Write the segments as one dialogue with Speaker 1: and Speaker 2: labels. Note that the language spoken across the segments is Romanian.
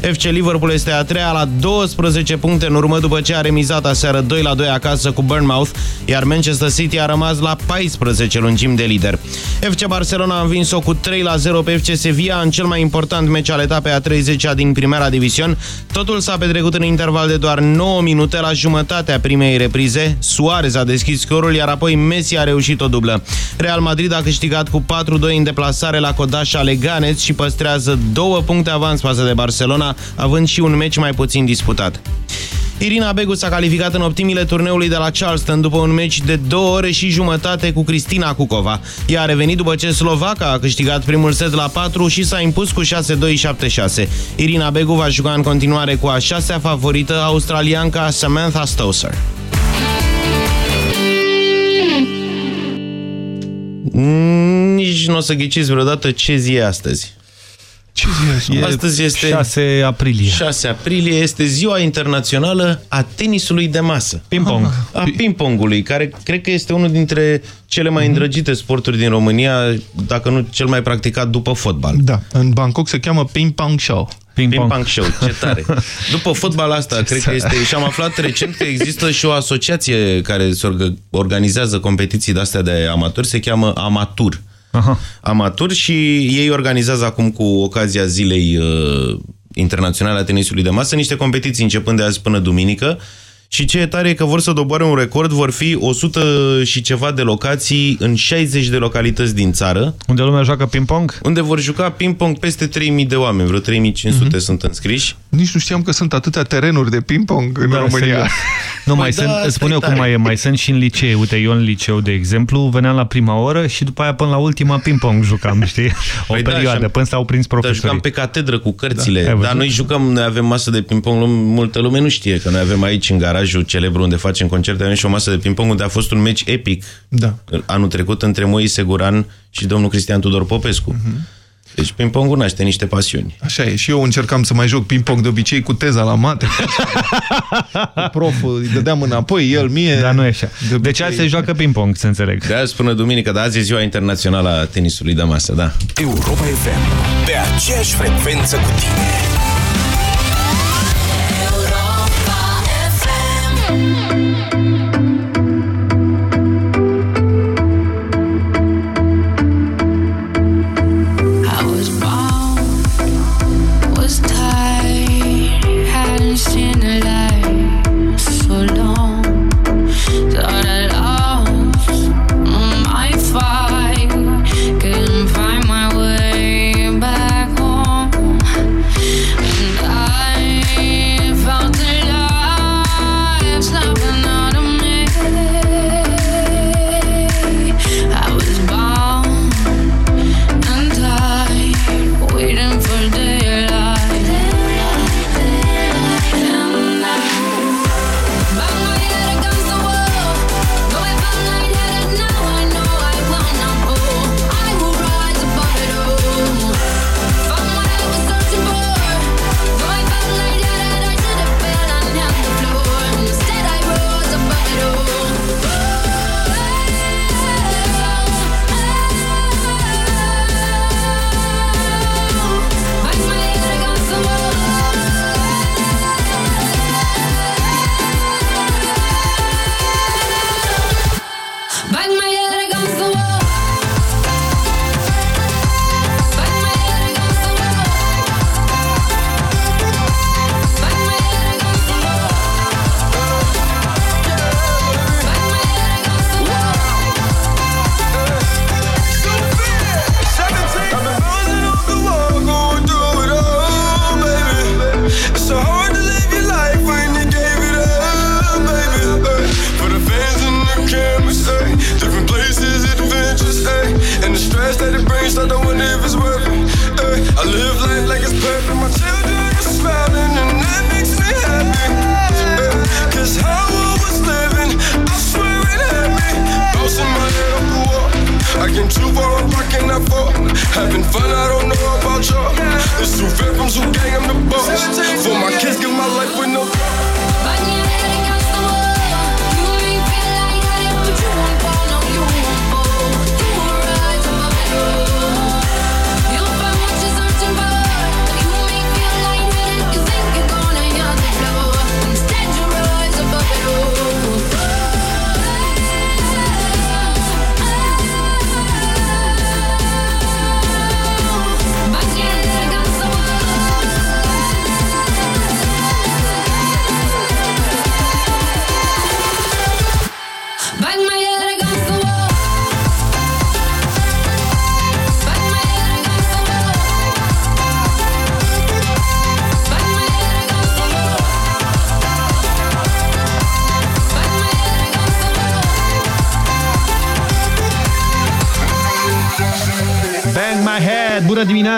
Speaker 1: FC Liverpool este a treia la 12 puncte în urmă după ce a remizat aseară 2 la 2 acasă cu Bournemouth, iar Manchester City a rămas la 14 lungimi de lider. FC Barcelona a învins-o cu 3 la 0 pe FC Sevilla în cel mai important meci al etapei a 30-a din Primera Division. Totul s-a petrecut în interval de doar 9 minute la jumătatea primei reprize. Suarez a deschis scorul, iar apoi Messi a reușit o dublă. Real Madrid a câștigat cu 4-2 în deplasare la Codașa Leganeț și păstrează două puncte avans față de Barcelona, având și un meci mai puțin disputat. Irina Begu s-a calificat în optimile turneului de la Charleston după un meci de două ore și jumătate cu Cristina Cucova. Ea a revenit după ce Slovaca a câștigat primul set la 4 și s-a impus cu 6-2-7-6. Irina Begu va juca în continuare cu a șasea favorită australianca Samantha Stosur. Nici nu o să ghiciți vreodată ce zi e astăzi.
Speaker 2: Ce zi
Speaker 1: e? Astăzi este
Speaker 3: 6 aprilie.
Speaker 1: 6 aprilie este ziua internațională a tenisului de masă.
Speaker 3: Ping-pong.
Speaker 1: A ping-pongului, care cred că este unul dintre cele mai mhm. îndrăgite sporturi din România, dacă nu cel mai practicat după fotbal.
Speaker 2: Da, în Bangkok se cheamă ping-pong show.
Speaker 1: Ping-pong Ping show, ce tare. După fotbal asta, ce cred că este... Și am aflat recent că există și o asociație care se organizează competiții de-astea de amatori, se cheamă Amatur. Aha. amatori și ei organizează acum cu ocazia zilei uh, internaționale a tenisului de masă niște competiții începând de azi până duminică și ce e tare e că vor să doboare un record, vor fi 100 și ceva de locații în 60 de localități din țară.
Speaker 3: Unde lumea joacă ping-pong?
Speaker 1: Unde vor juca ping-pong peste 3000 de oameni, vreo 3500 mm -hmm. sunt înscriși.
Speaker 2: Nici nu știam că sunt atâtea terenuri de ping-pong în da, România.
Speaker 3: Nu, mai păi da, sunt, spun eu cum mai e, mai sunt și în licee. Uite, eu în liceu, de exemplu, veneam la prima oră și după aia până la ultima ping-pong jucam, știi? O păi da, perioadă, da, până s-au prins profesorii.
Speaker 1: Dar jucam pe catedră cu cărțile, da, dar noi jucăm, noi avem masă de ping-pong, multă lume nu știe că noi avem aici în garajul celebru unde facem concerte, avem și o masă de ping-pong unde a fost un meci epic
Speaker 2: da.
Speaker 1: anul trecut între Moise Guran și domnul Cristian Tudor Popescu. Uh mhm. -huh. Deci ping-pongul naște niște pasiuni.
Speaker 2: Așa e. Și eu încercam să mai joc ping-pong de obicei cu teza la mate. Proful îi dădeam înapoi, el mie...
Speaker 3: Dar nu e așa. De deci azi se joacă ping-pong, să înțeleg.
Speaker 1: De azi până duminică, dar azi e ziua internațională a tenisului de masă, da.
Speaker 4: Europa FM. Pe aceeași frecvență cu tine.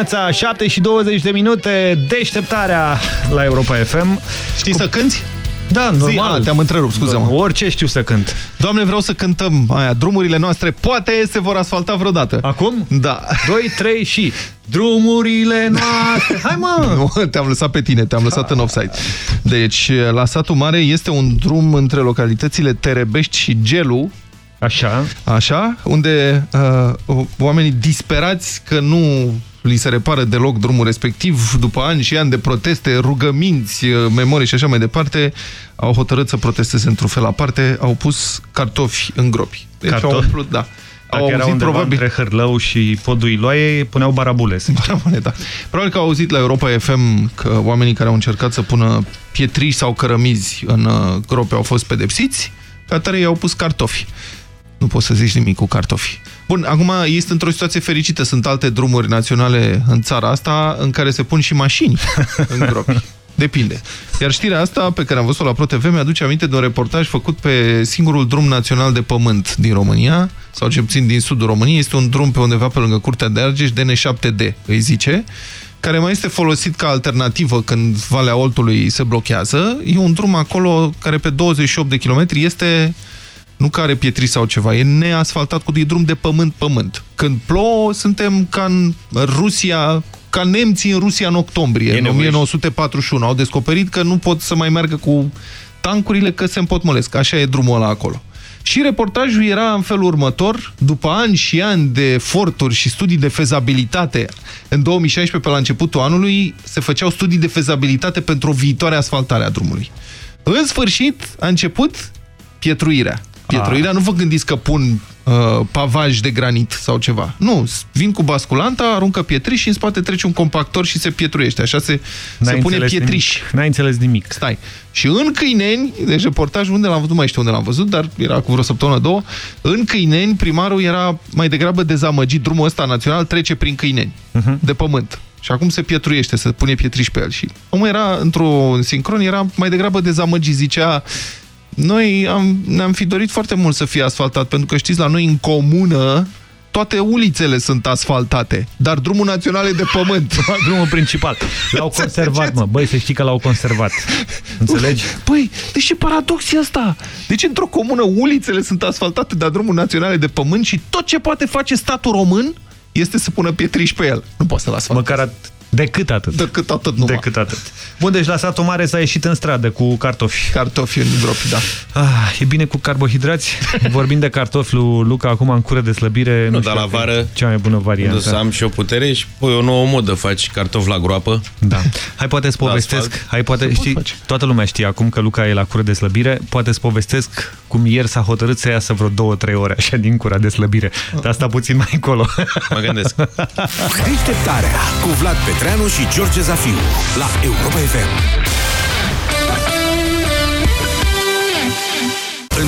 Speaker 3: Dimineața, 7 și 20 de minute, deșteptarea la Europa FM.
Speaker 2: Știi Cu... să cânti?
Speaker 3: Da, normal.
Speaker 2: Te-am întrerupt, scuze-mă.
Speaker 3: Orice știu să cânt.
Speaker 2: Doamne, vreau să cântăm aia, drumurile noastre, poate se vor asfalta vreodată.
Speaker 3: Acum?
Speaker 2: Da.
Speaker 3: 2, 3 și... Drumurile noastre... Hai mă!
Speaker 2: te-am lăsat pe tine, te-am lăsat în offside. Deci, la satul mare este un drum între localitățile Terebești și Gelu,
Speaker 3: Așa.
Speaker 2: Așa, unde uh, oamenii disperați că nu li se repară deloc drumul respectiv, după ani și ani de proteste, rugăminți, uh, memorii și așa mai departe, au hotărât să protesteze într-un fel aparte, au pus cartofi în gropi.
Speaker 3: Deci cartofi? au umplut,
Speaker 2: da.
Speaker 3: Dacă au era auzit, probabil... între Hârlău și Podul Iloaie, puneau barabule.
Speaker 2: Barabule, da. Probabil că au auzit la Europa FM că oamenii care au încercat să pună pietriși sau cărămizi în uh, grope au fost pedepsiți, ca tare i-au pus cartofi. Nu poți să zici nimic cu cartofi. Bun, acum este într-o situație fericită. Sunt alte drumuri naționale în țara asta în care se pun și mașini în gropi. Depinde. Iar știrea asta pe care am văzut-o la ProTV mi-aduce aminte de un reportaj făcut pe singurul drum național de pământ din România, sau ce puțin din sudul României. Este un drum pe undeva pe lângă Curtea de Argeș, DN7D, îi zice, care mai este folosit ca alternativă când Valea Oltului se blochează. E un drum acolo care pe 28 de kilometri este nu care pietri sau ceva, e neasfaltat cu drum de pământ-pământ. Când plouă, suntem ca în Rusia, ca nemții în Rusia în octombrie, e în 1941. Au descoperit că nu pot să mai meargă cu tancurile că se împotmolesc. Așa e drumul ăla acolo. Și reportajul era în felul următor, după ani și ani de eforturi și studii de fezabilitate, în 2016, pe la începutul anului, se făceau studii de fezabilitate pentru o viitoare asfaltare a drumului. În sfârșit, a început pietruirea pietruirea, ah. nu vă gândiți că pun uh, pavaj de granit sau ceva. Nu, vin cu basculanta, aruncă pietriș și în spate trece un compactor și se pietruiește. Așa se, se pune pietriș.
Speaker 3: N-ai înțeles nimic.
Speaker 2: Stai. Și în Câineni, deci reportajul unde l-am văzut, mai știu unde l-am văzut, dar era cu vreo săptămână, două, în Câineni primarul era mai degrabă dezamăgit. Drumul ăsta național trece prin Câineni, uh mhm. -huh. de pământ. Și acum se pietruiește, se pune pietriș pe el. Și omul era, într-un sincron, era mai degrabă dezamăgit. Zicea, noi am, ne-am fi dorit foarte mult să fie asfaltat, pentru că știți, la noi în comună toate ulițele sunt asfaltate, dar drumul național e de pământ.
Speaker 3: drumul principal. L-au conservat, mă. Băi, să știi că l-au conservat. Înțelegi?
Speaker 2: Băi, deci ce paradox e asta? Deci într-o comună ulițele sunt asfaltate, dar drumul național e de pământ și tot ce poate face statul român este să pună pietriș pe el. Nu poate să-l asfalteze.
Speaker 3: Măcar Decât atât.
Speaker 2: Decât atât numai.
Speaker 3: Decât atât. Bun, deci la satul mare s-a ieșit în stradă cu cartofi.
Speaker 2: Cartofi în gropi, da.
Speaker 3: Ah, e bine cu carbohidrați. Vorbind de cartofi, lui Luca acum în cură de slăbire.
Speaker 1: Nu, nu dar la vară
Speaker 3: cea mai bună variantă.
Speaker 1: Să am și o putere și pui o nouă modă, faci cartofi la groapă.
Speaker 3: Da. Hai poate să povestesc, hai poate, știi, toată lumea știe acum că Luca e la cură de slăbire, poate să povestesc cum ieri s-a hotărât să iasă vreo două, trei ore așa din cura de slăbire. Dar asta puțin mai încolo.
Speaker 1: Mă gândesc.
Speaker 5: Deșteptarea cu Vlad Petreanu și George Zafiu la Europa FM.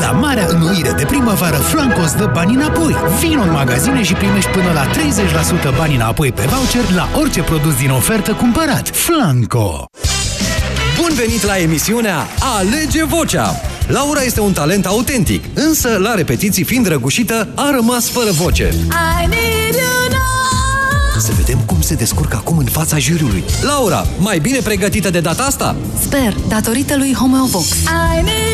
Speaker 6: la marea înnoire de primăvară, Flanco îți dă bani înapoi. Vino în magazine și primești până la 30% bani înapoi pe voucher la orice produs din ofertă cumpărat. Flanco!
Speaker 7: Bun venit la emisiunea Alege Vocea! Laura este un talent autentic, însă la repetiții fiind răgușită, a rămas fără voce. I need you now. Să vedem cum se descurcă acum în fața juriului. Laura, mai bine pregătită de data asta?
Speaker 8: Sper, datorită lui Homeovox. I need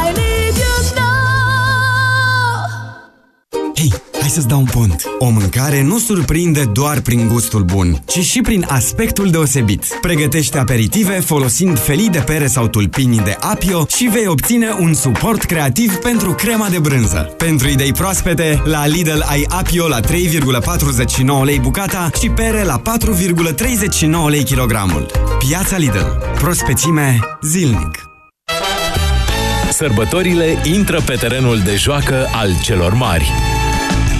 Speaker 9: să-ți dau un pont. O mâncare nu surprinde doar prin gustul bun, ci și prin aspectul deosebit. Pregătește aperitive folosind felii de pere sau tulpini de apio și vei obține un suport creativ pentru crema de brânză. Pentru idei proaspete, la Lidl ai apio la 3,49 lei bucata și pere la 4,39 lei kilogramul. Piața Lidl. Prospețime zilnic.
Speaker 10: Sărbătorile intră pe terenul de joacă al celor mari.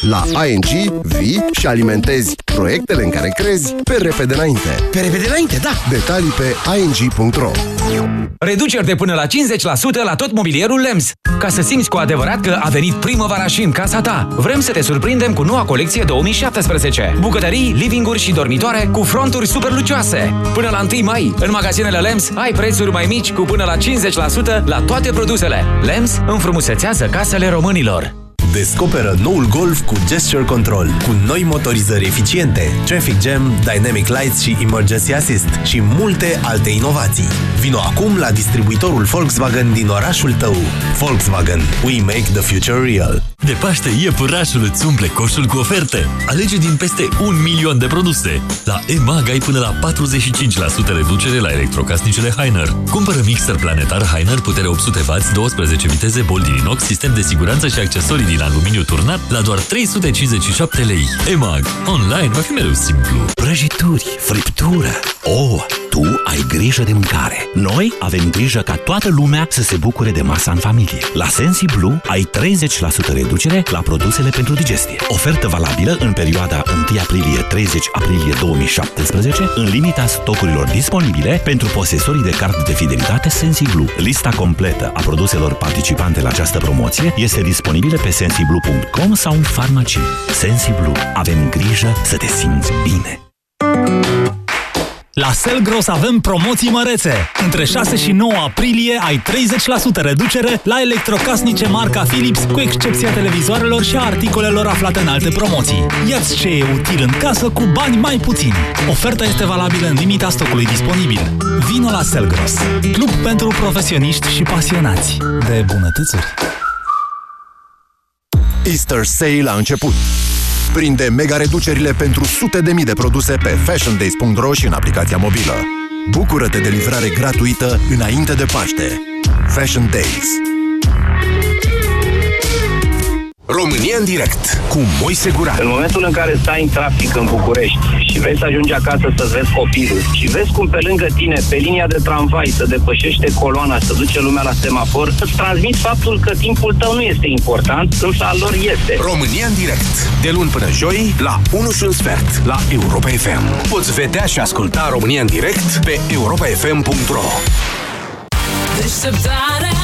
Speaker 7: La ING vii și alimentezi proiectele în care crezi pe repede înainte.
Speaker 1: Pe repede înainte, da!
Speaker 7: Detalii pe ing.ro
Speaker 11: Reduceri de până la 50% la tot mobilierul LEMS. Ca să simți cu adevărat că a venit primăvara și în casa ta. Vrem să te surprindem cu noua colecție 2017. Bucătării, livinguri și dormitoare cu fronturi super lucioase. Până la 1 mai, în magazinele LEMS ai prețuri mai mici cu până la 50% la toate produsele. LEMS înfrumusețează casele românilor.
Speaker 12: Descoperă noul Golf cu Gesture Control, cu noi motorizări eficiente, Traffic Jam, Dynamic Lights și Emergency Assist și multe alte inovații. Vino acum la distribuitorul Volkswagen din orașul tău. Volkswagen. We make the future real.
Speaker 13: De Paște, iepurașul îți umple coșul cu oferte. Alege din peste un milion de produse. La EMAG ai până la 45% reducere la electrocasnicele Heiner. Cumpără mixer planetar Heiner, putere 800W, 12 viteze, bol din inox, sistem de siguranță și accesorii din aluminiu turnat la doar 357 lei. EMAG. Online va fi mereu simplu.
Speaker 14: Prăjituri, friptură. Oh, tu ai grijă de mâncare. Noi avem grijă ca toată lumea să se bucure de masa în familie. La Sensiblu ai 30% reducere la produsele pentru digestie. Ofertă valabilă în perioada 1 aprilie-30 aprilie 2017 în limita stocurilor disponibile pentru posesorii de card de fidelitate Sensiblu. Lista completă a produselor participante la această promoție este disponibilă pe sensiblu.com sau în farmacii. Sensiblu. Avem grijă să te simți bine.
Speaker 6: La Selgros avem promoții mărețe. Între 6 și 9 aprilie ai 30% reducere la electrocasnice marca Philips, cu excepția televizoarelor și a articolelor aflate în alte promoții. Iați ce e util în casă cu bani mai puțini. Oferta este valabilă în limita stocului disponibil. Vino la Selgros, club pentru profesioniști și pasionați de bunătățuri.
Speaker 7: Easter Sale a început. Prinde mega reducerile pentru sute de mii de produse pe fashiondays.ro și în aplicația mobilă. Bucură-te de livrare gratuită înainte de Paște. Fashion Days.
Speaker 5: România în direct cu Moise Guran.
Speaker 15: În momentul în care stai în trafic în București și vrei să ajungi acasă să-ți vezi copilul și vezi cum pe lângă tine, pe linia de tramvai, să depășește coloana, să duce lumea la semafor, îți transmit faptul că timpul tău nu este important, însă al lor este.
Speaker 5: România în direct. De luni până joi, la 1 și un sfert, la Europa FM. Poți vedea și asculta România în direct pe europafm.ro
Speaker 16: Deșteptarea Europa FM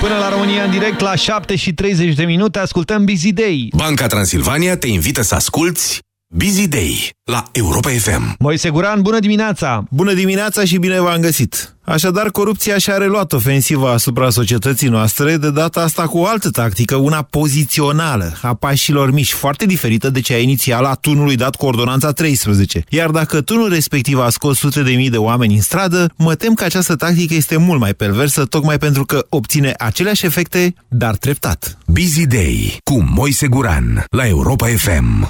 Speaker 3: Până la România în direct la 7 și 30 de minute ascultăm Busy Day.
Speaker 5: Banca Transilvania te invită să asculti Busy Day la Europa FM.
Speaker 3: Moise Guran, bună dimineața!
Speaker 17: Bună dimineața și bine v-am găsit! Așadar, corupția și-a reluat ofensiva asupra societății noastre, de data asta cu o altă tactică, una pozițională, a pașilor mici, foarte diferită de cea inițială a tunului dat cu ordonanța 13. Iar dacă tunul respectiv a scos sute de mii de oameni în stradă, mă tem că această tactică este mult mai perversă, tocmai pentru că obține aceleași efecte, dar treptat.
Speaker 5: Busy Day cu Moise Guran la Europa FM.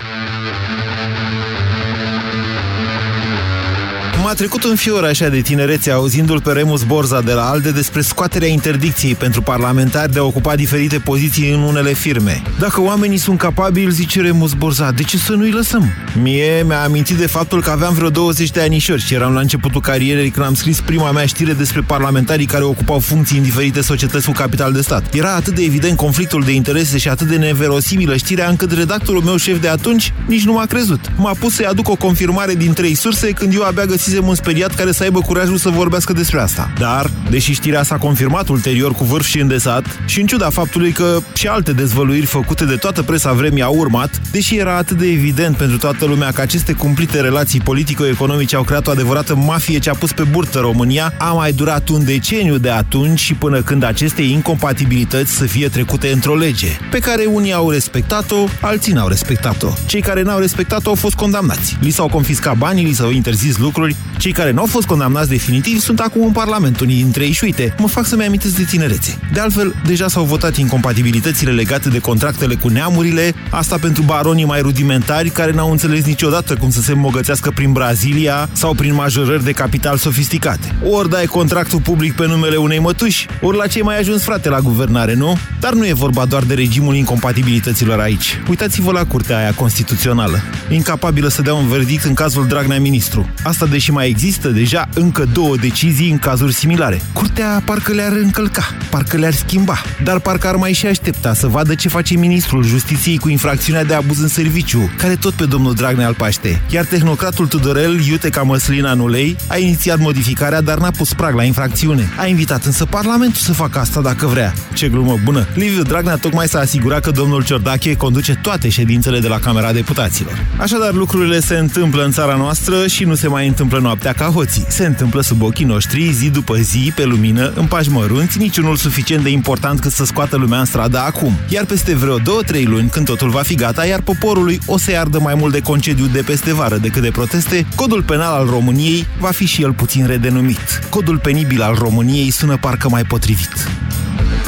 Speaker 17: M-a trecut un fior așa de tinerețe auzindu-l pe Remus Borza de la ALDE despre scoaterea interdicției pentru parlamentari de a ocupa diferite poziții în unele firme. Dacă oamenii sunt capabili, zice Remus Borza, de ce să nu-i lăsăm? Mie mi-a amintit de faptul că aveam vreo 20 de anișori și eram la începutul carierei când am scris prima mea știre despre parlamentarii care ocupau funcții în diferite societăți cu capital de stat. Era atât de evident conflictul de interese și atât de neverosimilă știrea încât redactorul meu șef de atunci nici nu m-a crezut. M-a pus să-i aduc o confirmare din trei surse când eu abia găsisem un speriat care să aibă curajul să vorbească despre asta. Dar, deși știrea s-a confirmat ulterior cu vârf și îndesat, și în ciuda faptului că și alte dezvăluiri făcute de toată presa vremii au urmat, deși era atât de evident pentru toată lumea că aceste cumplite relații politico-economice au creat o adevărată mafie ce a pus pe burtă România, a mai durat un deceniu de atunci și până când aceste incompatibilități să fie trecute într-o lege, pe care unii au respectat-o, alții n-au respectat-o. Cei care n-au respectat-o au fost condamnați. Li s-au confiscat banii, li s-au interzis lucruri. Cei care n-au fost condamnați definitiv sunt acum în Parlament, unii dintre ei și șuite, mă fac să-mi amintesc de tinerețe. De altfel, deja s-au votat incompatibilitățile legate de contractele cu neamurile, asta pentru baronii mai rudimentari care n-au înțeles niciodată cum să se îmbogățească prin Brazilia sau prin majorări de capital sofisticate. Ori dai contractul public pe numele unei mătuși, ori la cei mai ajuns frate la guvernare, nu? Dar nu e vorba doar de regimul incompatibilităților aici. Uitați-vă la curtea aia constituțională. Incapabilă să dea un verdict în cazul Dragnea Ministru. Asta deși mai există deja încă două decizii în cazuri similare. Curtea parcă le-ar încălca, parcă le-ar schimba, dar parcă ar mai și aștepta să vadă ce face ministrul justiției cu infracțiunea de abuz în serviciu, care tot pe domnul Dragnea al paște. Iar tehnocratul Tudorel, iute ca măslina în ulei, a inițiat modificarea, dar n-a pus prag la infracțiune. A invitat însă Parlamentul să facă asta dacă vrea. Ce glumă bună! Liviu Dragnea tocmai s-a asigurat că domnul Ciordache conduce toate ședințele de la Camera Deputaților. Așadar, lucrurile se întâmplă în țara noastră și nu se mai întâmplă noaptea ca hoții. Se întâmplă sub ochii noștri, zi după zi, pe lumină, în pași mărunți, niciunul suficient de important cât să scoată lumea în stradă acum. Iar peste vreo două-trei luni, când totul va fi gata, iar poporului o să ardă mai mult de concediu de peste vară decât de proteste, codul penal al României va fi și el puțin redenumit. Codul penibil al României sună parcă mai potrivit.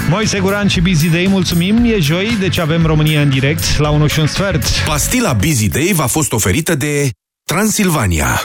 Speaker 3: Moise Guran și Busy Day, mulțumim. E joi, deci avem România în direct la 1 și un sfert.
Speaker 5: Pastila Busy Day v-a fost oferită de Transilvania,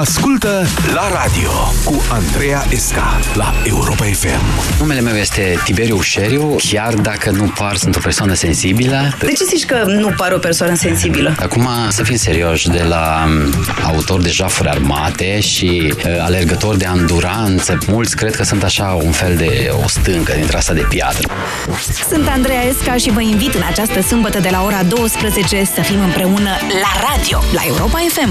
Speaker 5: Ascultă la radio cu Andreea Esca la Europa FM.
Speaker 18: Numele meu este Tiberiu Ușeriu, chiar dacă nu par, sunt o persoană sensibilă.
Speaker 8: De ce zici că nu par o persoană sensibilă?
Speaker 18: Acum, să fim serioși, de la um, autor de jafuri armate și uh, alergători de anduranță, mulți cred că sunt așa un fel de o stâncă dintre asta de piatră.
Speaker 8: Sunt Andreea Esca și vă invit în această sâmbătă de la ora 12 să fim împreună la radio, la Europa FM.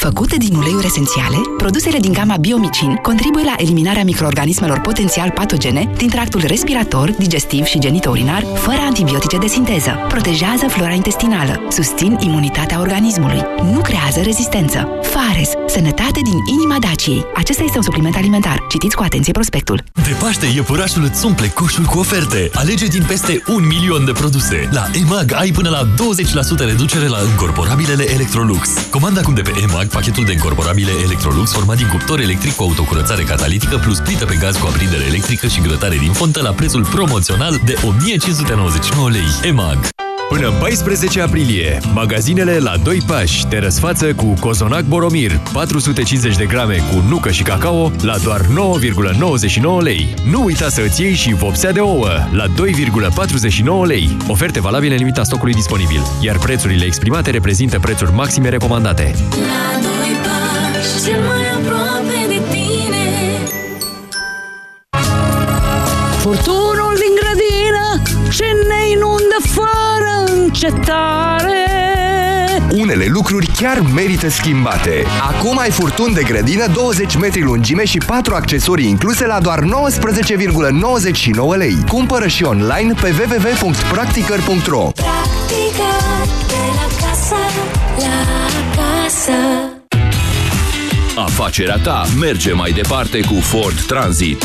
Speaker 8: Făcute din uleiuri esențiale, produsele din gama Biomicin contribuie la eliminarea microorganismelor potențial patogene din tractul respirator, digestiv și genitourinar, fără antibiotice de sinteză. Protejează flora intestinală, susțin imunitatea organismului, nu creează rezistență. Fares, sănătate din inima Daciei. Acesta este un supliment alimentar. Citiți cu atenție prospectul.
Speaker 13: De Paște, iepurașul îți umple coșul cu oferte. Alege din peste un milion de produse. La EMAG ai până la 20% reducere la încorporabilele Electrolux. Comanda acum de pe EMAG pachetul de încorporabile Electrolux format din cuptor electric cu autocurățare catalitică plus plită pe gaz cu aprindere electrică și grătare din fontă la prețul promoțional de 1599 lei. EMAG.
Speaker 19: Până 14 aprilie, magazinele la 2 pași te răsfață cu cozonac Boromir, 450 de grame cu nucă și cacao la doar 9,99 lei. Nu uita să îți iei și vopsea de ouă la 2,49 lei. Oferte valabile în limita stocului disponibil, iar prețurile exprimate reprezintă prețuri maxime recomandate.
Speaker 16: La doi pași cel mai aproape de tine
Speaker 4: Furtunul fără încetare
Speaker 7: Unele lucruri chiar merită schimbate. Acum ai furtun de grădină 20 metri lungime și 4 accesorii incluse la doar 19,99 lei. Cumpără și online pe www.practicăr.ro
Speaker 16: Practica de la casă la casă
Speaker 20: Afacerea ta merge mai departe cu Ford Transit.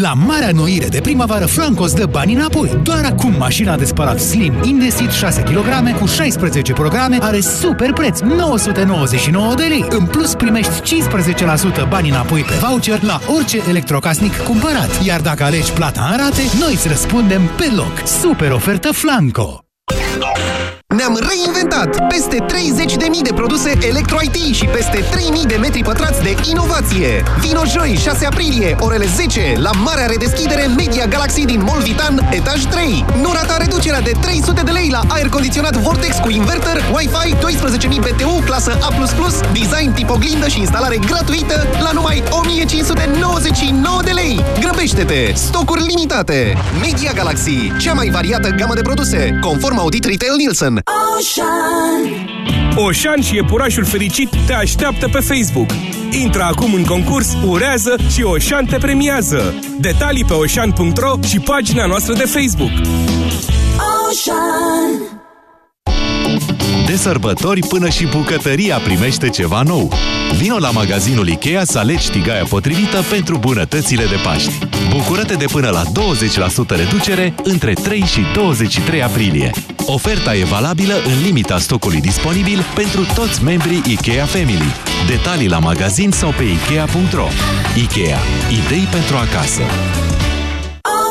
Speaker 6: La marea noire de primăvară, Flanco îți dă bani înapoi. Doar acum mașina de spălat Slim Indesit 6 kg cu 16 programe are super preț, 999 de lei. În plus primești 15% bani înapoi pe voucher la orice electrocasnic cumpărat. Iar dacă alegi plata în rate, noi îți răspundem pe loc. Super ofertă Flanco!
Speaker 21: Ne-am reinventat! Peste 30.000 de produse Electro-IT și peste 3.000 de metri pătrați de inovație! Vino joi, 6 aprilie, orele 10, la marea redeschidere Media Galaxy din Mall Vitan, etaj 3. Nu rata reducerea de 300 de lei la aer condiționat Vortex cu inverter, Wi-Fi, 12.000 BTU, clasă A++, design tip oglindă și instalare gratuită la numai 1599 de lei! Grăbește-te! Stocuri limitate! Media Galaxy, cea mai variată gamă de produse, conform Audit Retail Nielsen.
Speaker 16: Ocean
Speaker 22: Oșan și iepurașul fericit te așteaptă pe Facebook. Intră acum în concurs, urează și Oșan te premiază. Detalii pe oșan.ro și pagina noastră de Facebook.
Speaker 16: Ocean
Speaker 10: De sărbători până și bucătăria primește ceva nou. Vino la magazinul Ikea să alegi tigaia potrivită pentru bunătățile de Paști. Bucură-te de până la 20% reducere între 3 și 23 aprilie. Oferta e valabilă în limita stocului disponibil pentru toți membrii Ikea Family. Detalii la magazin sau pe Ikea.ro Ikea. Idei pentru acasă.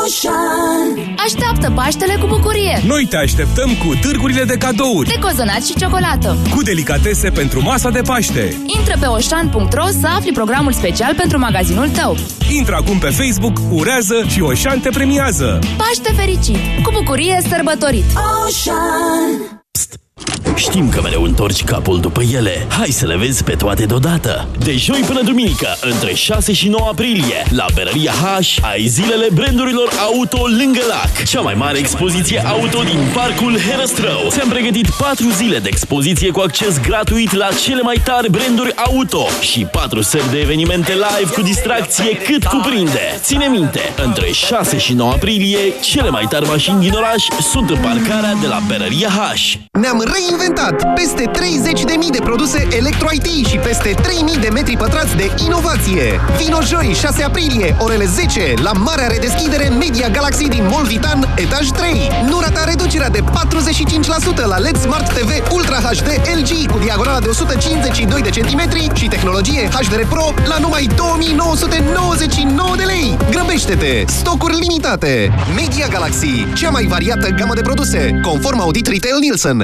Speaker 23: Ocean Așteaptă Paștele cu bucurie!
Speaker 22: Noi te așteptăm cu târgurile de cadouri,
Speaker 23: De cozonat și ciocolată!
Speaker 22: cu delicatese pentru masa de Paște.
Speaker 23: Intră pe oșan.ro să afli programul special pentru magazinul tău.
Speaker 22: Intră acum pe Facebook, urează și Oșan te premiază.
Speaker 23: Paște fericit! Cu bucurie sărbătorit!
Speaker 16: Ocean
Speaker 24: Știm că mereu întorci capul după ele. Hai să le vezi pe toate deodată. De joi până duminică, între 6 și 9 aprilie, la Berăria H, ai zilele brandurilor auto lângă lac. Cea mai mare expoziție auto din parcul Herăstrău. Ți-am pregătit 4 zile de expoziție cu acces gratuit la cele mai tari branduri auto și 4 seri de evenimente live cu distracție cât cuprinde. Ține minte, între 6 și 9 aprilie, cele mai tari mașini din oraș sunt în parcarea de la Berăria H.
Speaker 21: Ne-am reinventat! Peste 30.000 de produse Electro-IT și peste 3.000 de metri pătrați de inovație. Vino joi, 6 aprilie, orele 10, la marea redeschidere Media Galaxy din Mall Vitan, etaj 3. Nu rata reducerea de 45% la LED Smart TV Ultra HD LG cu diagonala de 152 de centimetri și tehnologie HDR Pro la numai 2999 de lei. Grăbește-te! Stocuri limitate! Media Galaxy, cea mai variată gamă de produse, conform Audit Retail Nielsen.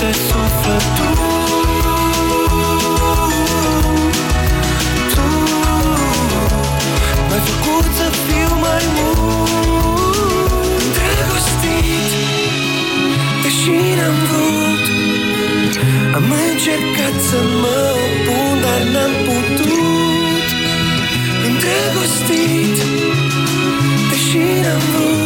Speaker 25: dorește sufletul. Tu M-ai făcut să fiu mai mult. Îndrăgostit Deși n-am vrut. Am încercat să mă opun Dar n-am putut. Îndrăgostit Deși n-am vrut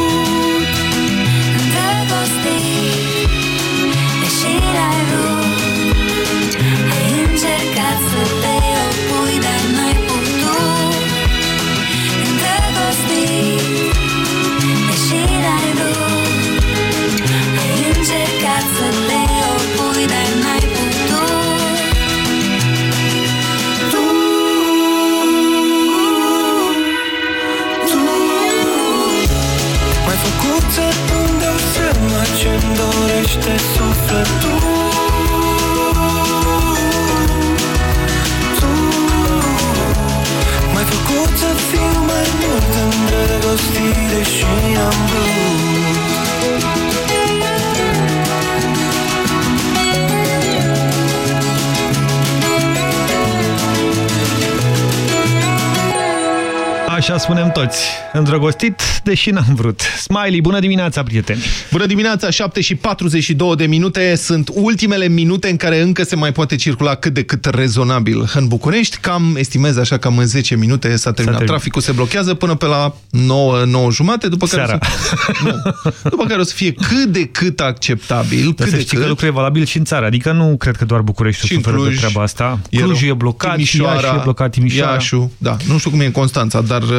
Speaker 3: Așa spunem toți. Îndrăgostit, deși n-am vrut. Smiley, bună dimineața, prieteni!
Speaker 2: Bună dimineața, 7 și 42 de minute. Sunt ultimele minute în care încă se mai poate circula cât de cât rezonabil în București. Cam, estimez așa, cam în 10 minute s-a terminat.
Speaker 3: terminat.
Speaker 2: Traficul se blochează până pe la 9, 9 jumate, după care,
Speaker 3: Seara.
Speaker 2: o să, nu, după care o să fie cât de cât acceptabil.
Speaker 3: Dar
Speaker 2: cât
Speaker 3: să
Speaker 2: de
Speaker 3: știi
Speaker 2: cât.
Speaker 3: că lucrul e valabil și în țară. Adică nu cred că doar București
Speaker 2: Și în
Speaker 3: suferă de
Speaker 2: Cluj,
Speaker 3: treaba asta.
Speaker 2: e rău.
Speaker 3: Clujul e blocat,
Speaker 2: Timișoara,
Speaker 3: Iașu e blocat, Timișoara.
Speaker 2: Iașu, da. Nu știu cum e în Constanța, dar uh,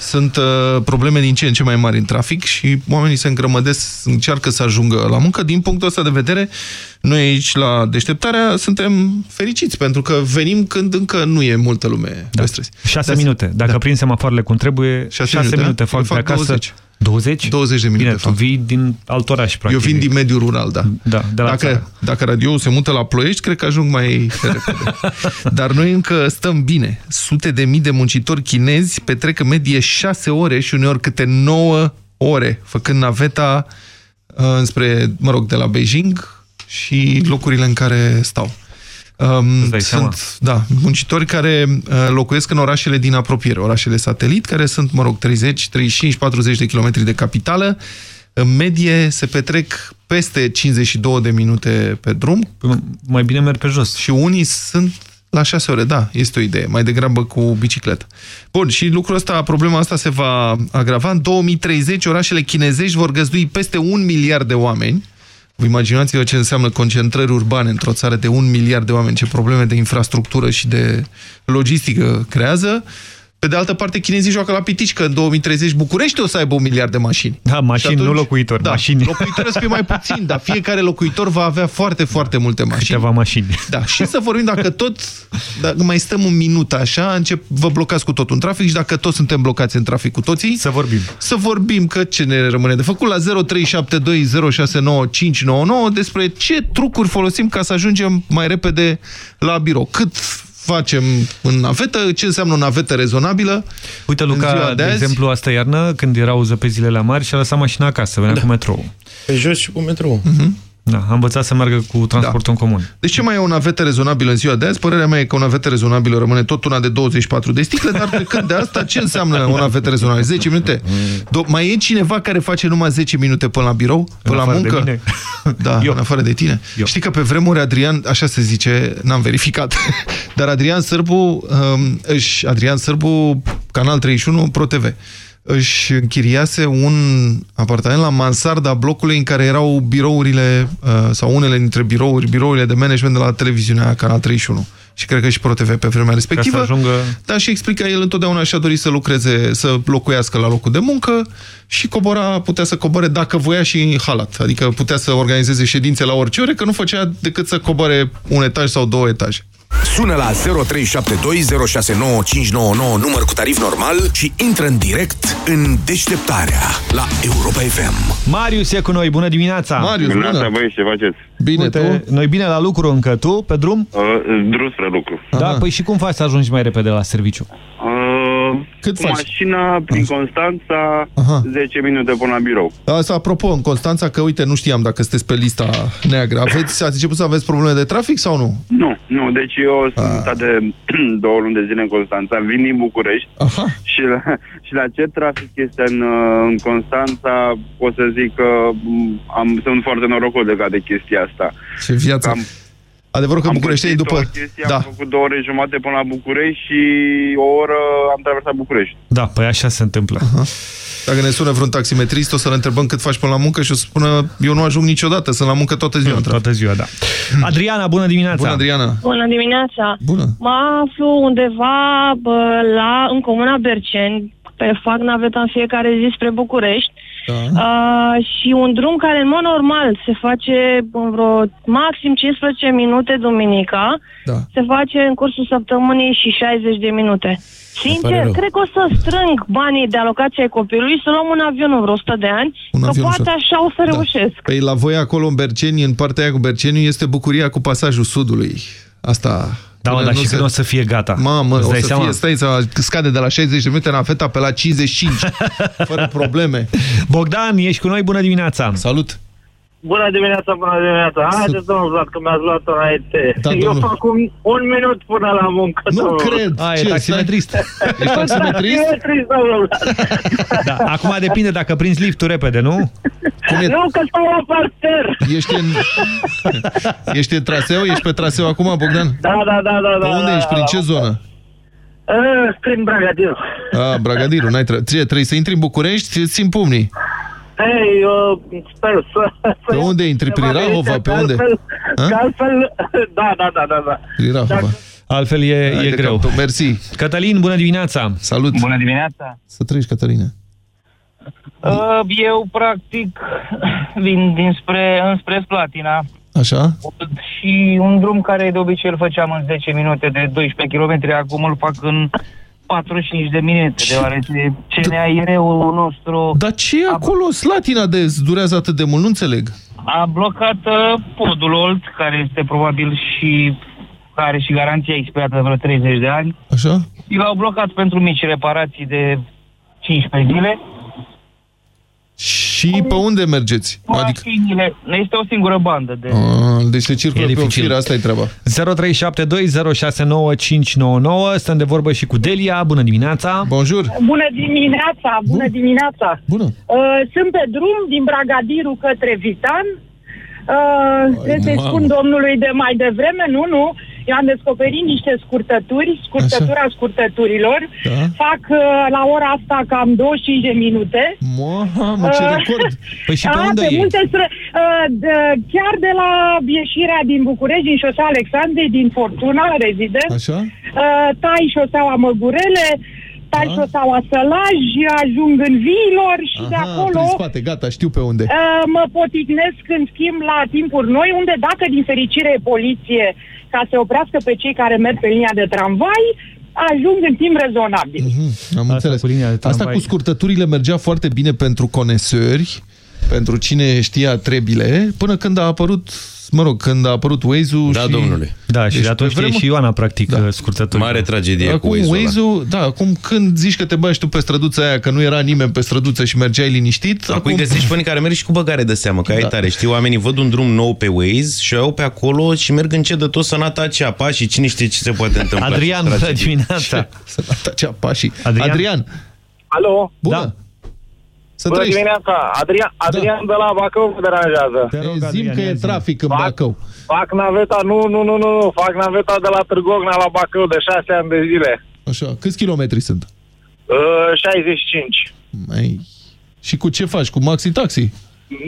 Speaker 2: sunt uh, probleme din ce în ce mai mari în trafic și oamenii se îngrămădesc, încearcă să ajungă la muncă. Din punctul ăsta de vedere, noi aici la deșteptarea suntem fericiți pentru că venim când încă nu e multă lume da. pe străzi.
Speaker 3: 6
Speaker 2: De
Speaker 3: minute. Dacă da. prind semafoarele cum trebuie, 6 minute, minute fac,
Speaker 2: Eu fac
Speaker 3: de acasă.
Speaker 2: 20.
Speaker 3: 20?
Speaker 2: 20 de minute
Speaker 3: Bine,
Speaker 2: fac.
Speaker 3: tu vii din alt oraș, practic.
Speaker 2: Eu vin din mediul rural, da.
Speaker 3: Da, de la
Speaker 2: dacă,
Speaker 3: țară.
Speaker 2: dacă radioul se mută la Ploiești, cred că ajung mai repede. Dar noi încă stăm bine. Sute de mii de muncitori chinezi petrec în medie 6 ore și uneori câte 9 ore, făcând naveta uh, înspre, mă rog, de la Beijing și locurile în care stau. Um,
Speaker 3: dai seama.
Speaker 2: sunt, da, muncitori care uh, locuiesc în orașele din apropiere, orașele satelit, care sunt, mă rog, 30, 35, 40 de kilometri de capitală. În medie se petrec peste 52 de minute pe drum.
Speaker 3: Mai bine merg pe jos.
Speaker 2: Și unii sunt la 6 ore, da, este o idee, mai degrabă cu bicicletă. Bun, și lucrul ăsta, problema asta se va agrava. În 2030, orașele chinezești vor găzdui peste un miliard de oameni. Vă imaginați-vă ce înseamnă concentrări urbane într-o țară de un miliard de oameni, ce probleme de infrastructură și de logistică creează. Pe de altă parte, chinezii joacă la pitici, că în 2030 București o să aibă un miliard de mașini.
Speaker 3: Da, mașini,
Speaker 2: Și atunci-
Speaker 3: nu locuitori,
Speaker 2: da,
Speaker 3: mașini.
Speaker 2: Locuitori o să fie mai puțin, dar fiecare locuitor va avea foarte, foarte multe mașini.
Speaker 3: Câteva mașini.
Speaker 2: Da, și să vorbim dacă tot, dacă mai stăm un minut așa, încep, vă blocați cu totul în trafic și dacă toți suntem blocați în trafic cu toții,
Speaker 3: să vorbim.
Speaker 2: Să vorbim, că ce ne rămâne de făcut la 0372069599 despre ce trucuri folosim ca să ajungem mai repede la birou. Cât facem în navetă, ce înseamnă o navetă rezonabilă.
Speaker 3: Uite,
Speaker 2: în ziua
Speaker 3: Luca,
Speaker 2: de
Speaker 3: de,
Speaker 2: azi.
Speaker 3: exemplu, astă iarnă, când erau zăpezile la mari, și-a lăsat mașina acasă, venea
Speaker 2: Da.
Speaker 3: cu metrou.
Speaker 1: Pe jos și cu metrou.
Speaker 2: Mhm.
Speaker 3: Da, am învățat să meargă cu transportul da. în comun.
Speaker 2: Deci ce mai e o navetă rezonabilă în ziua de azi? Părerea mea e că o navetă rezonabilă rămâne tot una de 24 de sticle, dar plecând de asta, ce înseamnă o navetă rezonabilă? 10 minute? Do mai e cineva care face numai 10 minute până la birou? Până
Speaker 3: În
Speaker 2: la
Speaker 3: afară de
Speaker 2: muncă?
Speaker 3: mine.
Speaker 2: Da, Eu. în afară de tine. Eu. Știi că pe vremuri Adrian, așa se zice, n-am verificat, dar Adrian Sârbu, um, își, Adrian Sârbu, Canal 31, Pro TV, își închiriase un apartament la mansarda blocului în care erau birourile, uh, sau unele dintre birouri, birourile de management de la televiziunea Canal 31 și cred că și Pro TV pe vremea respectivă.
Speaker 3: Ca să ajungă...
Speaker 2: Da, și explica el întotdeauna și-a dorit să lucreze, să locuiască la locul de muncă și cobora, putea să coboare dacă voia și în halat. Adică putea să organizeze ședințe la orice ore, că nu făcea decât să coboare un etaj sau două etaje.
Speaker 5: Sună la 0372069599 număr cu tarif normal și intră în direct în deșteptarea la Europa FM.
Speaker 3: Marius e cu noi, bună dimineața!
Speaker 2: Marius,
Speaker 26: Bună dimineața, băi, ce faceți?
Speaker 2: Bine,
Speaker 3: Uite, Noi bine la lucru încă, tu, pe drum?
Speaker 26: Uh, drum spre lucru.
Speaker 3: Da, păi și cum faci să ajungi mai repede la serviciu?
Speaker 26: Uh,
Speaker 2: Cât
Speaker 26: cu
Speaker 2: faci?
Speaker 26: mașina prin Constanța, 10 minute până la birou.
Speaker 2: Asta, apropo, în Constanța, că uite, nu știam dacă sunteți pe lista neagră. Aveți, ați început să aveți probleme de trafic sau nu?
Speaker 26: Nu, nu, deci eu sunt stat de două luni de zile în Constanța, vin din București
Speaker 2: Aha.
Speaker 26: și la, și la ce trafic este în, uh, în Constanța, pot să zic că m, am, sunt foarte norocos legat de chestia asta.
Speaker 2: Ce viață.
Speaker 26: Am,
Speaker 2: Adevărul că
Speaker 26: am
Speaker 2: bucureștenii
Speaker 26: găsit
Speaker 2: după...
Speaker 26: o chestie,
Speaker 2: Da.
Speaker 26: Am făcut două ore jumate până la București și o oră am traversat București.
Speaker 3: Da, păi așa se întâmplă.
Speaker 2: Aha. Dacă ne sună vreun taximetrist, o să-l întrebăm cât faci până la muncă și o să spună eu nu ajung niciodată, sunt la muncă toată ziua.
Speaker 3: Toată ziua, da. Adriana, bună dimineața!
Speaker 2: Bună, Adriana!
Speaker 27: Bună dimineața!
Speaker 2: Bună!
Speaker 27: Mă aflu undeva bă, la, în comuna Berceni, pe fac naveta în fiecare zi spre București.
Speaker 2: Da.
Speaker 27: Uh, și un drum care în mod normal se face în vreo maxim 15 minute duminica,
Speaker 2: da.
Speaker 27: se face în cursul săptămânii și 60 de minute.
Speaker 2: pare
Speaker 27: Sincer,
Speaker 2: rău.
Speaker 27: cred că o să strâng banii de alocație ai copilului, să luăm un avion în vreo 100 de ani,
Speaker 2: Un
Speaker 27: că
Speaker 2: avion
Speaker 27: poate
Speaker 2: ușor.
Speaker 27: așa o să reușesc.
Speaker 2: Păi la voi acolo în Berceni, în partea aia cu Berceniu, este bucuria cu pasajul sudului. Asta...
Speaker 3: Da, mă,
Speaker 2: până
Speaker 3: dar
Speaker 2: nu
Speaker 3: și
Speaker 2: se-
Speaker 3: când o să fie gata?
Speaker 2: Mamă,
Speaker 3: Îți
Speaker 2: o
Speaker 3: dai
Speaker 2: să
Speaker 3: seama?
Speaker 2: fie, stai să scade de la 60 de minute la feta pe la 55, fără probleme.
Speaker 3: Bogdan, ești cu noi, bună dimineața!
Speaker 2: Salut!
Speaker 28: Bună dimineața, bună dimineața. Haideți, domnul Vlad, că mi-ați luat înainte.
Speaker 2: Da,
Speaker 28: Eu
Speaker 2: domnul.
Speaker 28: fac un, un minut până la muncă.
Speaker 2: Nu
Speaker 28: domnul.
Speaker 2: cred!
Speaker 3: A, e
Speaker 2: Ce,
Speaker 3: taximetrist.
Speaker 2: Ești taximetrist?
Speaker 28: Taximetrist, domnul Vlad.
Speaker 3: Da, acum depinde dacă prinzi liftul repede, nu?
Speaker 2: Cum e?
Speaker 28: Nu, că stau la parter.
Speaker 2: Ești în... Ești în traseu? Ești pe traseu acum, Bogdan?
Speaker 28: Da, da, da, da.
Speaker 2: Pe
Speaker 28: da,
Speaker 2: unde
Speaker 28: da,
Speaker 2: ești?
Speaker 28: da,
Speaker 2: Prin
Speaker 28: da.
Speaker 2: ce zonă?
Speaker 28: Uh, prin Bragadiru.
Speaker 2: A, Bragadiru, n-ai tre ce, trebuie să intri în București, îți țin pumnii.
Speaker 28: Hei, eu sper să...
Speaker 2: Pe unde intri? Prin
Speaker 28: să mă
Speaker 2: Rahova?
Speaker 28: ridice,
Speaker 2: Pe
Speaker 28: că
Speaker 2: unde?
Speaker 28: altfel-
Speaker 2: Ha?
Speaker 28: Că altfel... Da, da, da, da. da.
Speaker 2: Prin Rahova.
Speaker 3: Altfel e,
Speaker 2: Hai
Speaker 3: e
Speaker 2: de
Speaker 3: greu.
Speaker 2: capul. Mersi.
Speaker 3: Cătălin, bună dimineața!
Speaker 2: Salut!
Speaker 29: Bună dimineața!
Speaker 2: Să trăiești, Cătăline.
Speaker 29: Uh, Eu, practic, vin dinspre, înspre Slatina
Speaker 2: Așa?
Speaker 29: și un drum care de obicei îl făceam în 10 minute de 12 km, acum îl fac în 45 de minute, deoarece CNAIR-ul nostru
Speaker 2: Dar ce e acolo? Slatina de durează atât de mult? Nu înțeleg.
Speaker 29: a blocat uh, podul Olt, care este probabil și care are și garanția expirată de vreo 30 de ani.
Speaker 2: Așa?
Speaker 29: Și l-au blocat pentru mici reparații de 15 zile.
Speaker 2: Și pe unde mergeți? Adică...
Speaker 29: Mașinile, este o singură bandă de...
Speaker 2: A, deci se circulă
Speaker 3: E
Speaker 2: pe o
Speaker 3: dificil.
Speaker 2: fire, asta e treaba.
Speaker 3: 0372069599 Stăm de vorbă și cu Delia, bună dimineața!
Speaker 2: Bonjour!
Speaker 30: Bună dimineața, bună dimineața.
Speaker 2: Bună.
Speaker 30: Uh, sunt pe drum din Bragadiru către Vitan. Uh, trebuie să-i
Speaker 2: mamă.
Speaker 30: spun domnului de mai devreme, nu, nu. Eu am descoperit niște scurtături, scurtătura scurtăturilor.
Speaker 2: Da.
Speaker 30: Fac uh, la ora asta cam 25 de minute.
Speaker 2: Mamă, ce
Speaker 30: Uh,
Speaker 2: record!
Speaker 3: Păi și pe
Speaker 30: a,
Speaker 3: unde
Speaker 30: pe
Speaker 3: e?
Speaker 30: multe stră- uh, de- chiar de la ieșirea din București, din șosea Alexandrei, din Fortuna, rezident,
Speaker 2: Așa?
Speaker 30: uh, tai șoseaua Măgurele, tai
Speaker 2: Da.
Speaker 30: șoseaua Sălaj, ajung în Viilor și de
Speaker 2: Aha,
Speaker 30: acolo
Speaker 2: prin spate, gata, știu pe unde.
Speaker 30: uh, mă poticnesc în schimb la timpuri noi, unde dacă din fericire e poliție ca să oprească pe cei care merg pe linia de tramvai, ajung în timp rezonabil.
Speaker 2: Am
Speaker 3: Asta
Speaker 2: înțeles.
Speaker 3: cu linia de
Speaker 2: Asta
Speaker 3: tramvai.
Speaker 2: cu scurtăturile mergea foarte bine pentru conesări, pentru cine știa trebile, până când a apărut, mă rog, când a apărut Waze-ul
Speaker 1: Da,
Speaker 2: și...
Speaker 1: domnule.
Speaker 3: Da, și
Speaker 2: Deci,
Speaker 3: de atunci
Speaker 2: pe vremuri-
Speaker 3: și Ioana, practic, da. scurtător.
Speaker 1: Mare tragedie
Speaker 2: Acum
Speaker 1: cu Waze-ul ăla.
Speaker 2: Waze-ul, da, acum când zici că te bagi tu pe străduța aia, că nu era nimeni pe străduță și mergeai liniștit,
Speaker 1: Acum
Speaker 2: acum...
Speaker 1: îi găsești pe unii care merg și cu băgare de seamă, că ai
Speaker 2: Da.
Speaker 1: tare. Știi, oamenii văd un drum nou pe Waze și o iau pe acolo și merg încet de tot să n-atace apa și cine știe ce se poate întâmpla.
Speaker 3: Adrian,
Speaker 1: Ce
Speaker 3: bună
Speaker 1: tragedie.
Speaker 3: dimineața!
Speaker 2: Să n-atace apa și...
Speaker 3: Adrian?
Speaker 2: Adrian,
Speaker 28: Alo?
Speaker 2: bună!
Speaker 3: Da.
Speaker 2: Să
Speaker 28: Bună
Speaker 2: trăiești.
Speaker 28: dimineața! Adrian, Adrian de la Bacău mă deranjează.
Speaker 3: Te rog,
Speaker 2: E, Zim
Speaker 3: Adrian,
Speaker 2: că
Speaker 3: ia
Speaker 2: e
Speaker 3: zi.
Speaker 2: trafic în Bacău.
Speaker 28: Fac naveta, nu, nu, nu, nu, nu, fac naveta de la Târgogna la Bacău de șase ani de zile.
Speaker 2: Așa, câți kilometri sunt?
Speaker 28: Uh, 65.
Speaker 2: Mai... Și cu ce faci? Cu maxi taxi?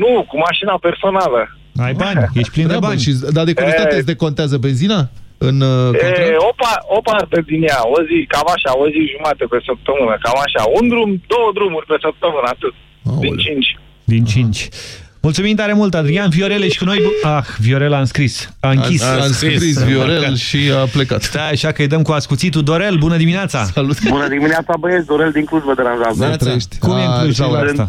Speaker 28: Nu, cu mașina personală.
Speaker 3: Ai bani, ești plin de
Speaker 2: Treabă.
Speaker 3: bani.
Speaker 2: Și, dar de curiozitate
Speaker 28: E.
Speaker 2: îți decontează benzina? În uh, contract?
Speaker 28: E, o, pa, o parte din ea, o zi, cam așa, o zi jumate pe săptămână, cam așa. Un drum, două drumuri pe săptămână, atât. Din cinci.
Speaker 3: Din 5. Mulțumim tare mult, Adrian. Viorel, ești cu noi? Ah, Viorel a înscris. A închis.
Speaker 2: A, a înscris Viorel și a plecat.
Speaker 3: Stai așa că îi dăm cu ascuțitul. Dorel, bună dimineața!
Speaker 2: Salut!
Speaker 24: Bună dimineața, băieți, Dorel din Cluj vă deranjează.
Speaker 2: Da, trăiești.
Speaker 3: Cum e în Cluj la ora asta?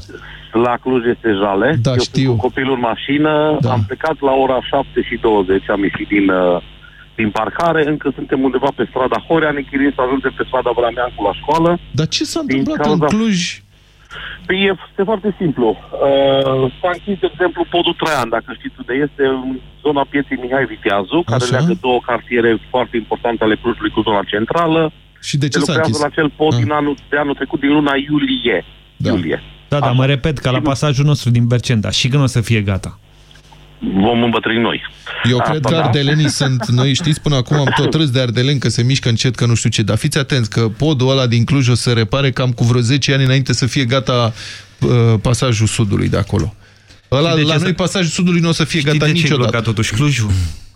Speaker 24: La Cluj este jale.
Speaker 2: Da,
Speaker 24: Eu
Speaker 2: știu.
Speaker 24: sunt cu copilul în mașină,
Speaker 2: Da.
Speaker 24: am plecat la ora 7 și 20, am ieșit din, uh, din parcare, încă suntem undeva pe strada Horea, ne chirim să ajungem pe strada Brameancu la școală.
Speaker 2: Dar ce s-a
Speaker 24: Din
Speaker 2: întâmplat
Speaker 24: cauza-
Speaker 2: în Cluj?
Speaker 24: Păi e, este foarte simplu. Uh, s-a închis, de exemplu, podul Traian, dacă știți unde este, în zona pieței Mihai Viteazu, care
Speaker 2: Așa.
Speaker 24: leagă două cartiere foarte importante ale Clujului cu zona centrală.
Speaker 2: Și de ce
Speaker 24: Se
Speaker 2: s-a
Speaker 24: lucrează
Speaker 2: închis?
Speaker 24: la acel pod
Speaker 2: Ah.
Speaker 24: din anul, de anul trecut, din luna iulie.
Speaker 2: Da.
Speaker 24: iulie.
Speaker 3: Da, da, mă repet, ca la pasajul nostru din Bercenda. Și când o să fie gata?
Speaker 24: Vom îmbătrâni noi.
Speaker 2: Eu
Speaker 24: Asta
Speaker 2: cred că
Speaker 24: da.
Speaker 2: ardelenii sunt, noi știți, până acum am tot râs de ardeleni că se mișcă încet, că nu știu ce, dar fiți atenți că podul ăla din Cluj o să repare cam cu vreo 10 ani înainte să fie gata uh, pasajul sudului de acolo. Ăla,
Speaker 3: Știi de
Speaker 2: la
Speaker 3: ce
Speaker 2: noi
Speaker 3: să-
Speaker 2: pasajul sudului nu o să fie
Speaker 3: Știi
Speaker 2: gata
Speaker 3: de ce e
Speaker 2: niciodată.
Speaker 3: blocat totuși Clujul?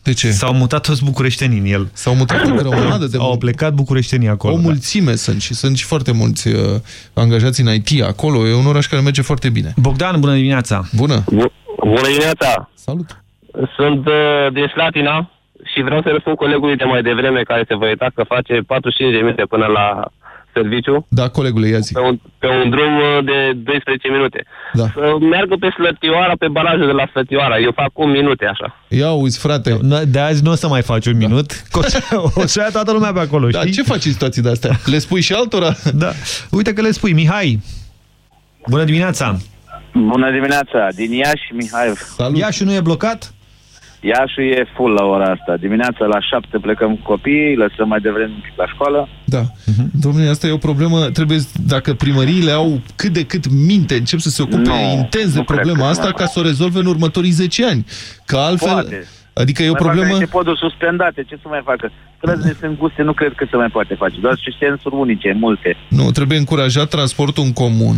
Speaker 2: De ce?
Speaker 3: S-au mutat toți bucureștenii în el.
Speaker 2: S-au mutat o grămadă de
Speaker 3: Au plecat bucureștenii acolo.
Speaker 2: O
Speaker 3: da.
Speaker 2: mulțime sunt și sunt și foarte mulți uh, angajați în IT acolo. E un oraș care merge foarte bine.
Speaker 3: Bogdan, bună dimineața!
Speaker 2: Bună!
Speaker 31: Bună dimineața!
Speaker 2: Salut!
Speaker 31: Sunt uh, din Slatina și vreau să răspund colegului de mai devreme care se vă uita că face 45 de minute până la serviciu
Speaker 2: Da, colegule, ia zi.
Speaker 31: pe un, pe un drum uh, de 12 minute.
Speaker 2: Da.
Speaker 31: Să meargă pe Slătioara, pe barajul de la Slătioara. Eu fac un minute așa.
Speaker 2: Ia uzi, frate.
Speaker 3: De azi nu o să mai faci un minut, că o să, o să ia toată lumea pe acolo,
Speaker 2: Da,
Speaker 3: știi?
Speaker 2: ce faci în situații de astea? Le spui și altora?
Speaker 3: Da. Uite că le spui, Mihai. Bună dimineața!
Speaker 32: Bună dimineața, din Iași, Mihai.
Speaker 2: Salut.
Speaker 3: Iașul nu e blocat?
Speaker 32: Iașul e full la ora asta. Dimineața la șapte plecăm cu copiii, lăsăm mai devreme un pic la școală.
Speaker 2: Da. Domnule, asta e o problemă. Trebuie, dacă primăriile au cât de cât minte, încep să se ocupe
Speaker 32: Nu,
Speaker 2: intens de
Speaker 32: nu cred
Speaker 2: problema
Speaker 32: că
Speaker 2: asta
Speaker 32: mai
Speaker 2: ca să o rezolve în următorii 10 ani. Că altfel...
Speaker 32: Poate.
Speaker 2: Adică e o
Speaker 32: Mai
Speaker 2: problemă...
Speaker 32: facă niște poduri suspendate, ce să mai facă? Străzile sunt guste, nu cred că se mai poate face. Doar și sensuri unice, multe.
Speaker 2: Nu, trebuie încurajat transportul în comun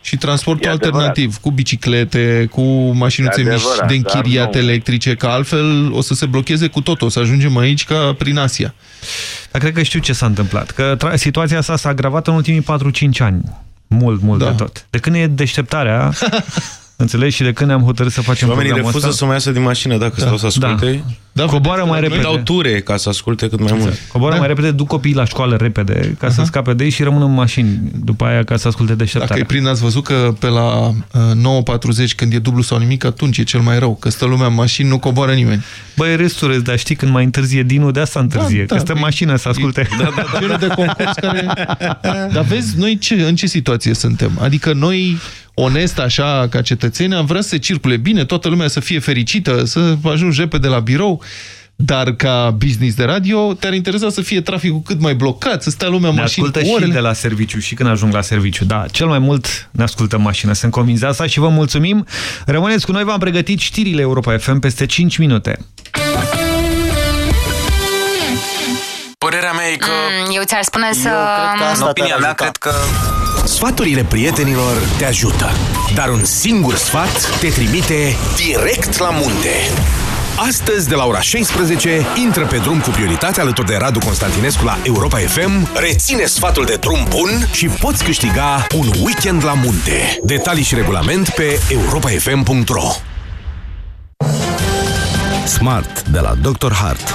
Speaker 2: și transportul
Speaker 32: E adevărat.
Speaker 2: alternativ, cu biciclete, cu mașinuțe
Speaker 32: E
Speaker 2: mici
Speaker 32: adevărat,
Speaker 2: de
Speaker 32: dar
Speaker 2: închiriat
Speaker 32: nu.
Speaker 2: electrice, că altfel o să se blocheze cu totul, o să ajungem aici ca prin Asia.
Speaker 3: Dar cred că știu ce s-a întâmplat. Că tra- situația asta s-a agravat în ultimii 4-5 ani. Mult, mult
Speaker 2: Da.
Speaker 3: de tot. De când e deșteptarea, înțelegi, și de când ne-am hotărât să facem
Speaker 1: Oamenii
Speaker 3: programul
Speaker 1: refuză
Speaker 3: ăsta,
Speaker 1: să mai iasă din mașină dacă
Speaker 3: Da,
Speaker 1: stau să asculte.
Speaker 2: Da,
Speaker 3: Coboară mai
Speaker 1: Îi
Speaker 3: repede.
Speaker 1: dau ture ca să asculte cât mai mult.
Speaker 3: Coboară mai repede, duc copiii la școală repede, ca să scape de ei și rămân în mașini după aia ca să asculte
Speaker 2: Dacă
Speaker 3: deșteptarea.
Speaker 2: e prin, ați văzut că pe la uh, 9.40 când e dublu sau nimic, atunci e cel mai rău, că stă lumea în mașini, nu coboară nimeni.
Speaker 3: Băi, restul râs, dar știi când mai întârzie Dinu, de asta întârzie,
Speaker 2: Da,
Speaker 3: că stă în
Speaker 2: păi-
Speaker 3: mașină să asculte.
Speaker 2: Da, da, da. Genul de concurs care... Dar vezi, noi ce, în ce situație suntem? Adică noi, onest așa, ca cetățeni, am vrea să se circule bine, toată lumea să fie fericită, să ajungi repede la birou, dar ca business de radio, te-ar interesa să fie traficul cât mai blocat, să stea lumea în
Speaker 3: Ne
Speaker 2: mașini
Speaker 3: ascultă
Speaker 2: cu
Speaker 3: și
Speaker 2: orele.
Speaker 3: de la serviciu și când ajung la serviciu. Da, cel mai mult ne ascultă în mașină. Sunt convins de asta și vă mulțumim. Rămâneți cu noi, v-am pregătit știrile Europa FM peste 5 minute.
Speaker 33: Părerea mea e că...
Speaker 34: Mm, eu ți-ar spune să...
Speaker 33: În opinia mea, cred că...
Speaker 5: Sfaturile prietenilor te ajută, dar un singur sfat te trimite direct la munte. Astăzi, de la ora 16, intră pe drum cu prioritate alături de Radu Constantinescu la Europa FM, reține sfatul de drum bun și poți câștiga un weekend la munte. Detalii și regulament pe europafm.ro
Speaker 19: Smart de la Dr. Hart.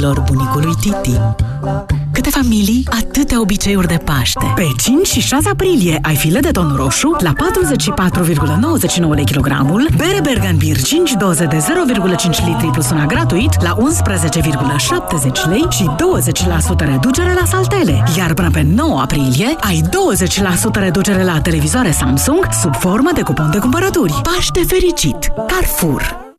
Speaker 8: aventurilor bunicului Titi. Câte familii, atâtea obiceiuri de Paște. Pe 5 și 6 aprilie ai file de ton roșu la 44,99 lei kilogramul, bere Bergan Beer 5 doze de 0,5 litri plus una gratuit la 11,70 lei și 20% reducere la saltele. Iar până pe 9 aprilie ai 20% reducere la televizoare Samsung sub formă de cupon de cumpărături. Paște fericit! Carrefour!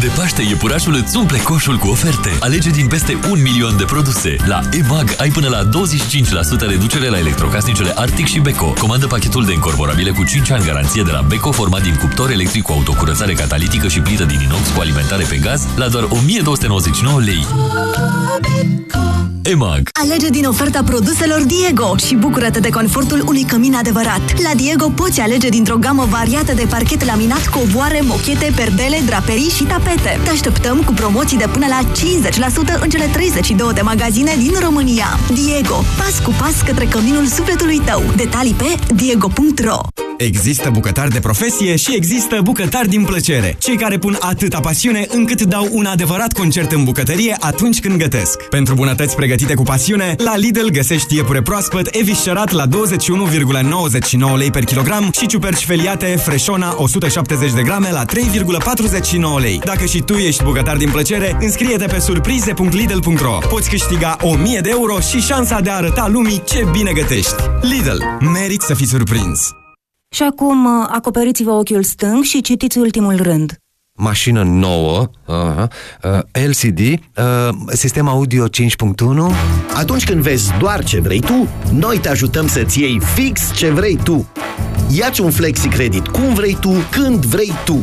Speaker 13: De Paște, iepurașul îți umple coșul cu oferte. Alege din peste un milion de produse. La EMAG ai până la 25% reducere la electrocasnicele Arctic și Beko. Comandă pachetul de încorporabile cu 5 ani garanție de la Beko, format din cuptor electric cu autocurățare catalitică și plită din inox cu alimentare pe gaz, la doar 1299 lei. EMAG
Speaker 35: Alege din oferta produselor Diego și bucură-te de confortul unui cămin adevărat. La Diego poți alege dintr-o gamă variată de parchet laminat, covoare, mochete, perdele, draperii și tapete. Te așteptăm cu promoții de până la 50% în cele 32 de magazine din România. Diego, pas cu pas către căminul sufletului tău. Detalii pe diego.ro
Speaker 36: Există bucătari de profesie și există bucătari din plăcere. Cei care pun atâta pasiune încât dau un adevărat concert în bucătărie atunci când gătesc. Pentru bunătăți pregătite cu pasiune, la Lidl găsești iepure proaspăt eviscerat la 21,99 lei per kilogram și ciuperci feliate Freșona 170 de grame la 3,49 lei. Dacă și tu ești bucătar din plăcere, înscrie-te pe surprize.lidl.ro. Poți câștiga 1000 de euro și șansa de a arăta lumii ce bine gătești. Lidl. Merit să fii surprins.
Speaker 16: Și acum uh, acoperiți-vă ochiul stâng și citiți ultimul rând.
Speaker 37: Mașină nouă, uh, uh, LCD, uh, sistem audio 5.1.
Speaker 21: Atunci când vezi doar ce vrei tu, noi te ajutăm să-ți iei fix ce vrei tu. Iați un flexi credit cum vrei tu, când vrei tu.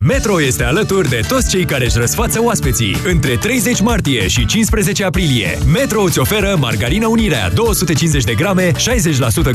Speaker 38: Metro este alături de toți cei care își răsfață oaspeții. Între 30 martie și 15 aprilie, Metro îți oferă margarină Unirea 250 de grame, 60%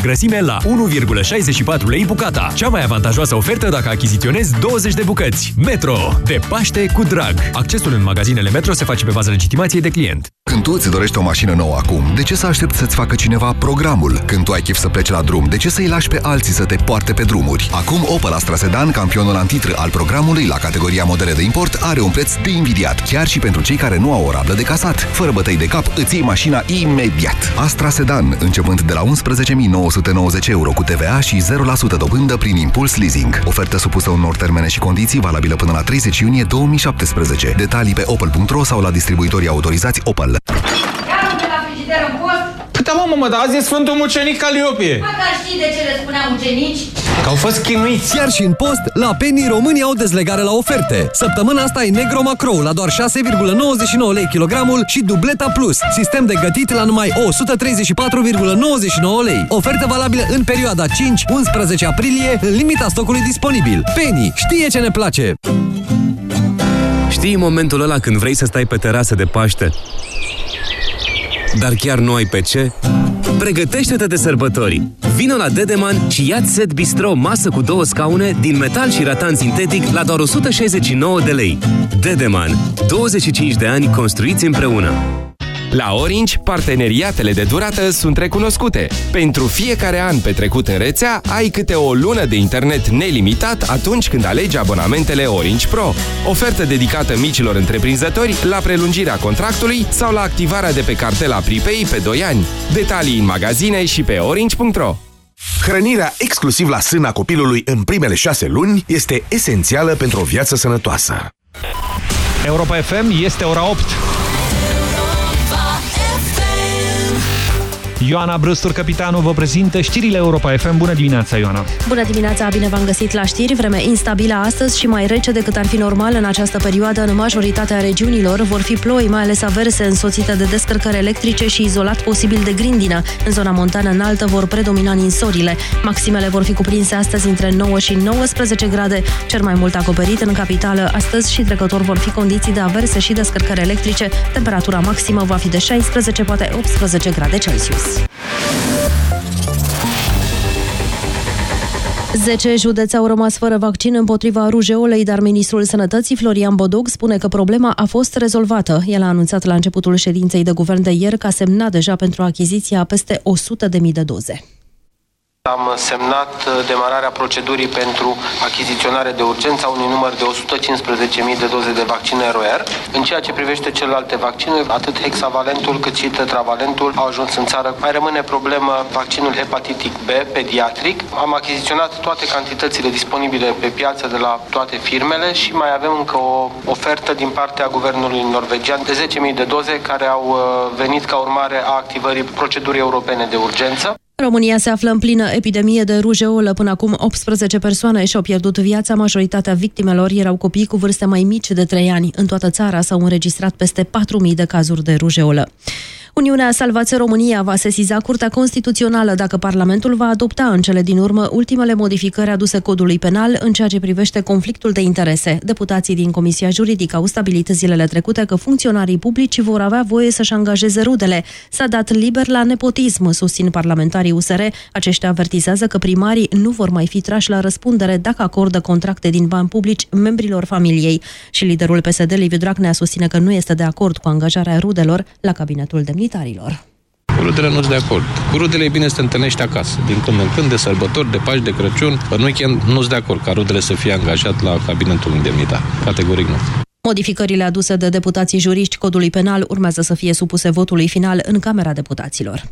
Speaker 38: grăsime la 1,64 lei bucata. Cea mai avantajoasă ofertă dacă achiziționezi 20 de bucăți. Metro. De Paște cu drag. Accesul în magazinele Metro se face pe bază legitimației de client.
Speaker 7: Când tu îți dorești o mașină nouă acum, de ce să aștepți să-ți facă cineva programul? Când tu ai chef să pleci la drum, de ce să-i lași pe alții să te poarte pe drumuri? Acum Opel Astra Sedan, campionul antitră al programului la categoria modele de import, are un preț de invidiat, chiar și pentru cei care nu au o rablă de casat. Fără bătăi de cap, îți iei mașina imediat. Astra Sedan, începând de la 11.990 euro cu TVA și 0% dobândă prin impuls leasing. Ofertă supusă unor termene și condiții valabilă până la 30 iunie 2017. Detalii pe opel.ro sau la distribuitorii autorizați Opel.
Speaker 39: Păi da, mamă, mă, dar azi e Sfântul Mucenic Caliopie.
Speaker 23: Măcar știi de ce le spuneam ucenici?
Speaker 39: Că au fost chinuiți.
Speaker 40: Chiar și în post, la Penny românii au dezlegare la oferte. Săptămâna asta e Negro Macro la doar 6,99 lei kilogramul și Dubleta Plus, sistem de gătit la numai 134,99 lei. Ofertă valabilă în perioada 5-11 aprilie, în limita stocului disponibil. Penny știe ce ne place!
Speaker 41: Știi momentul ăla când vrei să stai pe terasă de Paște? Dar chiar nu ai pe ce? Pregătește-te de sărbători! Vino la Dedeman și ia set bistro masă cu două scaune din metal și ratan sintetic la doar 169 de lei. Dedeman. 25 de ani construiți împreună. La Orange, parteneriatele de durată sunt recunoscute. Pentru fiecare an petrecut în rețea, ai câte o lună de internet nelimitat atunci când alegi abonamentele Orange Pro. Ofertă dedicată micilor întreprinzători la prelungirea contractului sau la activarea de pe cartela Pripei pe 2 ani. Detalii în magazine și pe orange.ro
Speaker 5: Hrănirea exclusiv la sâna copilului în primele șase luni este esențială pentru o viață sănătoasă.
Speaker 3: Europa FM este ora 8. Ioana Brăstur, capitanul, vă prezintă știrile Europa FM. Bună dimineața, Ioana!
Speaker 42: Bună dimineața, bine v-am găsit la știri. Vreme instabilă astăzi și mai rece decât ar fi normal în această perioadă în majoritatea regiunilor. Vor fi ploi, mai ales averse, însoțite de descărcări electrice și izolat posibil de grindină. În zona montană înaltă vor predomina ninsorile. Maximele vor fi cuprinse astăzi între 9 și 19 grade. Cer mai mult acoperit în capitală. Astăzi și trecător vor fi condiții de averse și descărcări electrice. Temperatura maximă va fi de 16, poate 18 grade Celsius. 10 județe au rămas fără vaccin împotriva rujeolei, dar ministrul Sănătății, Florian Bodog, spune că problema a fost rezolvată. El a anunțat la începutul ședinței de guvern de ieri că a semnat deja pentru achiziția a peste 100.000 de doze.
Speaker 43: Am semnat uh, demararea procedurii pentru achiziționare de urgență a unui număr de 115.000 de doze de vaccin ROR. În ceea ce privește celelalte vaccinuri, atât hexavalentul cât și tetravalentul au ajuns în țară. Mai rămâne problemă vaccinul hepatitic B, pediatric. Am achiziționat toate cantitățile disponibile pe piață de la toate firmele și mai avem încă o ofertă din partea guvernului norvegian de 10.000 de doze care au uh, venit ca urmare a activării procedurii europene de urgență.
Speaker 42: România se află în plină epidemie de rujeolă. Până acum 18 persoane și-au pierdut viața. Majoritatea victimelor erau copii cu vârste mai mici de 3 ani. În toată țara s-au înregistrat peste 4.000 de cazuri de rujeolă. Uniunea Salvație România va sesiza Curtea Constituțională dacă Parlamentul va adopta în cele din urmă ultimele modificări aduse codului penal în ceea ce privește conflictul de interese. Deputații din Comisia Juridică au stabilit zilele trecute că funcționarii publici vor avea voie să-și angajeze rudele. S-a dat liber la nepotism, susțin parlamentarii USR. Aceștia avertizează că primarii nu vor mai fi trași la răspundere dacă acordă contracte din bani publici membrilor familiei. Și liderul PSD, Liviu Dragnea, susține că nu este de acord cu angajarea rudelor la cabinetul de demnitarilor.
Speaker 44: Cu rudele nu sunt de acord. Cu rudele e bine să te întâlnești acasă, din când în când, de sărbători, de Paști, de Crăciun. În weekend nu sunt de acord ca rudele să fie angajat la cabinetul indemnitar. Categoric nu.
Speaker 42: Modificările aduse de deputații juriști codului penal urmează să fie supuse votului final în Camera Deputaților.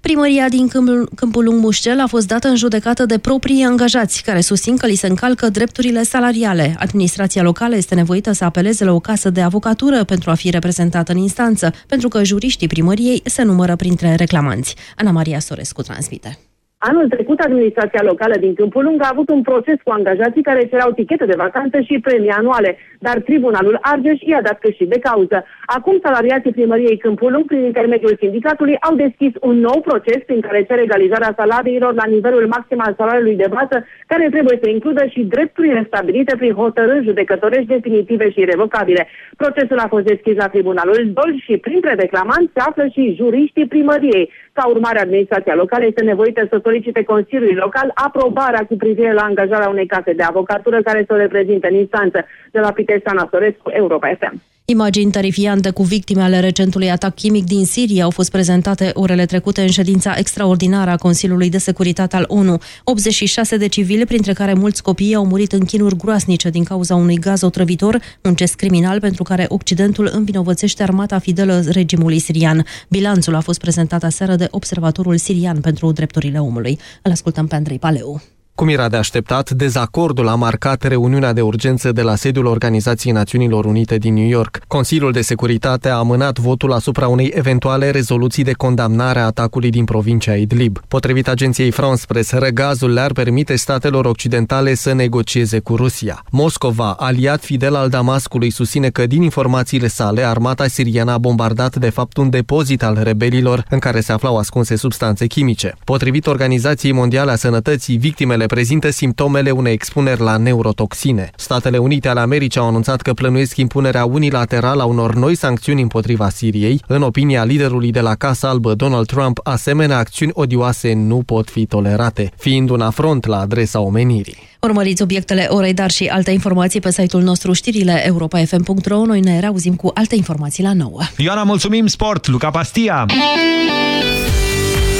Speaker 42: Primăria din Câmpul, Câmpul Lung Mușcel a fost dată în judecată de proprii angajați, care susțin că li se încalcă drepturile salariale. Administrația locală este nevoită să apeleze la o casă de avocatură pentru a fi reprezentată în instanță, pentru că juriștii primăriei se numără printre reclamanți. Ana Maria Sorescu transmite.
Speaker 45: Anul trecut, administrația locală din Câmpul Lung a avut un proces cu angajații care cereau tichete de vacanță și premii anuale, dar Tribunalul Argeș i-a dat câștig de cauză. Acum, salariații primăriei Câmpul Lung, prin intermediul sindicatului, au deschis un nou proces prin care cer egalizarea salariilor la nivelul maxim al salariului de bază, care trebuie să includă și drepturile stabilite prin hotărâri judecătorești definitive și irrevocabile. Procesul a fost deschis la Tribunalul Dol și printre reclamanți se află și juriștii primăriei. Ca urmare, administrația locală este nevoită să solicite Consiliului Local aprobarea cu privire la angajarea unei case de avocatură care să o reprezinte în instanță. De la Piteșana Sorescu, Europa FM.
Speaker 42: Imagini terifiante cu victime ale recentului atac chimic din Siria au fost prezentate orele trecute în ședința extraordinară a Consiliului de Securitate al ONU. 86 de civili, printre care mulți copii, au murit în chinuri groasnice din cauza unui gaz otrăvitor, un gest criminal pentru care Occidentul învinovățește armata fidelă regimului sirian. Bilanțul a fost prezentat aseară de Observatorul Sirian pentru Drepturile Omului. Îl ascultăm pe Andrei Paleu.
Speaker 46: Cum era de așteptat, dezacordul a marcat reuniunea de urgență de la sediul Organizației Națiunilor Unite din New York. Consiliul de Securitate a amânat votul asupra unei eventuale rezoluții de condamnare a atacului din provincia Idlib. Potrivit agenției France Press, răgazul le-ar permite statelor occidentale să negocieze cu Rusia. Moscova, aliat fidel al Damascului, susține că din informațiile sale, armata siriană a bombardat de fapt un depozit al rebelilor în care se aflau ascunse substanțe chimice. Potrivit Organizației Mondiale a Sănătății, victimele prezintă simptomele unei expuneri la neurotoxine. Statele Unite ale Americii au anunțat că plănuiesc impunerea unilaterală a unor noi sancțiuni împotriva Siriei. În opinia liderului de la Casa Albă, Donald Trump, asemenea acțiuni odioase nu pot fi tolerate, fiind un afront la adresa omenirii.
Speaker 42: Urmăriți obiectele orei, dar și alte informații pe site-ul nostru știrile europa.fm.ro. Noi ne reauzim cu alte informații la nouă.
Speaker 3: Ioana, mulțumim! Sport, Luca Pastia!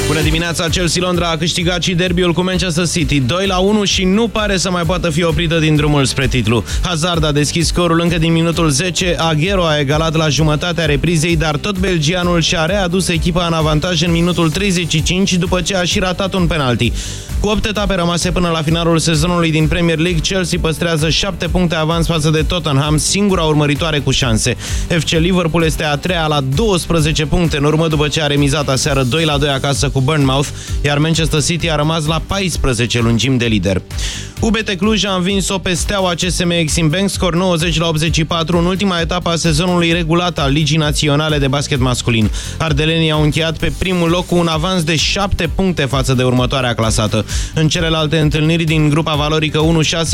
Speaker 1: Bună dimineața, Chelsea Londra a câștigat și derbiul cu Manchester City 2 la 1 și nu pare să mai poată fi oprită din drumul spre titlu. Hazard a deschis scorul încă din minutul 10, Aguero a egalat la jumătatea reprizei, dar tot belgianul și-a readus echipa în avantaj în minutul 35 după ce a și ratat un penalti. Cu 8 etape rămase până la finalul sezonului din Premier League, Chelsea păstrează 7 puncte avans față de Tottenham, singura urmăritoare cu șanse. FC Liverpool este a treia la 12 puncte în urmă după ce a remizat aseară 2 la 2 acasă cu Bournemouth, iar Manchester City a rămas la 14 lungimi de lider. UBT Cluj a învins-o pe steaua CSM Exim Bank, scor 90 la 84 în ultima etapă a sezonului regulat al Ligii Naționale de Basket Masculin. Ardelenii au încheiat pe primul loc cu un avans de 7 puncte față de următoarea clasată. În celelalte întâlniri din grupa valorică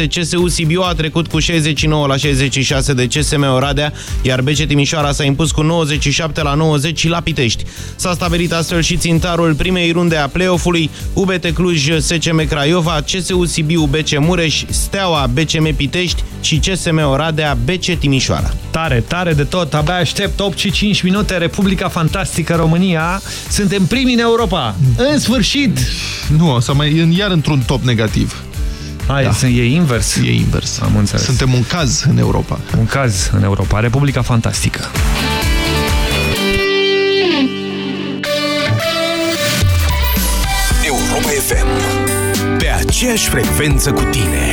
Speaker 1: 1-6, CSU Sibiu a trecut cu 69 la 66 de CSM Oradea, iar BC Timișoara s-a impus cu 97 la 90 la Pitești. S-a stabilit astfel și țintarul primei runde a play-off-ului UBT Cluj SCM Craiova, CSU Sibiu BC Mureș, Steaua BCM Pitești și CSM Oradea BC Timișoara.
Speaker 3: Tare, tare de tot, abia aștept 8 și 5 minute, Republica Fantastică România, suntem primii în Europa, în sfârșit!
Speaker 2: Nu, o să mai iar într-un top negativ.
Speaker 3: Hai, da. e invers?
Speaker 2: E invers.
Speaker 3: Am înțeles.
Speaker 2: Suntem un caz în Europa.
Speaker 3: Un caz în Europa. Republica Fantastică.
Speaker 4: Aceeași frecvență cu tine.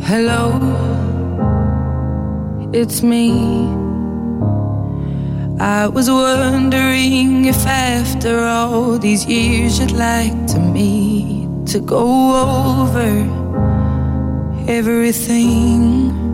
Speaker 47: Hello, it's me. I was wondering if after all these years you'd like to meet to go over everything.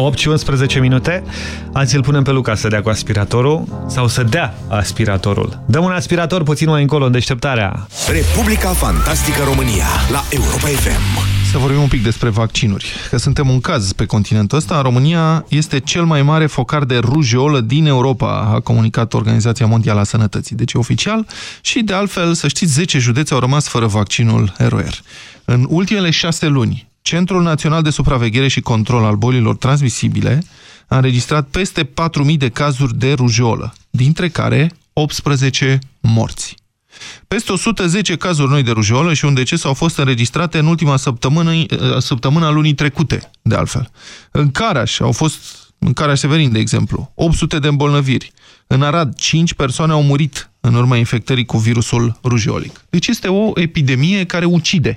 Speaker 3: 8 și 11 minute. Azi îl punem pe Luca să dea cu aspiratorul sau să dea aspiratorul. Dăm un aspirator puțin mai încolo în deșteptarea.
Speaker 5: Republica Fantastică România la Europa FM.
Speaker 2: Să vorbim un pic despre vaccinuri, că suntem un caz pe continentul ăsta. România este cel mai mare focar de rujeolă din Europa, a comunicat Organizația Mondială a Sănătății. Deci oficial și de altfel, să știți, 10 județe au rămas fără vaccinul ROR. În ultimele șase luni, Centrul Național de Supraveghere și Control al Bolilor Transmisibile a înregistrat peste 4.000 de cazuri de rujeolă, dintre care 18 morți. Peste 110 cazuri noi de rujeolă și un deces au fost înregistrate în ultima săptămână, săptămână a lunii trecute, de altfel. În Caraș au fost, în Caraș Severin, de exemplu, 800 de îmbolnăviri. În Arad, 5 persoane au murit în urma infectării cu virusul rujeolic. Deci este o epidemie care ucide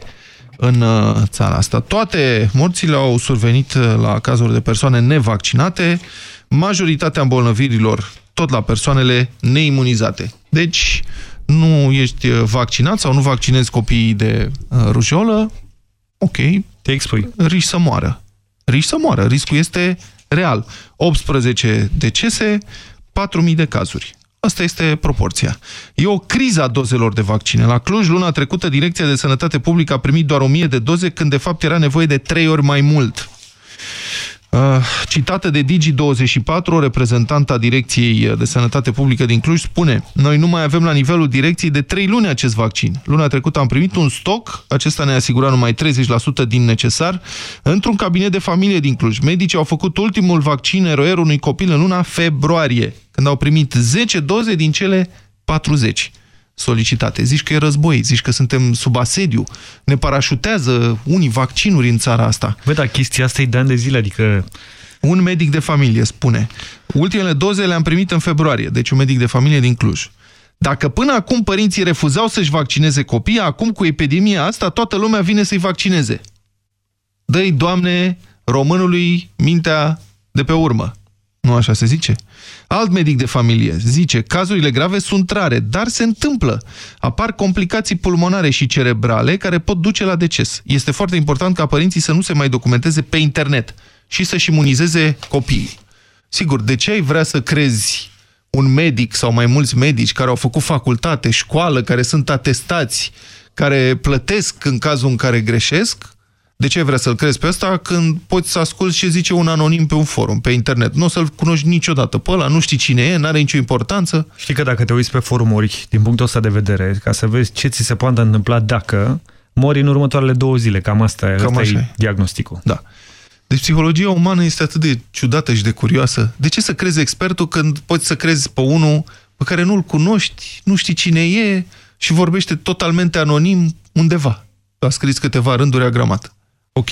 Speaker 2: în uh, țara asta. Toate morțile au survenit uh, la cazuri de persoane nevaccinate, majoritatea îmbolnăvirilor tot la persoanele neimunizate. Deci, nu ești uh, vaccinat sau nu vaccinezi copiii de uh, rujeolă, ok,
Speaker 3: te expui.
Speaker 2: Riști să moară. Riști să moară. Riscul este real. 18 decese, 4.000 de cazuri. Asta este proporția. E o criză a dozelor de vaccine. La Cluj, luna trecută, Direcția de Sănătate Publică a primit doar 1000 de doze, când de fapt era nevoie de 3 ori mai mult. Uh, citată de Digi24, reprezentanta Direcției de Sănătate Publică din Cluj, spune Noi nu mai avem la nivelul direcției de 3 luni acest vaccin. Luna trecută am primit un stoc, acesta ne-a asigurat numai 30% din necesar, într-un cabinet de familie din Cluj. Medicii au făcut ultimul vaccin ROR unui copil în luna februarie, când au primit 10 doze din cele 40 solicitate. Zici că e război, zici că suntem sub asediu, ne parașutează unii vaccinuri în țara asta.
Speaker 3: Bă, dar chestia asta e de ani de zile, adică...
Speaker 2: Un medic de familie spune, ultimele doze le-am primit în februarie, deci un medic de familie din Cluj. Dacă până acum părinții refuzau să-și vaccineze copiii, acum cu epidemia asta toată lumea vine să-i vaccineze. Dă-i, Doamne, românului mintea de pe urmă. Nu așa se zice? Alt medic de familie zice, cazurile grave sunt rare, dar se întâmplă. Apar complicații pulmonare și cerebrale care pot duce la deces. Este foarte important ca părinții să nu se mai documenteze pe internet și să-și imunizeze copiii. Sigur, de ce ai vrea să crezi un medic sau mai mulți medici care au făcut facultate, școală, care sunt atestați, care plătesc în cazul în care greșesc, de ce vrea să-l crezi pe ăsta când poți să asculti ce zice un anonim pe un forum, pe internet? Nu o să-l cunoști niciodată pe ăla, nu știi cine e, n-are nicio importanță.
Speaker 3: Știi că dacă te uiți pe forumuri, din punctul ăsta de vedere, ca să vezi ce ți se poate întâmpla dacă mori în următoarele două zile, cam asta, cam asta e diagnosticul.
Speaker 2: Da. Deci psihologia umană este atât de ciudată și de curioasă. De ce să crezi expertul când poți să crezi pe unul pe care nu-l cunoști, nu știi cine e și vorbește totalmente anonim undeva? A scris câteva rânduri agramat. Ok.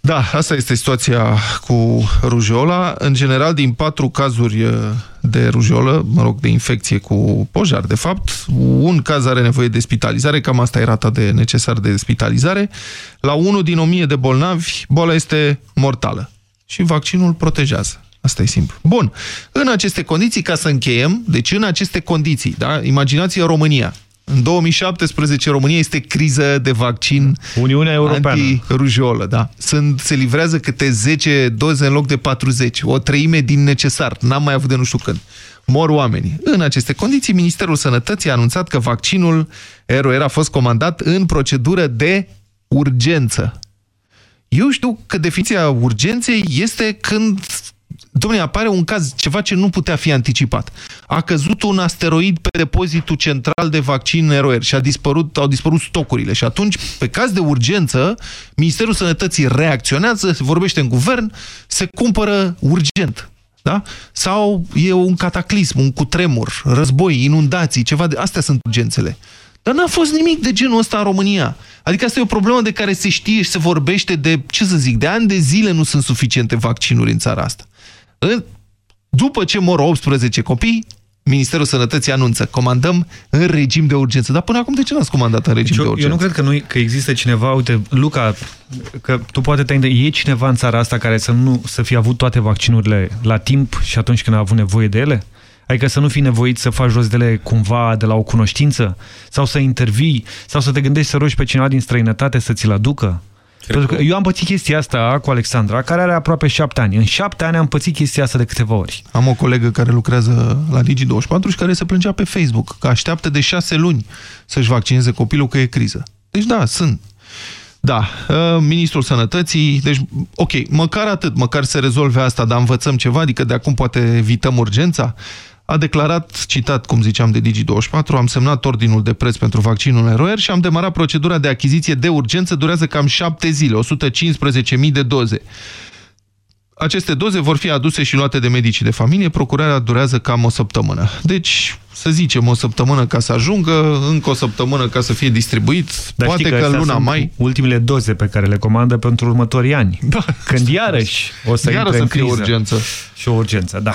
Speaker 2: Da, asta este situația cu rujeola. În general, din patru cazuri uh, de rujeolă, mă rog, de infecție cu pojar, de fapt, un caz are nevoie de spitalizare, cam asta e rata de necesar de spitalizare. La unul din o mie de bolnavi, boala este mortală și vaccinul protejează. Asta e simplu. Bun. În aceste condiții, ca să încheiem, deci în aceste condiții, da, imaginați România, în 2017 România este criză de vaccin
Speaker 3: Uniunea Europeană.
Speaker 2: anti-rujolă. Da. Sunt, se livrează câte 10 doze în loc de 40. O treime din necesar. N-am mai avut de nu știu când. Mor oamenii. În aceste condiții, Ministerul Sănătății a anunțat că vaccinul ROR a fost comandat în procedură de urgență. Eu știu că definiția urgenței este când Domnule, apare un caz, ceva ce nu putea fi anticipat. A căzut un asteroid pe depozitul central de vaccin ROR și a dispărut, au dispărut stocurile. Și atunci, pe caz de urgență, Ministerul Sănătății reacționează, se vorbește în guvern, se cumpără urgent. Da? Sau e un cataclism, un cutremur, război, inundații, ceva de... Astea sunt urgențele. Dar n-a fost nimic de genul ăsta în România. Adică asta e o problemă de care se știe și se vorbește de, ce să zic, de ani de zile nu sunt suficiente vaccinuri în țara asta. După ce mor 18 copii, Ministerul Sănătății anunță, comandăm în regim de urgență. Dar până acum de ce n-ați comandat în regim deci
Speaker 3: eu,
Speaker 2: de urgență?
Speaker 3: Eu nu cred că, nu, că există cineva, uite, Luca, că tu poate te e cineva în țara asta care să nu să fie avut toate vaccinurile la timp și atunci când a avut nevoie de ele? Adică să nu fii nevoit să faci rost de ele cumva de la o cunoștință? Sau să intervii? Sau să te gândești să rogi pe cineva din străinătate să ți-l aducă? Pentru că eu am pățit chestia asta cu Alexandra, care are aproape șapte ani. În șapte ani am pățit chestia asta de câteva ori.
Speaker 2: Am o colegă care lucrează la Digi24 și care se plângea pe Facebook că așteaptă de șase luni să-și vaccineze copilul că e criză. Deci da, sunt. Da, uh, Ministrul Sănătății, deci, ok, măcar atât, măcar se rezolve asta, dar învățăm ceva, adică de acum poate evităm urgența? A declarat, citat, cum ziceam, de Digi24, am semnat ordinul de preț pentru vaccinul ROR și am demarat procedura de achiziție de urgență, durează cam șapte zile, 115.000 de doze. Aceste doze vor fi aduse și luate de medicii de familie, procurarea durează cam o săptămână. Deci, să zicem, o săptămână ca să ajungă, încă o săptămână ca să fie distribuit,
Speaker 3: Dar
Speaker 2: poate
Speaker 3: știi
Speaker 2: că,
Speaker 3: că
Speaker 2: în luna
Speaker 3: sunt
Speaker 2: mai...
Speaker 3: ultimele doze pe care le comandă pentru următorii ani.
Speaker 2: Da.
Speaker 3: Când iarăși o să
Speaker 2: Iară
Speaker 3: intre
Speaker 2: să
Speaker 3: în
Speaker 2: fie
Speaker 3: criză.
Speaker 2: urgență.
Speaker 3: Și o urgență, da.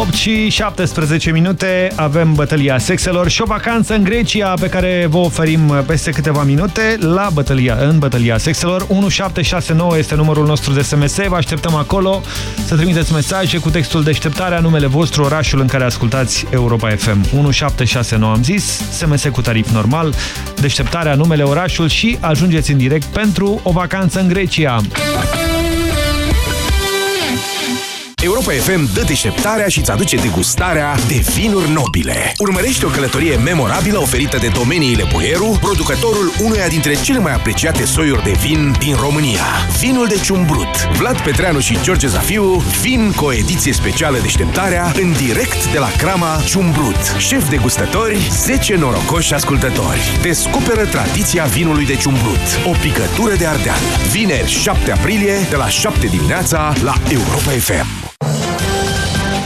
Speaker 3: 8 și 17 minute, avem bătălia sexelor și o vacanță în Grecia pe care vă oferim peste câteva minute la bătălia, în bătălia sexelor. 1769 este numărul nostru de SMS, vă așteptăm acolo să trimiteți mesaje cu textul deșteptarea, numele vostru, orașul în care ascultați Europa FM. 1769 am zis, SMS cu tarif normal, deșteptarea, numele, orașul și ajungeți în direct pentru o vacanță în Grecia.
Speaker 5: Europa FM dă deșteptarea și îți aduce degustarea de vinuri nobile. Urmărește o călătorie memorabilă oferită de domeniile Buheru, producătorul unuia dintre cele mai apreciate soiuri de vin din România. Vinul de ciumbrut. Vlad Petreanu și George Zafiu vin cu o ediție specială deșteptarea în direct de la Crama Ciumbrut. Șef degustători, 10 norocoși ascultători. Descoperă tradiția vinului de ciumbrut. O picătură de ardeal. Vineri 7 aprilie de la 7 dimineața la Europa FM.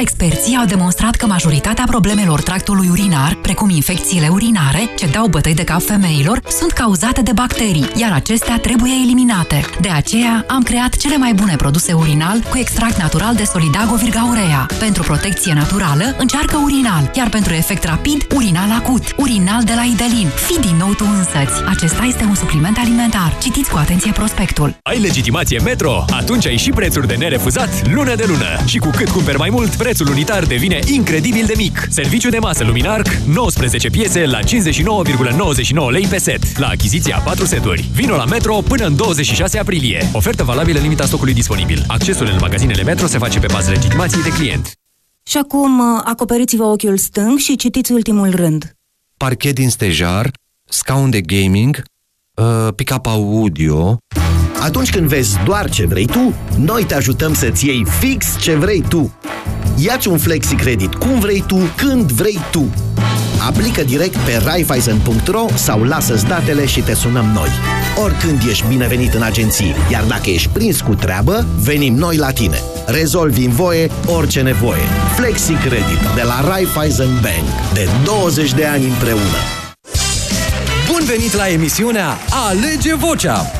Speaker 8: Experții au demonstrat că majoritatea problemelor tractului urinar, precum infecțiile urinare, ce dau bătăi de cap femeilor, sunt cauzate de bacterii, iar acestea trebuie eliminate. De aceea, am creat cele mai bune produse urinal cu extract natural de Solidago Virgaurea. Pentru protecție naturală, încearcă urinal, iar pentru efect rapid, urinal acut, urinal de la Idelin. Fii din nou tu însăți. Acesta este un supliment alimentar. Citiți cu atenție prospectul.
Speaker 48: Ai legitimație Metro? Atunci ai și prețuri de nerefuzat lună de lună. Și cu cât cumperi mai mult, prețul unitar devine incredibil de mic. Serviciu de masă Luminarc, 19 piese la 59,99 lei pe set. La achiziția 4 seturi. Vino la Metro până în 26 aprilie. Ofertă valabilă în limita stocului disponibil. Accesul în magazinele Metro se face pe bază legitimației de client.
Speaker 49: Și acum uh, acoperiți-vă ochiul stâng și citiți ultimul rând.
Speaker 50: Parchet din stejar, scaun de gaming, uh, pick-up audio...
Speaker 21: Atunci când vezi doar ce vrei tu, noi te ajutăm să-ți iei fix ce vrei tu. Iați un flexi credit cum vrei tu, când vrei tu. Aplică direct pe raiffeisen.ro sau lasă-ți datele și te sunăm noi. Oricând ești binevenit în agenții, iar dacă ești prins cu treabă, venim noi la tine. Rezolvi în voie orice nevoie. Flexi Credit de la Raiffeisen Bank. De 20 de ani împreună.
Speaker 41: Bun venit la emisiunea Alege Vocea!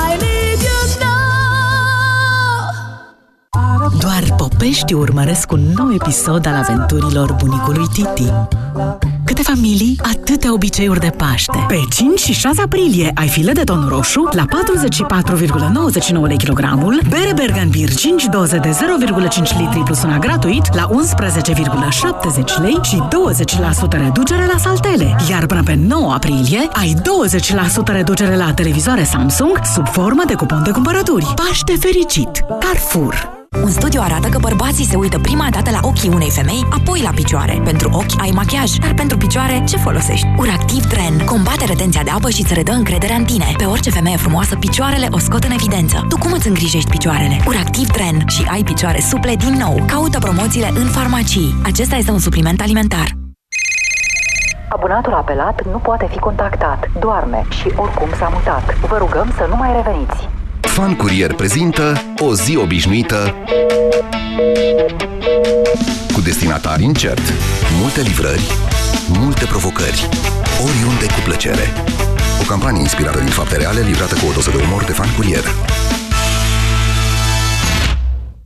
Speaker 51: Doar popești urmăresc un nou episod al aventurilor bunicului Titi. Câte familii, atâtea obiceiuri de Paște.
Speaker 52: Pe 5 și 6 aprilie ai file de ton roșu la 44,99 lei kilogramul, bere Bergan Beer 5 doze de 0,5 litri plus una gratuit la 11,70 lei și 20% reducere la saltele. Iar până pe 9 aprilie ai 20% reducere la televizoare Samsung sub formă de cupon de cumpărături. Paște fericit! Carrefour!
Speaker 8: Un studiu arată că bărbații se uită prima dată la ochii unei femei, apoi la picioare. Pentru ochi ai machiaj, dar pentru picioare ce folosești? Uractiv Tren combate retenția de apă și îți redă încrederea în tine. Pe orice femeie frumoasă, picioarele o scot în evidență. Tu cum îți îngrijești picioarele? Uractiv Tren și ai picioare suple din nou. Caută promoțiile în farmacii. Acesta este un supliment alimentar.
Speaker 7: Abonatul apelat nu poate fi contactat, doarme și oricum s-a mutat. Vă rugăm să nu mai reveniți.
Speaker 5: Fan Curier prezintă o zi obișnuită cu destinatari incert, multe livrări, multe provocări, oriunde cu plăcere. O campanie inspirată din fapte reale, livrată cu o doză de umor de Fan Curier.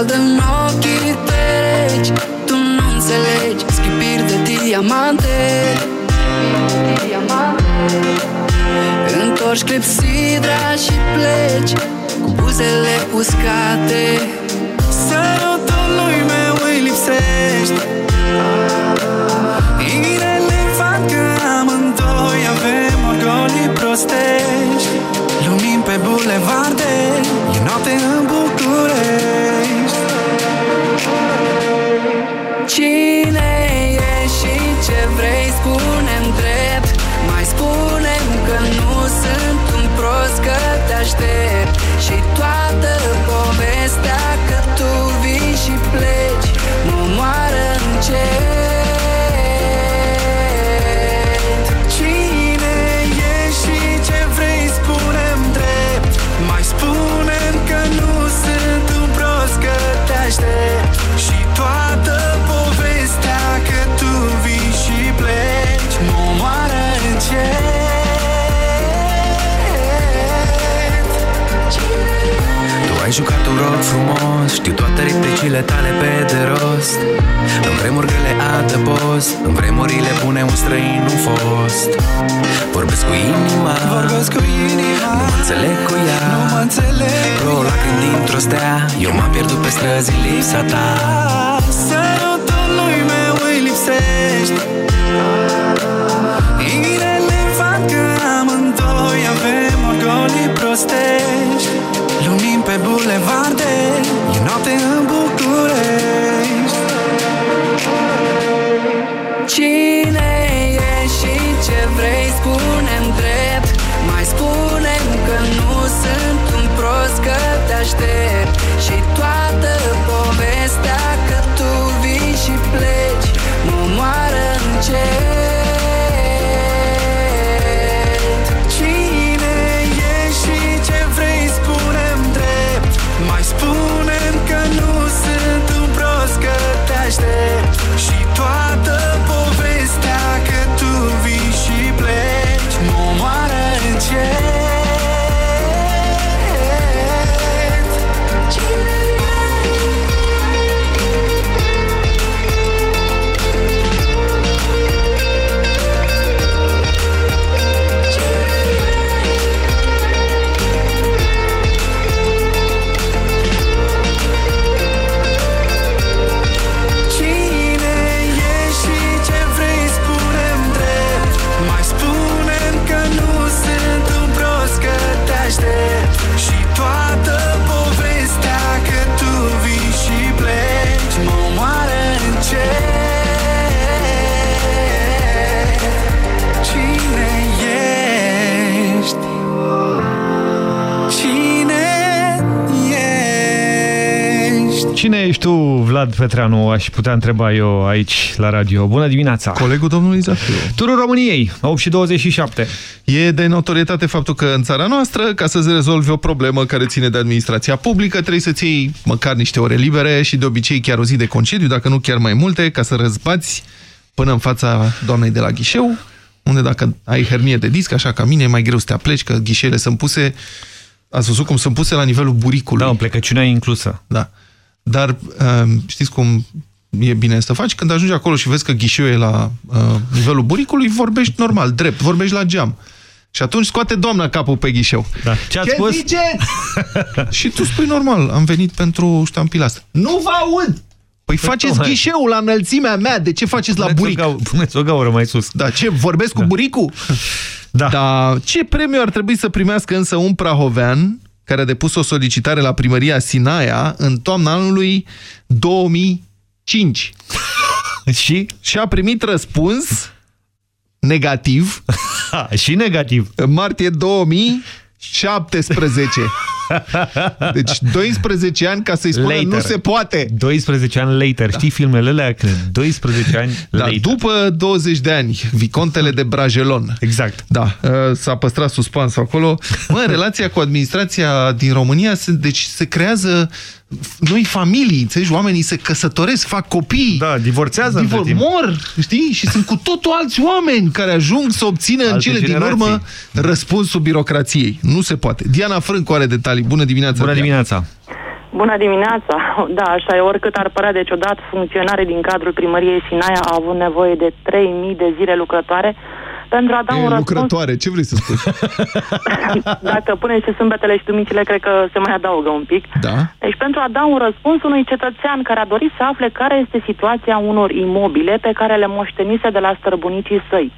Speaker 53: Se scaldă în ochii perechi Tu nu înțelegi. Schipiri de diamante. Întorci clepsidra și pleci Cu buzele uscate.
Speaker 47: Sărutul lui meu îi lipsește. Inele fac că amândoi avem orgolii prostești. Lumini pe bulevarde, e noapte în
Speaker 53: Tu
Speaker 54: ai jucat un rol frumos. Știu toate replicile tale pe de rost. În vremuri grele adăpost În vremurile bune un străin nu fost. Vorbesc cu inima
Speaker 47: Vorbesc cu inima
Speaker 54: Nu mă înțeleg cu ea.
Speaker 47: Nu mă înțeleg
Speaker 54: Pro lacrimi dintr-o stea Eu m-am pierdut pe străzi în lipsa ta.
Speaker 47: Sărutul lui meu îi lipsește. Inele fac că amândoi avem orgolii prostești Lumini pe bulevarde, e noapte în București.
Speaker 53: Cine e și ce vrei spune-mi drept. Mai spune că nu sunt un prost că te aștept
Speaker 3: Cine ești tu, Vlad Petreanu? Aș putea întreba eu aici la radio. Bună dimineața!
Speaker 2: Colegul domnului Zafiu.
Speaker 3: Turul României, 8 și 27.
Speaker 2: E de notorietate faptul că în țara noastră, ca să se rezolvi o problemă care ține de administrația publică, trebuie să-ți iei măcar niște ore libere și de obicei chiar o zi de concediu, dacă nu chiar mai multe, ca să răzbați până în fața doamnei de la ghișeu, unde dacă ai hernie de disc, așa ca mine, e mai greu să te apleci, că ghișeele sunt puse... Ați văzut cum sunt puse la nivelul buricului.
Speaker 3: Da, plecăciunea e inclusă.
Speaker 2: Da. Dar um, știți cum e bine să faci? Când ajungi acolo și vezi că ghișeul e la uh, nivelul buricului, vorbești normal, drept, vorbești la geam. Și atunci scoate doamna capul pe ghișeu.
Speaker 3: Da. Ce ați
Speaker 2: Ce
Speaker 3: spus?
Speaker 2: ziceți? și tu spui normal, am venit pentru ștampila asta. Nu vă aud! Păi faceți
Speaker 3: tocmai.
Speaker 2: ghișeul la înălțimea mea, de ce faceți la
Speaker 3: Puneți o
Speaker 2: buric?
Speaker 3: gau- Puneți o gaură mai sus.
Speaker 2: Da, ce, vorbesc cu buricul?
Speaker 3: Da.
Speaker 2: da. Ce premiu ar trebui să primească însă un prahovean care a depus o solicitare la primăria Sinaia în toamna anului 2005?
Speaker 3: și?
Speaker 2: Și a primit răspuns negativ.
Speaker 3: Ha, și negativ.
Speaker 2: În martie 2017. Deci 12 ani ca să-i spună
Speaker 3: Later.
Speaker 2: nu se poate.
Speaker 3: 12 ani later. Știi filmele alea? Când 12 ani
Speaker 2: Da,
Speaker 3: later.
Speaker 2: după 20 de ani, Vicontele de Brajelon.
Speaker 3: Exact.
Speaker 2: Da, uh, s-a păstrat suspansul acolo. Mă, relația cu administrația din România, se- deci se creează noi familii, înțelegi? Oamenii se căsătoresc, fac copii.
Speaker 3: Da, divorțează între
Speaker 2: Divor,
Speaker 3: timp.
Speaker 2: mor, știi? Și sunt cu totul alți oameni care ajung să obțină în
Speaker 3: Alte
Speaker 2: cele din
Speaker 3: generații.
Speaker 2: urmă răspunsul birocrației. Nu se poate. Diana Frâncu are detalii. Bună dimineața!
Speaker 3: Bună
Speaker 2: Diana.
Speaker 3: dimineața!
Speaker 55: Bună dimineața! Da, așa e. Oricât ar părea de ciudat, funcționare din cadrul primăriei Sinaia au avut nevoie de 3.000 de zile lucrătoare pentru a da un
Speaker 2: E,
Speaker 55: răspuns.
Speaker 2: lucrătoare, ce vrei să spui?
Speaker 55: Dacă punem și sâmbetele și duminicile, cred că se mai adaugă un pic.
Speaker 2: Da?
Speaker 55: Deci pentru a da un răspuns unui cetățean care a dorit să afle care este situația unor imobile pe care le moștenise de la străbunicii săi.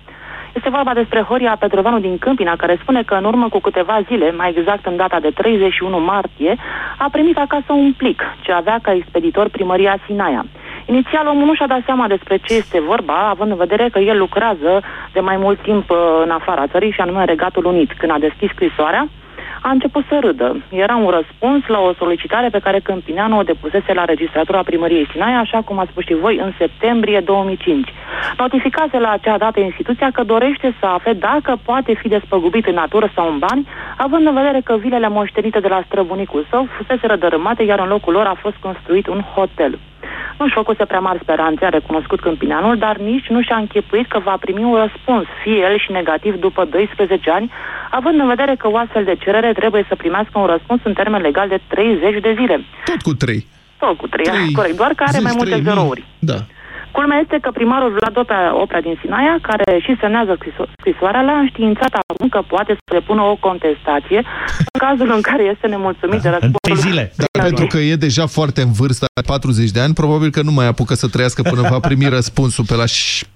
Speaker 55: Este vorba despre Horia Petrovanu din Câmpina, care spune că în urmă cu câteva zile, mai exact în data de 31 martie, a primit acasă un plic ce avea ca expeditor primăria Sinaia. Inițial omul nu și-a dat seama despre ce este vorba, având în vedere că el lucrează de mai mult timp uh, în afara țării și anume în Regatul Unit. Când a deschis scrisoarea, a început să râdă. Era un răspuns la o solicitare pe care Câmpineanu o depusese la registratura primăriei Sinaia, așa cum ați spus și voi, în septembrie 2005. Notificase la acea dată instituția că dorește să afle dacă poate fi despăgubit în natură sau în bani, având în vedere că vilele moștenite de la străbunicul său fuseseră dărâmate, iar în locul lor a fost construit un hotel. Nu-și făcuse prea mari speranțe, a recunoscut Câmpineanul, dar nici nu și-a închipuit că va primi un răspuns, fie el și negativ după 12 ani, având în vedere că o astfel de cerere trebuie să primească un răspuns în termen legal de 30 de zile.
Speaker 2: Tot cu 3.
Speaker 55: Tot cu 3,
Speaker 2: Trei-
Speaker 55: corect, doar că are mai multe
Speaker 2: 3000.
Speaker 55: zerouri.
Speaker 2: Da.
Speaker 55: Culmea este că primarul Vlad Oprea, Oprea din Sinaia, care și semnează scriso- scrisoarea, l-a înștiințat acum că poate să depună o contestație în cazul în care este nemulțumit de răspunsul.
Speaker 2: Dar pentru că e deja foarte în vârstă, are 40 de ani, probabil că nu mai apucă să trăiască până va primi răspunsul pe la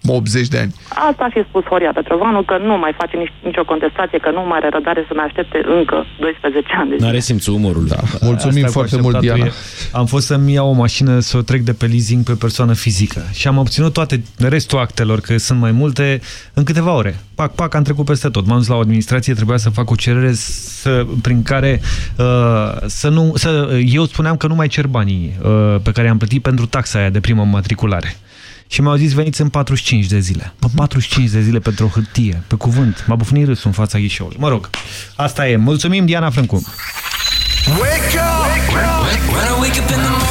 Speaker 2: 80 de ani.
Speaker 55: Asta a și spus Horia Petrovanu, că nu mai face nici, nicio contestație, că nu mai are răbdare să mai aștepte încă 12 ani de zile.
Speaker 56: N-are simțul umorul. Da.
Speaker 2: Mulțumim
Speaker 3: Asta cu
Speaker 2: foarte mult,
Speaker 3: așteptatul
Speaker 2: Diana.
Speaker 3: e- Am fost să-mi iau o mașină să o trec de pe leasing pe persoană fizică și am obținut toate restul actelor, că sunt mai multe, în câteva ore. Pac, pac, am trecut peste tot. M-am dus la o administrație, trebuia să fac o cerere să, prin care uh, să nu, să, eu spuneam că nu mai cer banii uh, pe care i-am plătit pentru taxa aia de primă matriculare. Și mi-au zis veniți în 45 de zile. Pe 45 de zile pentru o hârtie, pe cuvânt. M-a bufnit râsul în fața ghișeului. Mă rog, asta e. Mulțumim, Diana Frâncu.
Speaker 5: Wake up!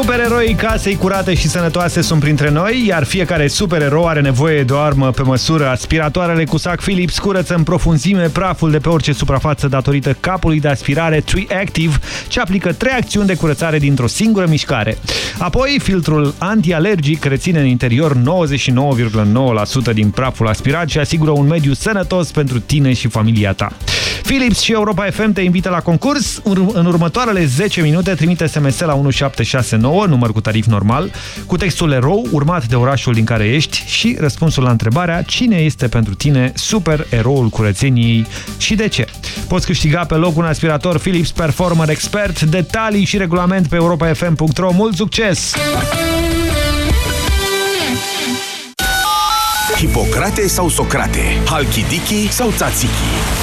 Speaker 3: Supereroii casei curate și sănătoase sunt printre noi, iar fiecare supererou are nevoie de o armă pe măsură. Aspiratoarele cu sac Philips curăță în profunzime praful de pe orice suprafață datorită capului de aspirare Tree Active, ce aplică trei acțiuni de curățare dintr-o singură mișcare. Apoi, filtrul antialergic reține în interior 99,9% din praful aspirat și asigură un mediu sănătos pentru tine și familia ta. Philips și Europa FM te invită la concurs. Ur- În următoarele 10 minute trimite SMS la 1769, număr cu tarif normal, cu textul erou, urmat de orașul din care ești și răspunsul la întrebarea cine este pentru tine super eroul curățeniei și de ce. Poți câștiga pe loc un aspirator Philips Performer Expert, detalii și regulament pe europafm.ro. Mult succes!
Speaker 5: Hipocrate sau Socrate, Halkidiki sau Tzatziki.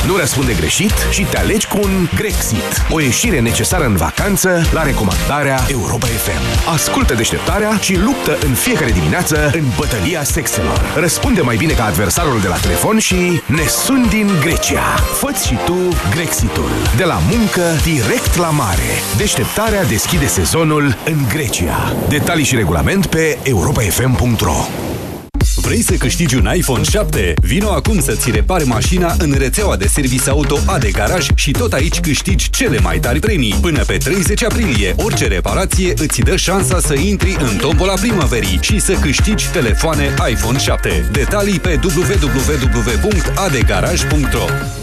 Speaker 5: Nu răspunde greșit și te alegi cu un Grexit. O ieșire necesară în vacanță la recomandarea Europa FM. Ascultă deșteptarea și luptă în fiecare dimineață în bătălia sexelor. Răspunde mai bine ca adversarul de la telefon și ne sun din Grecia. Făți și tu Grexitul. De la muncă direct la mare. Deșteptarea deschide sezonul în Grecia. Detalii și regulament pe europafm.ro
Speaker 41: Vrei să câștigi un iPhone 7? Vino acum să-ți repare mașina în rețeaua de service auto AD Garaj și tot aici câștigi cele mai tari premii. Până pe 30 aprilie, orice reparație îți dă șansa să intri în tombola primăverii și să câștigi telefoane iPhone 7. Detalii pe www.adegaraj.ro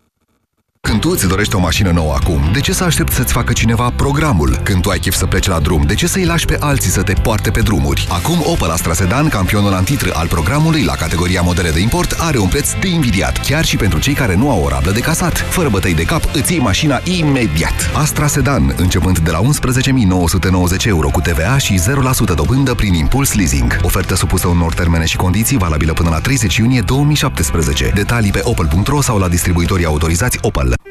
Speaker 7: Când tu îți dorești o mașină nouă acum, de ce să aștepți să-ți facă cineva programul? Când tu ai chef să pleci la drum, de ce să-i lași pe alții să te poarte pe drumuri? Acum Opel Astra Sedan, campionul antitră al programului la categoria modele de import, are un preț de invidiat, chiar și pentru cei care nu au o rablă de casat. Fără bătăi de cap, îți iei mașina imediat. Astra Sedan, începând de la 11.990 euro cu TVA și 0% dobândă prin impuls leasing. Ofertă supusă unor termene și condiții valabilă până la 30 iunie 2017. Detalii pe opel.ro sau la distribuitorii autorizați Opel.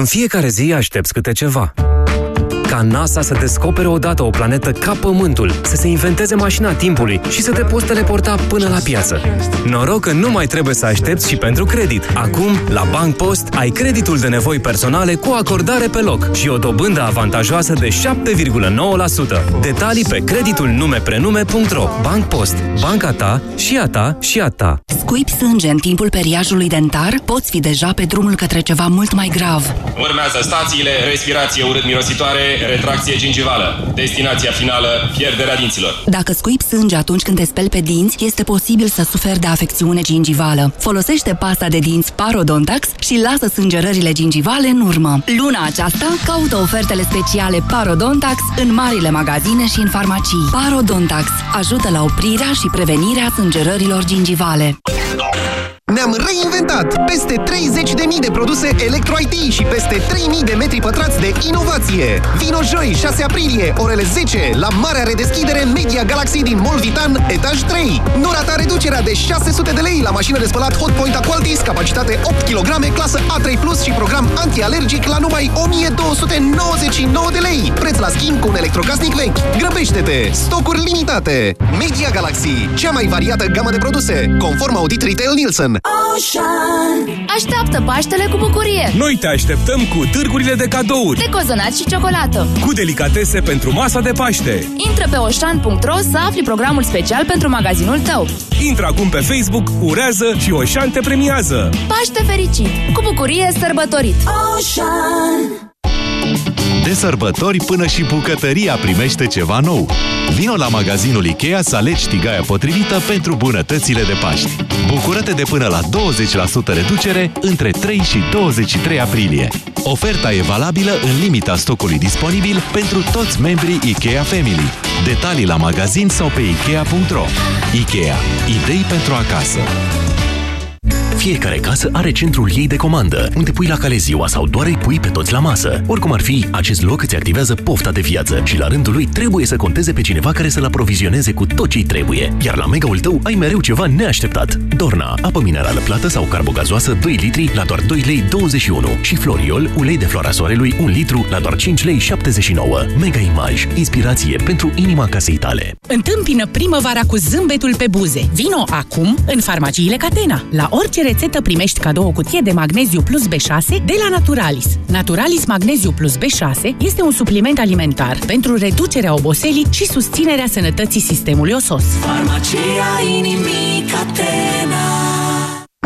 Speaker 41: În fiecare zi aștepți câte ceva. Ca NASA să descopere odată o planetă ca Pământul, să se inventeze mașina timpului și să te poți teleporta până la piață. Noroc că nu mai trebuie să aștepți și pentru credit. Acum, la Bank Post, ai creditul de nevoi personale cu acordare pe loc și o dobândă avantajoasă de 7,9%. Detalii pe creditul numeprenume.ro Bank Post. Banca ta și a ta și a ta.
Speaker 8: Scuipi sânge în timpul periajului dentar? Poți fi deja pe drumul către ceva mult mai grav.
Speaker 57: Urmează stațiile, respirație urât-mirositoare, retracție gingivală. Destinația finală, pierderea dinților.
Speaker 8: Dacă scuipi sânge atunci când te speli pe dinți, este posibil să suferi de afecțiune gingivală. Folosește pasta de dinți Parodontax și lasă sângerările gingivale în urmă. Luna aceasta, caută ofertele speciale Parodontax în marile magazine și în farmacii. Parodontax ajută la oprirea și prevenirea sângerărilor gingivale.
Speaker 21: Ne-am reinventat! Peste 30.000 de produse Electro-IT și peste 3.000 de metri pătrați de inovație! Vino joi, 6 aprilie, orele 10, la marea redeschidere Media Galaxy din Mall Vitan, etaj 3. Nu rata reducerea de 600 de lei la mașină de spălat Hotpoint Aqualtis, capacitate 8 kg, clasă A3+, Plus și program antialergic la numai 1299 de lei. Preț la schimb cu un electrocasnic vechi. Grăbește-te! Stocuri limitate! Media Galaxy, cea mai variată gamă de produse, conform Audit Retail Nielsen.
Speaker 4: Ocean Așteaptă Paștele cu bucurie!
Speaker 58: Noi te așteptăm cu târgurile de cadouri,
Speaker 4: De cozonat și ciocolată!
Speaker 58: cu delicatese pentru masa de Paște.
Speaker 4: Intră pe oșan.ro să afli programul special pentru magazinul tău.
Speaker 58: Intră acum pe Facebook, urează și Oșan te premiază.
Speaker 4: Paște fericit! Cu bucurie sărbătorit! Ocean
Speaker 10: De sărbători până și bucătăria primește ceva nou. Vino la magazinul Ikea să alegi tigaia potrivită pentru bunătățile de Paști. Bucură-te de până la 20% reducere între 3 și 23 aprilie. Oferta e valabilă în limita stocului disponibil pentru toți membrii Ikea Family. Detalii la magazin sau pe Ikea.ro Ikea. Idei pentru acasă.
Speaker 59: Fiecare casă are centrul ei de comandă, unde pui la cale ziua sau doar îi pui pe toți la masă. Oricum ar fi, acest loc îți activează pofta de viață și la rândul lui trebuie să conteze pe cineva care să-l aprovizioneze cu tot ce trebuie. Iar la mega-ul tău ai mereu ceva neașteptat. Dorna, apă minerală plată sau carbogazoasă 2 litri la doar 2 lei 21 și Floriol, ulei de floarea soarelui 1 litru la doar 5 lei 79. Mega Image, inspirație pentru inima casei tale.
Speaker 60: Întâmpină primăvara cu zâmbetul pe buze. Vino acum în farmaciile Catena. La orice rețetă primești cadou o cutie de magneziu plus B6 de la Naturalis. Naturalis Magneziu plus B6 este un supliment alimentar pentru reducerea oboselii și susținerea sănătății sistemului osos.
Speaker 21: Farmacia inimii Catena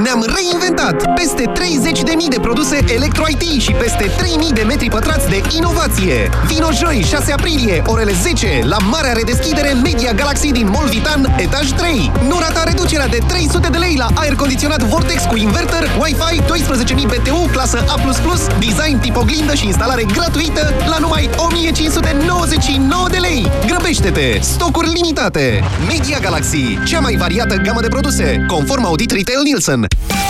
Speaker 4: Ne-am reinventat! Peste 30.000 de produse Electro-IT și peste 3.000 de metri pătrați de inovație! Vino joi, 6 aprilie, orele 10, la marea redeschidere Media Galaxy din Mall Vitan, etaj 3. Nu rata reducerea de 300 de lei la aer condiționat Vortex cu inverter, Wi-Fi, 12.000 BTU, clasă A++, design tip oglindă și instalare gratuită la numai 1599 de lei! Grăbește-te! Stocuri limitate! Media Galaxy, cea mai variată gamă de produse, conform Audit Retail Nielsen.
Speaker 3: Bye.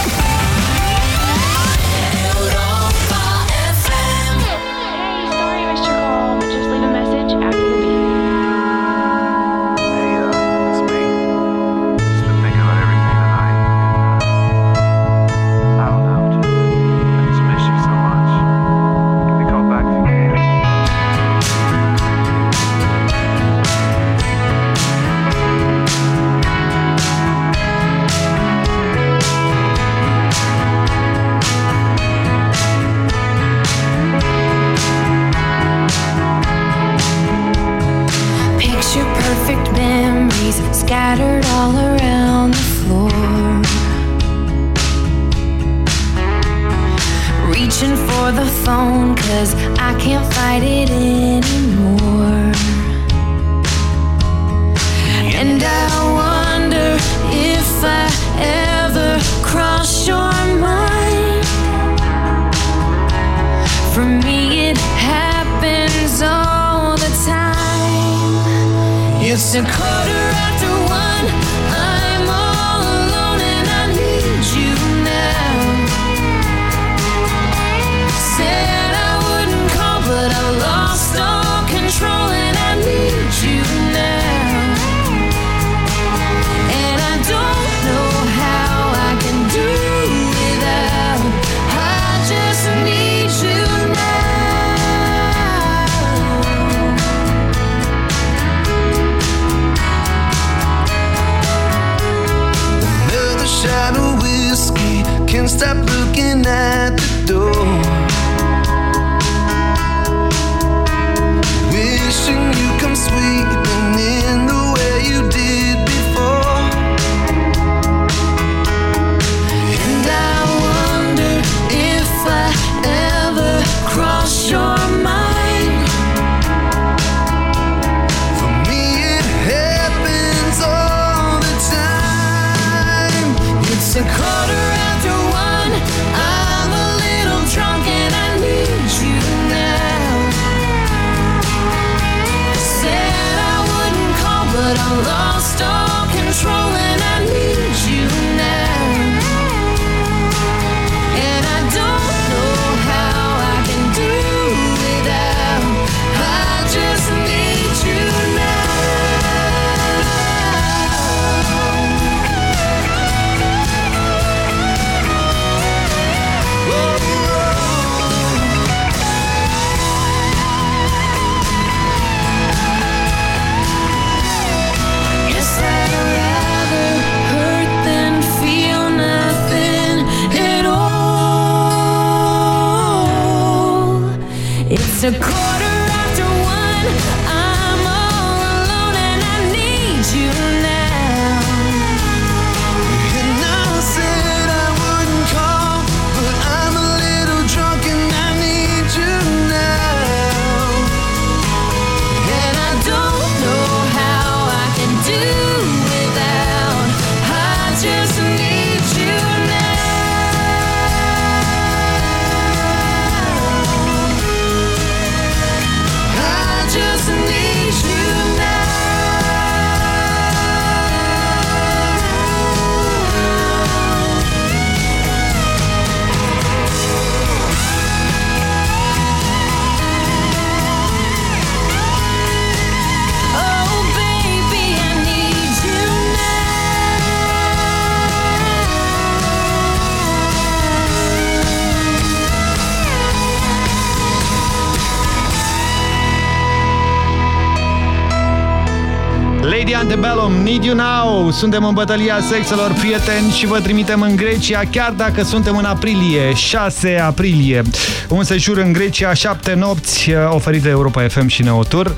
Speaker 3: Suntem în bătălia sexelor prieteni și vă trimitem în Grecia, chiar dacă suntem în aprilie, 6 aprilie. Un sejur în Grecia, 7 nopți, uh, oferit de Europa FM și Neotur.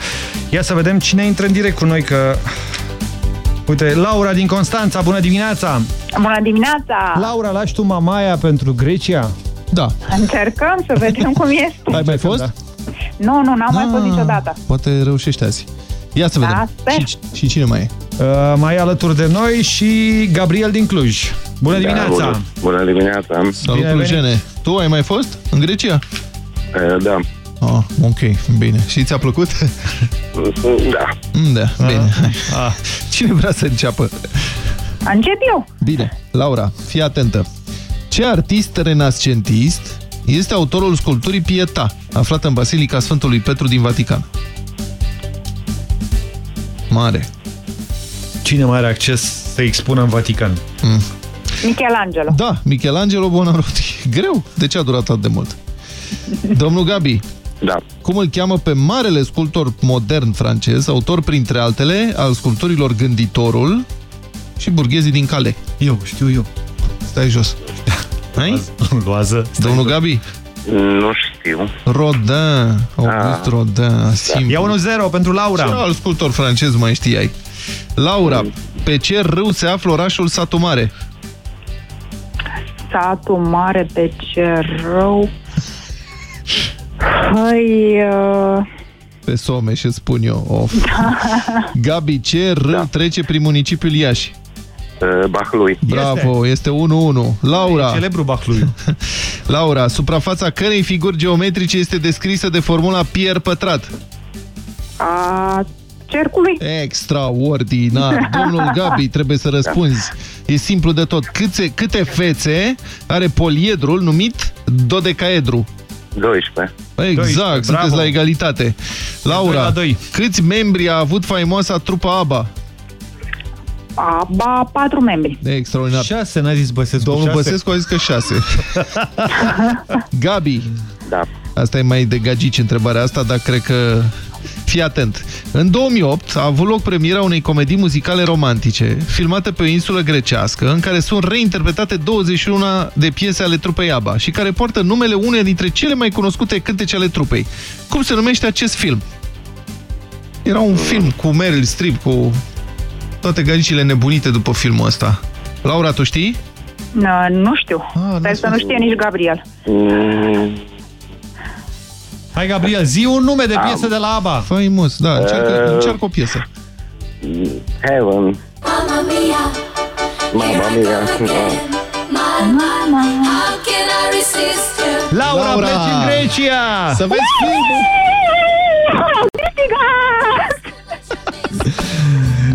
Speaker 3: Ia să vedem cine intră în direct cu noi, că... Uite, Laura din Constanța, bună dimineața!
Speaker 61: Bună dimineața!
Speaker 3: Laura, lași tu mamaia pentru Grecia?
Speaker 2: Da.
Speaker 61: Încercăm să vedem cum este.
Speaker 2: Ai mai fost?
Speaker 3: Da.
Speaker 61: Nu, nu, n-am mai fost niciodată.
Speaker 2: Poate reușești azi. Ia să
Speaker 61: Da,
Speaker 2: vedem.
Speaker 61: sper.
Speaker 2: și, și cine mai e?
Speaker 3: Uh, mai e alături de noi și Gabriel din Cluj. Bună dimineața!
Speaker 62: bună, bună dimineața!
Speaker 2: Salut, Clujene. Tu ai mai fost în Grecia?
Speaker 62: Uh, da.
Speaker 2: Ah, ok, bine. Și ți-a plăcut?
Speaker 62: Da.
Speaker 2: Mm, Da, bine.
Speaker 3: Ah.
Speaker 2: Cine vrea să înceapă?
Speaker 61: Încep eu.
Speaker 2: Bine. Laura, fii atentă. Ce artist renascentist este autorul sculpturii Pieta, aflată în Basilica Sfântului Petru din Vatican? Mare.
Speaker 3: Cine mai are acces să expună în Vatican?
Speaker 2: Mm.
Speaker 61: Michelangelo.
Speaker 2: Da, Michelangelo Buonarroti. Greu. De ce a durat atât de mult? Domnul Gabi.
Speaker 62: Da.
Speaker 2: Cum îl cheamă pe marele sculptor modern francez, autor printre altele al sculpturilor Gânditorul și Burghezii din Calais?
Speaker 3: Eu, știu eu.
Speaker 2: Stai jos. Hai?
Speaker 3: Luază.
Speaker 2: Domnul Gabi?
Speaker 62: Nu știu.
Speaker 2: Rodin, August
Speaker 62: Ah.
Speaker 2: Rodin, simplu.
Speaker 3: Ia 1-0 pentru Laura.
Speaker 2: Ce alt sculptor francez mai știai? Laura, pe ce râu se află orașul Satu Mare?
Speaker 61: Satul mare pe ce rău. Păi... Uh...
Speaker 2: Pe Some și spun eu. Of. Gabi, ce râu da. trece prin municipiul Iași?
Speaker 62: Uh, Bahlui.
Speaker 2: Bravo, este 1-1. Laura.
Speaker 3: E celebru Bahlui.
Speaker 2: Laura, suprafața cărei figuri geometrice este descrisă de formula Pierre pătrat?
Speaker 61: A cercului.
Speaker 2: Extraordinar. Domnul Gabi, trebuie să răspunzi. E simplu de tot. Câte, câte fețe are poliedrul numit dodecaedru?
Speaker 62: 12.
Speaker 2: Exact,
Speaker 62: 12,
Speaker 2: sunteți
Speaker 62: bravo.
Speaker 2: la egalitate. Laura, câți membri a avut faimoasa trupa ABBA?
Speaker 61: Aba, patru membri.
Speaker 2: Extraordinar.
Speaker 3: 6, n-a zis Băsescu.
Speaker 2: Domnul
Speaker 3: șase.
Speaker 2: Băsescu a zis că 6. Gabi.
Speaker 62: Da.
Speaker 2: Asta e mai de gagici întrebarea asta, dar cred că... Fii atent. În 2008 a avut loc premiera unei comedii muzicale romantice, filmate pe o insulă grecească, în care sunt reinterpretate 21 de piese ale trupei ABBA și care poartă numele uneia dintre cele mai cunoscute cântece ale trupei. Cum se numește acest film? Era un film cu Meryl Streep, cu toate gagicile nebunite după filmul ăsta. Laura, tu știi?
Speaker 61: Nu, nu știu. Sper să nu știe nici Gabriel.
Speaker 62: Mm,
Speaker 3: Hai, Gabriel, zi un nume de piesă de la ABBA.
Speaker 2: Faimos, da, încearcă,
Speaker 62: Uh,
Speaker 2: încearcă o piesă.
Speaker 62: Heaven.
Speaker 63: Mamma mia,
Speaker 62: Mamma mia.
Speaker 63: mama, how can I resist you?
Speaker 3: Laura,
Speaker 2: Laura!
Speaker 3: pleci în Grecia!
Speaker 2: Să vezi filmul!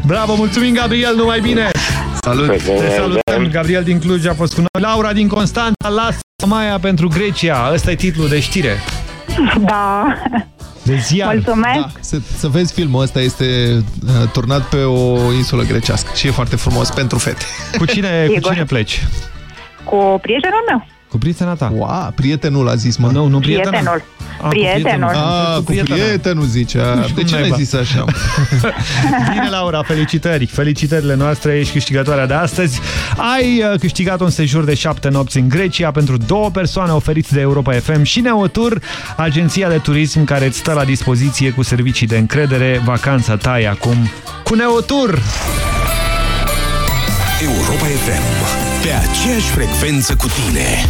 Speaker 3: Bravo, mulțumim, Gabriel, numai bine!
Speaker 2: Salut!
Speaker 3: Te salutăm, Gabriel din Cluj a fost cu noi. Laura din Constanța, lasă Maia pentru Grecia. Ăsta e titlul de știre.
Speaker 61: Da.
Speaker 3: De ziar.
Speaker 61: Mulțumesc.
Speaker 2: Da, să, să vezi filmul ăsta, este uh, turnat pe o insulă grecească și e foarte frumos pentru fete.
Speaker 3: Cu cine, cu
Speaker 61: Sigur.
Speaker 3: cine pleci?
Speaker 61: Cu prietenul meu.
Speaker 3: Cu prietena ta.
Speaker 2: Wow, prietenul a zis, mă.
Speaker 3: Nu, nu
Speaker 61: Prietenul.
Speaker 3: cu
Speaker 61: Prietenul.
Speaker 2: Ah, cu prietenul zicea.
Speaker 3: Nu știu
Speaker 2: De
Speaker 3: cum
Speaker 2: ce n-ai
Speaker 3: naiba.
Speaker 2: zis așa?
Speaker 3: Bine, Laura, felicitări! Felicitările noastre, ești câștigătoarea de astăzi. Ai uh, câștigat un sejur de șapte nopți în Grecia pentru două persoane oferiți de Europa FM și Neotur, agenția de turism care îți stă la dispoziție cu servicii de încredere. Vacanța ta e acum cu Neotur!
Speaker 5: Europa FM. Pe aceeași frecvență cu tine.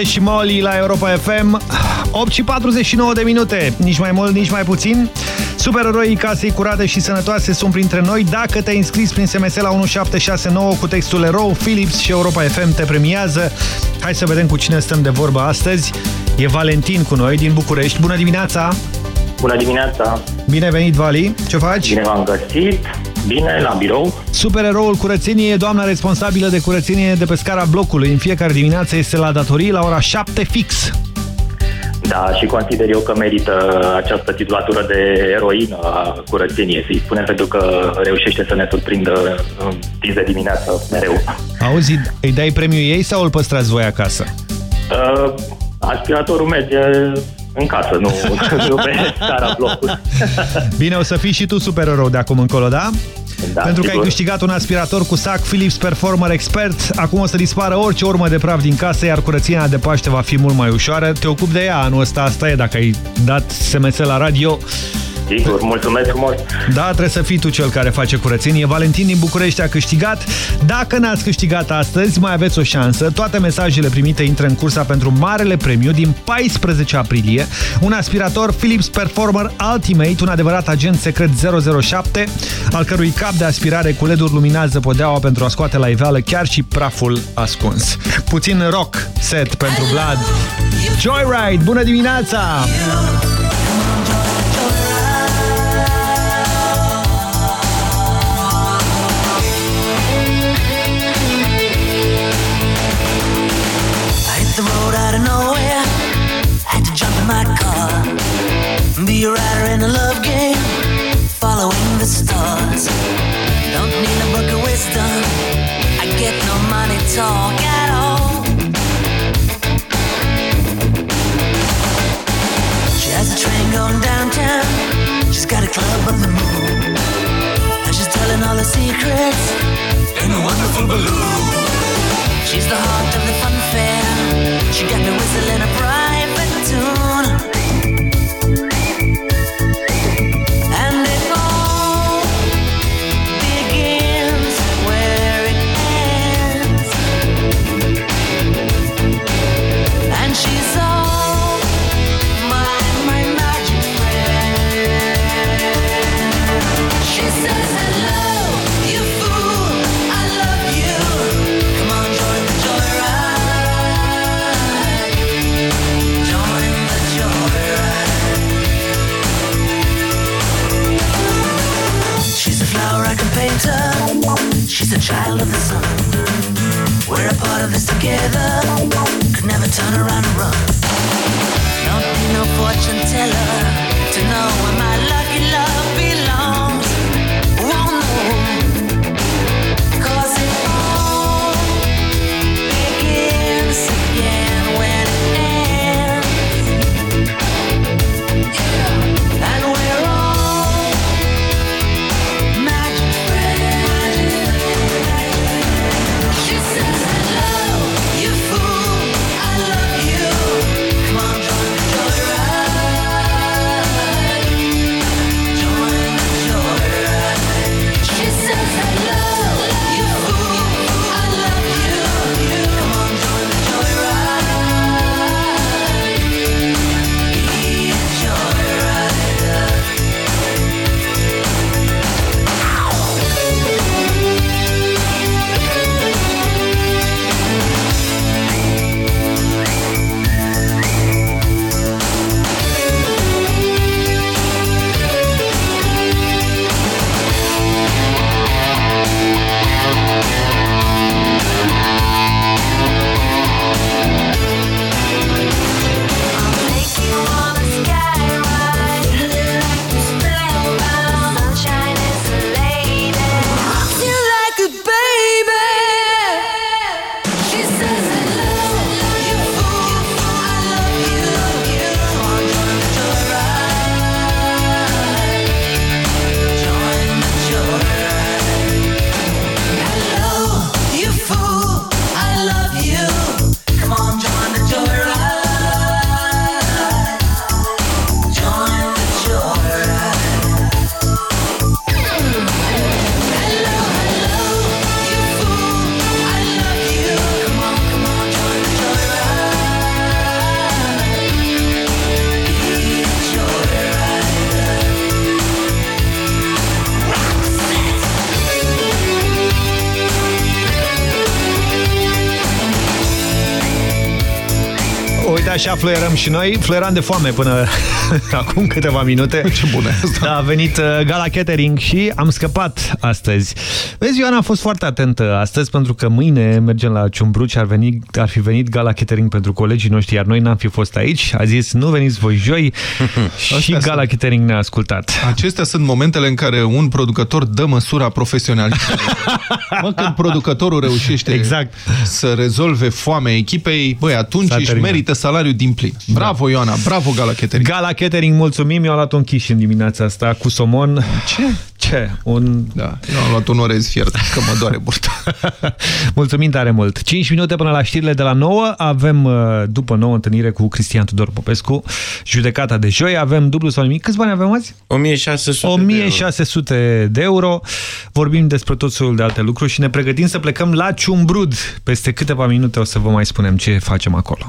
Speaker 3: Svete și Molly la Europa FM 8 și 49 de minute, nici mai mult, nici mai puțin Supereroii casei curate și sănătoase sunt printre noi Dacă te-ai înscris prin SMS la 1769 cu textul erou Philips și Europa FM te premiază Hai să vedem cu cine stăm de vorbă astăzi E Valentin cu noi din București Bună dimineața!
Speaker 64: Bună dimineața!
Speaker 3: Bine venit, Vali! Ce faci?
Speaker 64: Bine v-am găsit! Bine, la birou.
Speaker 3: Supereroul curățeniei e doamna responsabilă de curățenie de pe scara blocului. În fiecare dimineață este la datorii la ora 7 fix.
Speaker 64: Da, și consider eu că merită această titulatură de eroină a curățeniei, să-i spunem, pentru că reușește să ne surprindă în timp de dimineață mereu.
Speaker 3: Auzi, îi dai premiul ei sau îl păstrați voi acasă?
Speaker 64: Uh, aspiratorul merge în casă, nu, nu pe scara blocului.
Speaker 3: Bine, o să fii și tu supererou de acum încolo, da?
Speaker 64: Da,
Speaker 3: Pentru că ai
Speaker 64: sigur.
Speaker 3: câștigat un aspirator cu sac Philips Performer Expert, acum o să dispară orice urmă de praf din casă, iar curățenia de Paște va fi mult mai ușoară. Te ocupi de ea anul ăsta, asta e, dacă ai dat SMS la radio.
Speaker 64: Sigur, mulțumesc frumos.
Speaker 3: Da, trebuie să fii tu cel care face curățenie. Valentin din București a câștigat. Dacă n-ați câștigat astăzi, mai aveți o șansă. Toate mesajele primite intră în cursa pentru marele premiu din 14 aprilie. Un aspirator Philips Performer Ultimate, un adevărat agent secret 007, al cărui cap de aspirare cu LED-uri luminează podeaua pentru a scoate la iveală chiar și praful ascuns. Puțin rock set pentru Vlad. Joyride, bună dimineața!
Speaker 4: I Be a rider in a love game. Following the stars. Don't need a book of wisdom. I get no money talk at all. She has a train going downtown. She's got a club the moon. And she's telling all her secrets in a wonderful balloon. She's the heart of the fun fair. She got me whistling a private tune. Child of the sun. We're a part of this together. Could never turn around and run. Don't need no fortune teller to know where my
Speaker 3: așa fluierăm și noi. Fluieram de foame până acum câteva minute.
Speaker 2: Ce bună asta.
Speaker 3: Da, a venit uh, Gala Catering și am scăpat astăzi. Vezi, Ioana a fost foarte atentă astăzi pentru că mâine mergem la Ciumbruci, ar, veni, ar fi venit Gala Catering pentru colegii noștri, iar noi n-am fi fost aici. A zis, nu veniți voi joi și
Speaker 2: Astea
Speaker 3: Gala Catering ne-a ascultat.
Speaker 2: Acestea sunt momentele în care un producător dă măsura profesionalismului. Mă, când producătorul reușește
Speaker 3: exact.
Speaker 2: să rezolve foamea echipei, băi, atunci
Speaker 3: S-a
Speaker 2: își
Speaker 3: terminat.
Speaker 2: merită salariu din plin. Bravo, Ioana, bravo, Gala Catering.
Speaker 3: Gala Catering, mulțumim, eu am luat un quiche în dimineața asta cu somon.
Speaker 2: Ce?
Speaker 3: Ce? Un...
Speaker 2: Da, eu am luat un orez fiert, că mă doare burta.
Speaker 3: Mulțumim tare mult. 5 minute până la știrile de la 9. Avem, uh, după nouă întâlnire cu Cristian Tudor Popescu, judecata de joi. Avem dublu sau nimic. Câți bani avem azi?
Speaker 65: 1600
Speaker 3: 1600 de euro. Vorbim despre tot soiul de alte lucruri și ne pregătim să plecăm la Ciumbrud. Peste câteva minute o să vă mai spunem ce facem acolo.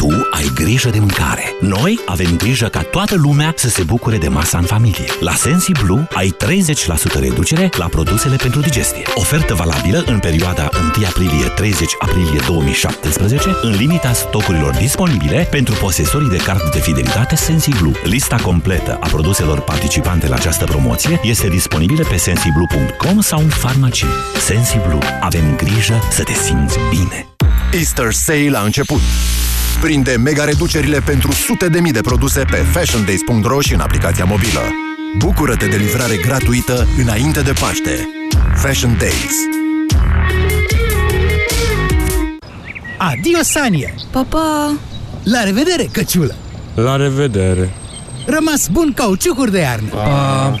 Speaker 66: tu ai grijă de mâncare. Noi avem grijă ca toată lumea să se bucure de masa în familie. La Sensi Blue ai 30% reducere la produsele pentru digestie. Ofertă valabilă în perioada 1 aprilie-30 aprilie 2017 în limita stocurilor disponibile pentru posesorii de card de fidelitate Sensi Blue. Lista completă a produselor participante la această promoție este disponibilă pe sensiblu.com sau în farmacii. Sensi Blue. Avem grijă să te simți bine.
Speaker 67: Easter Sale a început. Prinde mega reducerile pentru sute de mii de produse pe fashiondays.ro și în aplicația mobilă. Bucură-te de livrare gratuită înainte de Paște. Fashion Days.
Speaker 6: Adio, Sanie!
Speaker 68: Papa!
Speaker 6: La revedere, căciulă!
Speaker 65: La revedere!
Speaker 6: Rămas bun cauciucuri de iarnă!
Speaker 65: Pa.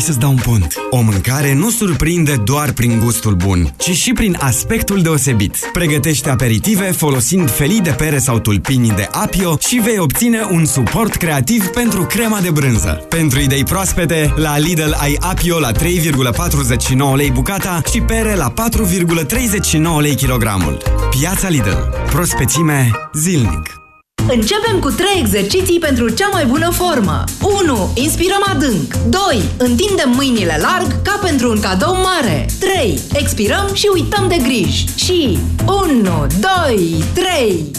Speaker 69: hai să-ți dau un pont. O mâncare nu surprinde doar prin gustul bun, ci și prin aspectul deosebit. Pregătește aperitive folosind felii de pere sau tulpini de apio și vei obține un suport creativ pentru crema de brânză. Pentru idei proaspete, la Lidl ai apio la 3,49 lei bucata și pere la 4,39 lei kilogramul. Piața Lidl. Prospețime zilnic.
Speaker 70: Începem cu 3 exerciții pentru cea mai bună formă. 1. Inspirăm adânc. 2. Întindem mâinile larg ca pentru un cadou mare. 3. Expirăm și uităm de griji. Și 1, 2, 3.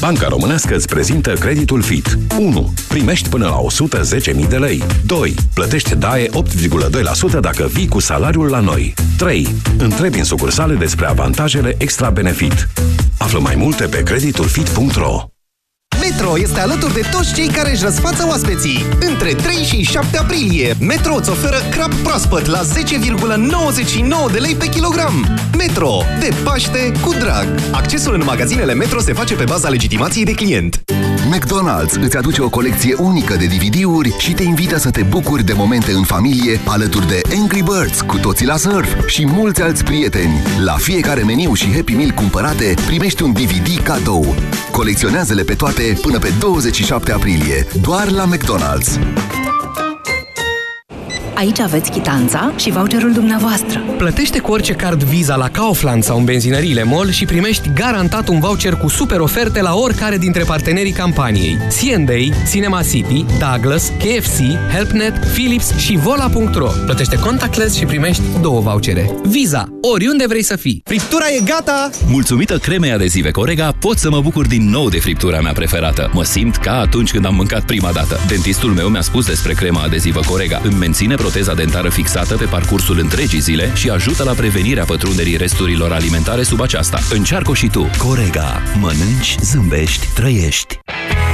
Speaker 5: Banca Românească îți prezintă creditul FIT. 1. Primești până la 110.000 de lei. 2. Plătești DAE 8,2% dacă vii cu salariul la noi. 3. Întrebi în sucursale despre avantajele extra benefit. Află mai multe pe creditulfit.ro
Speaker 21: Metro este alături de toți cei care își răsfață oaspeții. Între 3 și 7 aprilie, Metro îți oferă crab proaspăt la 10,99 de lei pe kilogram. Metro. De Paște cu drag. Accesul în magazinele Metro se face pe baza legitimației de client.
Speaker 7: McDonald's îți aduce o colecție unică de DVD-uri și te invită să te bucuri de momente în familie alături de Angry Birds cu toții la surf și mulți alți prieteni. La fiecare meniu și Happy Meal cumpărate primești un DVD cadou. Colecționează-le pe toate până pe 27 aprilie, doar la McDonald's.
Speaker 8: Aici aveți chitanța și voucherul dumneavoastră.
Speaker 41: Plătește cu orice card Visa la Kaufland sau în benzinăriile MOL și primești garantat un voucher cu super oferte la oricare dintre partenerii campaniei. C&A, Cinema City, Douglas, KFC, HelpNet, Philips și Vola.ro. Plătește contactless și primești două vouchere. Visa, oriunde vrei să fii. Friptura e gata!
Speaker 20: Mulțumită cremei adezive Corega, pot să mă bucur din nou de friptura mea preferată. Mă simt ca atunci când am mâncat prima dată. Dentistul meu mi-a spus despre crema adezivă Corega. Îmi menține proteza dentară fixată pe parcursul întregii zile și ajută la prevenirea pătrunderii resturilor alimentare sub aceasta. Încearcă și tu. Corega. Mănânci, zâmbești, trăiești.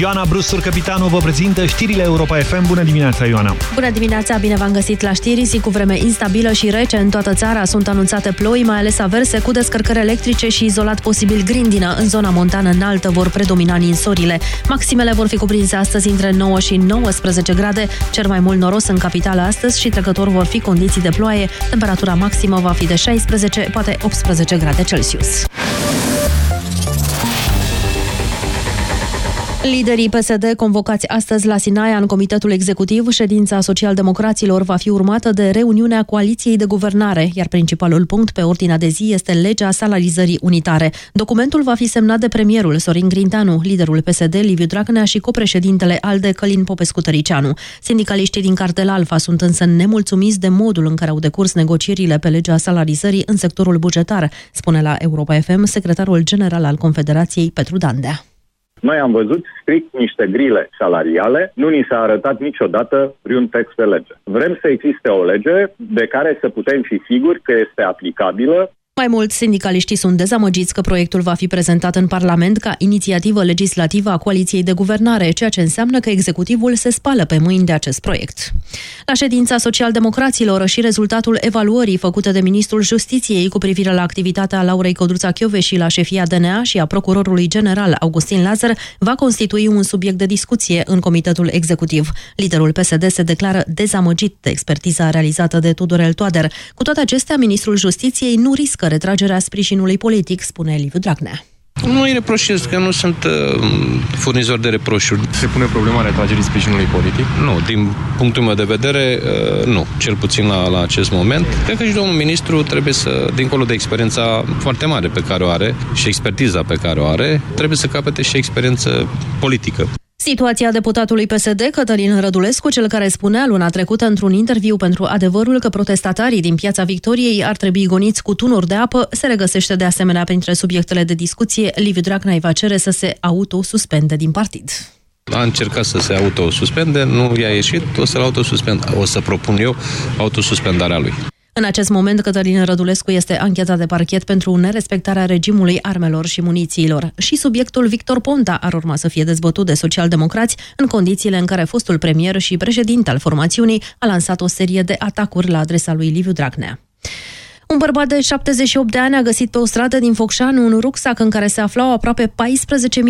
Speaker 3: Ioana Brustur, capitanul, vă prezintă știrile Europa FM. Bună dimineața, Ioana!
Speaker 42: Bună dimineața, bine v-am găsit la știri. Zi cu vreme instabilă și rece în toată țara. Sunt anunțate ploi, mai ales averse, cu descărcări electrice și izolat posibil grindină. În zona montană înaltă vor predomina ninsorile. Maximele vor fi cuprinse astăzi între 9 și 19 grade. Cer mai mult noros în capitală astăzi și trecător vor fi condiții de ploaie. Temperatura maximă va fi de 16, poate 18 grade Celsius. Liderii PSD convocați astăzi la Sinaia în Comitetul Executiv, ședința socialdemocraților va fi urmată de reuniunea coaliției de guvernare, iar principalul punct pe ordinea de zi este legea salarizării unitare. Documentul va fi semnat de premierul Sorin Grintanu, liderul PSD Liviu Dragnea și copreședintele ALDE Călin Popescu-Tăricianu. Sindicaliștii din cartel Alfa sunt însă nemulțumiți de modul în care au decurs negocierile pe legea salarizării în sectorul bugetar, spune la Europa FM secretarul general al Confederației Petru Dandea.
Speaker 71: Noi am văzut strict niște grile salariale, nu ni s-a arătat niciodată vreun text de lege. Vrem să existe o lege de care să putem fi siguri că este aplicabilă
Speaker 42: Mai mult, sindicaliștii sunt dezamăgiți că proiectul va fi prezentat în Parlament ca inițiativă legislativă a coaliției de guvernare, ceea ce înseamnă că executivul se spală pe mâini de acest proiect. La ședința socialdemocraților și rezultatul evaluării făcute de ministrul Justiției cu privire la activitatea Laurei Codruța și la șefia DNA și a procurorului general Augustin Lazar va constitui un subiect de discuție în comitetul executiv. Liderul PSD se declară dezamăgit de expertiza realizată de Tudorel Toader. Cu toate acestea, ministrul Justiției nu riscă retragerea sprijinului politic, spune Liviu Dragnea.
Speaker 72: Nu îi reproșez că nu sunt uh, furnizor de reproșuri.
Speaker 73: Se pune problema retragerii sprijinului politic?
Speaker 72: Nu, din punctul meu de vedere, uh, nu. Cel puțin la, la acest moment. Cred că și domnul ministru trebuie să, dincolo de experiența foarte mare pe care o are și expertiza pe care o are, trebuie să capete și experiență politică.
Speaker 42: Situația deputatului PSD, Cătălin Rădulescu, cel care spunea luna trecută într-un interviu pentru adevărul că protestatarii din Piața Victoriei ar trebui goniți cu tunuri de apă, se regăsește de asemenea printre subiectele de discuție. Liviu Dragnea va cere să se autosuspende din partid.
Speaker 72: A încercat să se autosuspende, nu i-a ieșit, o să-l autosuspend, o să propun eu autosuspendarea lui.
Speaker 42: În acest moment, Cătălin Rădulescu este anchetat de parchet pentru nerespectarea regimului armelor și munițiilor. Și subiectul Victor Ponta ar urma să fie dezbătut de socialdemocrați în condițiile în care fostul premier și președinte al formațiunii a lansat o serie de atacuri la adresa lui Liviu Dragnea. Un bărbat de 78 de ani a găsit pe o stradă din Focșani un rucsac în care se aflau aproape 14.000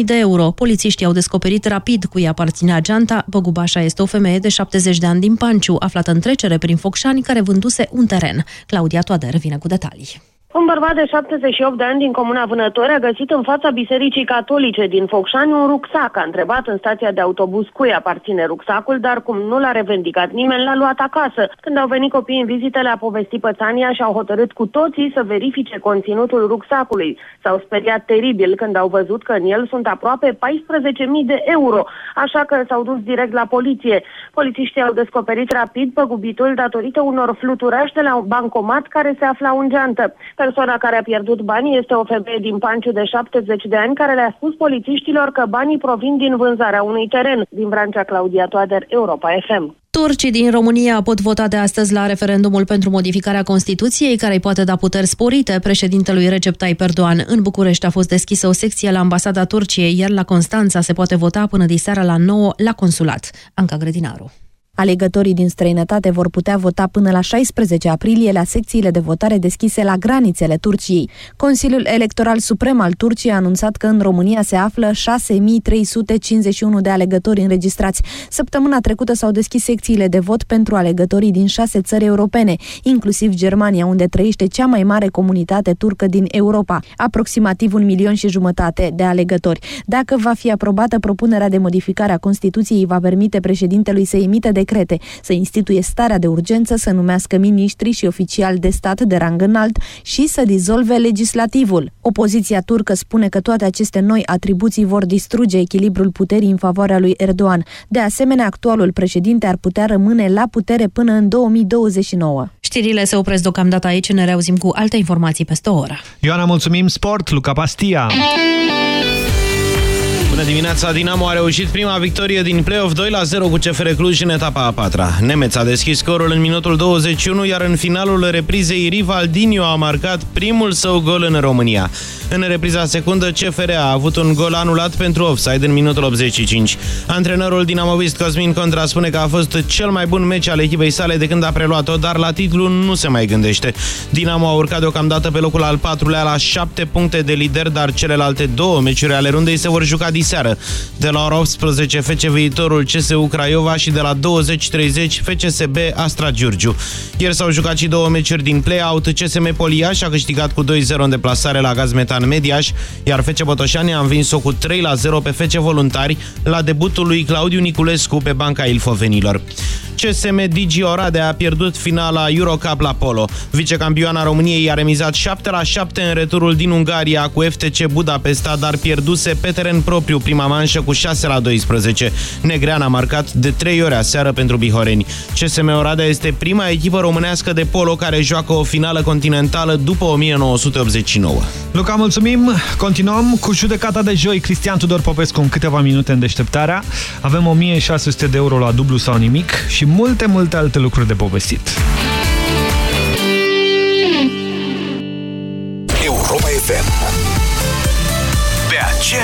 Speaker 42: de euro. Polițiștii au descoperit rapid cui aparținea geanta. Băgubașa este o femeie de 70 de ani din Panciu, aflată în trecere prin Focșani, care vânduse un teren. Claudia Toader vine cu detalii.
Speaker 45: Un bărbat de 78 de ani din comuna Vânători a găsit în fața Bisericii Catolice din Focșani un rucsac. A întrebat în stația de autobuz cui aparține rucsacul, dar cum nu l-a revendicat nimeni, l-a luat acasă. Când au venit copiii în vizită, le-a povestit pățania și au hotărât cu toții să verifice conținutul rucsacului. S-au speriat teribil când au văzut că în el sunt aproape 14.000 de euro, așa că s-au dus direct la poliție. Polițiștii au descoperit rapid păgubitul datorită unor fluturași de la un bancomat care se afla în geantă. Persoana care a pierdut banii este o femeie din Panciu de 70 de ani care le-a spus polițiștilor că banii provin din vânzarea unui teren. Din Brancea Claudia Toader, Europa FM.
Speaker 42: Turcii din România pot vota de astăzi la referendumul pentru modificarea Constituției, care îi poate da puteri sporite președintelui Recep Tayyip Erdogan. În București a fost deschisă o secție la ambasada Turciei, iar la Constanța se poate vota până diseară la 9 la consulat. Anca Grădinaru.
Speaker 74: Alegătorii din străinătate vor putea vota până la 16 aprilie la secțiile de votare deschise la granițele Turciei. Consiliul Electoral Suprem al Turciei a anunțat că în România se află 6351 de alegători înregistrați. Săptămâna trecută s-au deschis secțiile de vot pentru alegătorii din șase țări europene, inclusiv Germania, unde trăiește cea mai mare comunitate turcă din Europa, aproximativ un milion și jumătate de alegători. Dacă va fi aprobată propunerea de modificare a Constituției, va permite președintelui să emite decrete, să instituie starea de urgență, să numească miniștri și oficiali de stat de rang înalt și să dizolve legislativul. Opoziția turcă spune că toate aceste noi atribuții vor distruge echilibrul puterii în favoarea lui Erdogan. De asemenea, actualul președinte ar putea rămâne la putere până în 2029.
Speaker 42: Știrile se opresc deocamdată aici, ne reauzim cu alte informații peste o oră.
Speaker 3: Ioana, mulțumim! Sport, Luca Pastia!
Speaker 1: Bună dimineața! Dinamo a reușit prima victorie din play-off 2 la 0 cu CFR Cluj în etapa a patra. Nemeț a deschis scorul în minutul 21, iar în finalul reprizei Rivaldinho a marcat primul său gol în România. În repriza secundă, CFR a avut un gol anulat pentru offside în minutul 85. Antrenorul dinamovist Cosmin Contra spune că a fost cel mai bun meci al echipei sale de când a preluat-o, dar la titlu nu se mai gândește. Dinamo a urcat deocamdată pe locul al patrulea la 7 puncte de lider, dar celelalte două meciuri ale rundei se vor juca diseară. De la ora 18 FC Viitorul CSU Craiova și de la 20.30 FCSB Astra Giurgiu. Ieri s-au jucat și două meciuri din play-out. CSM Poliaș a câștigat cu 2-0 în deplasare la Gazmetan Mediaș, iar FC Botoșani a învins-o cu 3-0 pe FC Voluntari la debutul lui Claudiu Niculescu pe banca Ilfovenilor. CSM Digi Oradea a pierdut finala Eurocup la Polo. Vicecampioana României a remizat 7 la 7 în returul din Ungaria cu FTC Budapesta, dar pierduse pe teren propriu prima manșă cu 6 la 12. Negrean a marcat de 3 ori aseară pentru bihoreni. CSM Oradea este prima echipă românească de polo care joacă o finală continentală după 1989.
Speaker 3: Luca, mulțumim! Continuăm cu judecata de joi. Cristian Tudor Popescu în câteva minute în deșteptarea. Avem 1600 de euro la dublu sau nimic și multe, multe alte lucruri de povestit.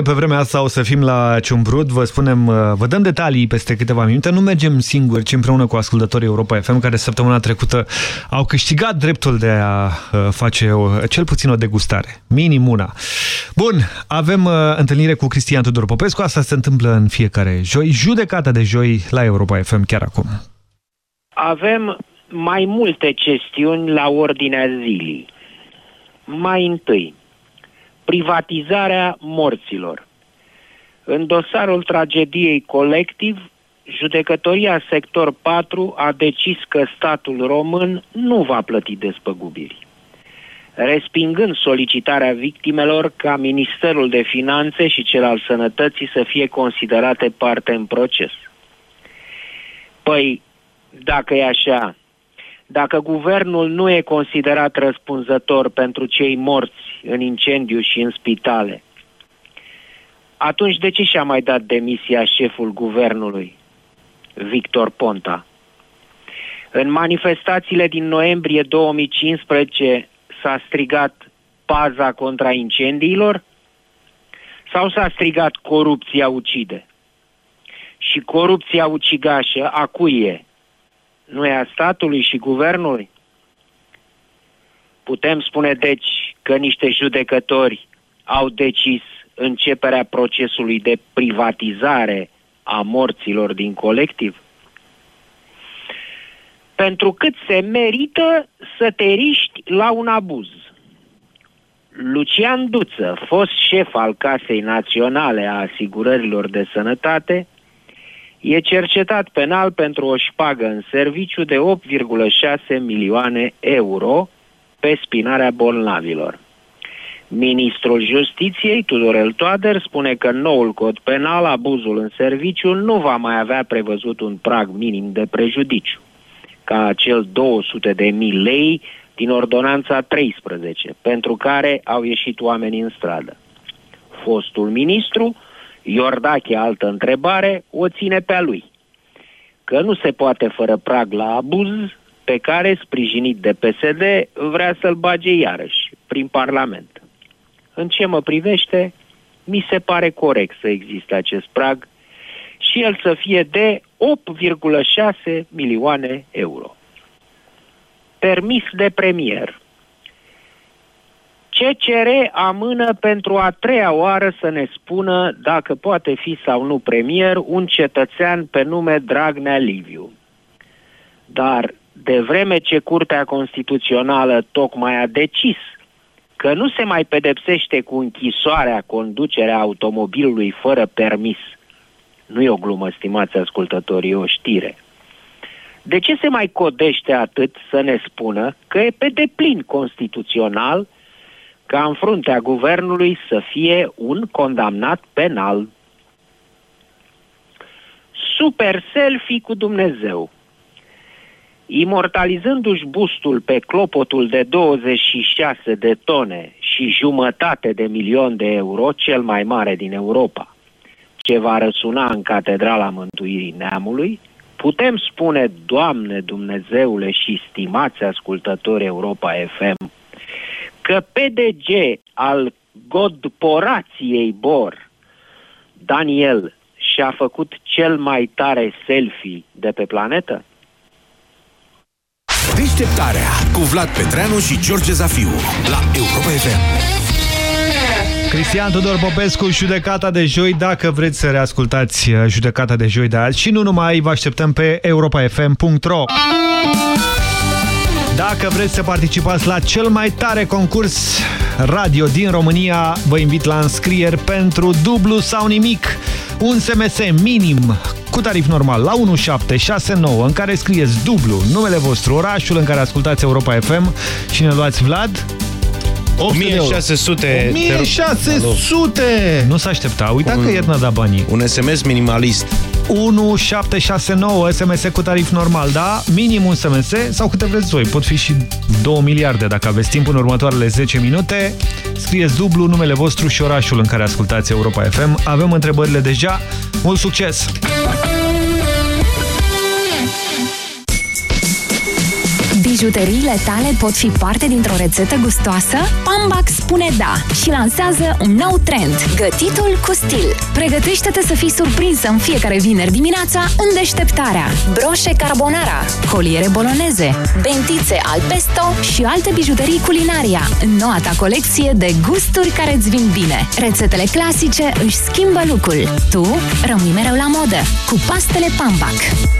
Speaker 3: Sandro, mâine pe vremea asta o să fim la Ciumbrut, vă spunem, uh, vă dăm detalii peste câteva minute. Nu mergem singuri, ci împreună cu ascultătorii Europa FM, care săptămâna trecută au câștigat dreptul de a uh, face o, cel puțin o degustare. Minim una. Bun, avem uh, întâlnire cu Cristian Tudor Popescu, asta se întâmplă în fiecare joi, judecata de joi la Europa FM chiar acum.
Speaker 75: Avem mai multe chestiuni la ordinea zilei. Mai întâi, privatizarea morților. În dosarul tragediei colectiv, judecătoria sector 4 a decis că statul român nu va plăti despăgubiri respingând solicitarea victimelor ca Ministerul de Finanțe și cel al Sănătății să fie considerate parte în proces. Păi, dacă e așa, dacă guvernul nu e considerat răspunzător pentru cei morți în incendiu și în spitale, atunci de ce și-a mai dat demisia șeful guvernului, Victor Ponta? În manifestațiile din noiembrie 2015 s-a strigat paza contra incendiilor sau s-a strigat corupția ucide? Și corupția ucigașă a cui e? Nu e a statului și guvernului? Putem spune deci că niște judecători au decis începerea procesului de privatizare a morților din colectiv? Pentru cât se merită să te riști la un abuz. Lucian Duță, fost șef al Casei Naționale a Asigurărilor de Sănătate, e cercetat penal pentru o șpagă în serviciu de 8,6 milioane euro pe spinarea bolnavilor. Ministrul Justiției, Tudorel Toader, spune că în noul cod penal abuzul în serviciu nu va mai avea prevăzut un prag minim de prejudiciu, ca acel 200 de mii lei din ordonanța 13, pentru care au ieșit oamenii în stradă. Fostul ministru, Iordache, altă întrebare, o ține pe a lui. Că nu se poate fără prag la abuz, pe care, sprijinit de PSD, vrea să-l bage iarăși, prin Parlament. În ce mă privește, mi se pare corect să existe acest prag și el să fie de 8,6 milioane euro. Permis de premier. CCR amână pentru a treia oară să ne spună dacă poate fi sau nu premier un cetățean pe nume Dragnea Liviu. Dar de vreme ce Curtea Constituțională tocmai a decis că nu se mai pedepsește cu închisoarea conducerea automobilului fără permis, nu e o glumă, stimați ascultători, e o știre. De ce se mai codește atât să ne spună că e pe deplin constituțional ca în fruntea guvernului să fie un condamnat penal? Super selfie cu Dumnezeu. Imortalizându-și bustul pe clopotul de 26 de tone și jumătate de milion de euro, cel mai mare din Europa, ce va răsuna în Catedrala Mântuirii Neamului, putem spune, Doamne Dumnezeule și stimați ascultători Europa FM, că PDG al godporației Bor, Daniel, și-a făcut cel mai tare selfie de pe planetă?
Speaker 5: Deșteptarea cu Vlad Petreanu și George Zafiu la Europa FM.
Speaker 3: Cristian Tudor Popescu, judecata de joi, dacă vreți să reascultați uh, judecata de joi de azi și nu numai, vă așteptăm pe europafm.ro Dacă vreți să participați la cel mai tare concurs radio din România, vă invit la înscrieri pentru dublu sau nimic. Un SMS minim cu tarif normal la 1769 în care scrieți dublu numele vostru, orașul în care ascultați Europa FM și ne luați Vlad
Speaker 1: 1600
Speaker 3: 1600! Nu s-a aștepta. Uita
Speaker 1: Un-
Speaker 3: că ieri n-a dat banii.
Speaker 1: Un SMS minimalist.
Speaker 3: 1769 SMS cu tarif normal, da? Minim un SMS sau câte vreți voi. Pot fi și 2 miliarde dacă aveți timp în următoarele 10 minute. Scrieți dublu numele vostru și orașul în care ascultați Europa FM. Avem întrebările deja. Mult succes!
Speaker 8: Bijuteriile tale pot fi parte dintr-o rețetă gustoasă? Pambac spune da și lansează un nou trend, gătitul cu stil. Pregătește-te să fii surprinsă în fiecare vineri dimineața în deșteptarea. Broșe carbonara, coliere boloneze, bentițe al pesto și alte bijuterii culinaria în noua ta colecție de gusturi care îți vin bine. Rețetele clasice își schimbă lucrul. Tu rămâi mereu la modă cu pastele Pambac.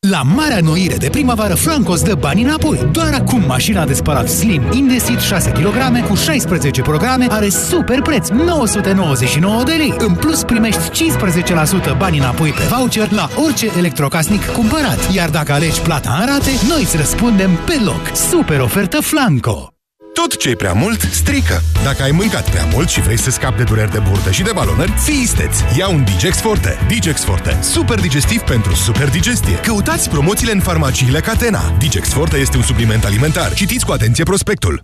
Speaker 6: La marea noire de primăvară, Flanco îți dă bani înapoi. Doar acum mașina de spălat Slim Indesit 6 kg cu 16 programe are super preț, 999 de lei. În plus primești 15% bani înapoi pe voucher la orice electrocasnic cumpărat. Iar dacă alegi plata în rate, noi îți răspundem pe loc. Super ofertă Flanco!
Speaker 76: Tot ce e prea mult, strică. Dacă ai mâncat prea mult și vrei să scapi de dureri de burtă și de balonări, fii isteț. Ia un Digex Forte. Digex Forte. Super digestiv pentru super digestie. Căutați promoțiile în farmaciile Catena. Digex Forte este un supliment alimentar. Citiți cu atenție prospectul.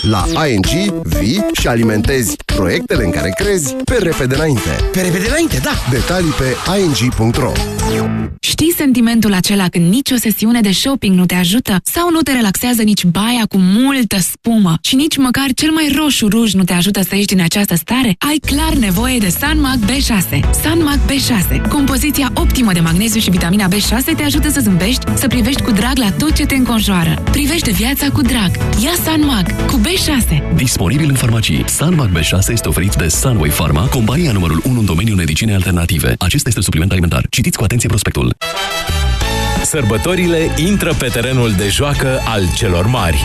Speaker 77: La ING vii și alimentezi proiectele în care crezi pe repede înainte.
Speaker 1: Pe repede înainte, da!
Speaker 77: Detalii pe ing.ro
Speaker 78: Știi sentimentul acela când nici o sesiune de shopping nu te ajută? Sau nu te relaxează nici baia cu multă spumă? Și nici măcar cel mai roșu ruj nu te ajută să ieși din această stare? Ai clar nevoie de Sanmac B6. Sanmac B6. Compoziția optimă de magneziu și vitamina B6 te ajută să zâmbești, să privești cu drag la tot ce te înconjoară. Privește viața cu drag. Ia Sanmac cu B6.
Speaker 17: Disponibil în farmacii. Sanmac B6 este oferit de Sunway Pharma, compania numărul 1 în domeniul medicinei alternative. Acesta este supliment alimentar. Citiți cu atenție prospectul.
Speaker 10: Sărbătorile intră pe terenul de joacă al celor mari.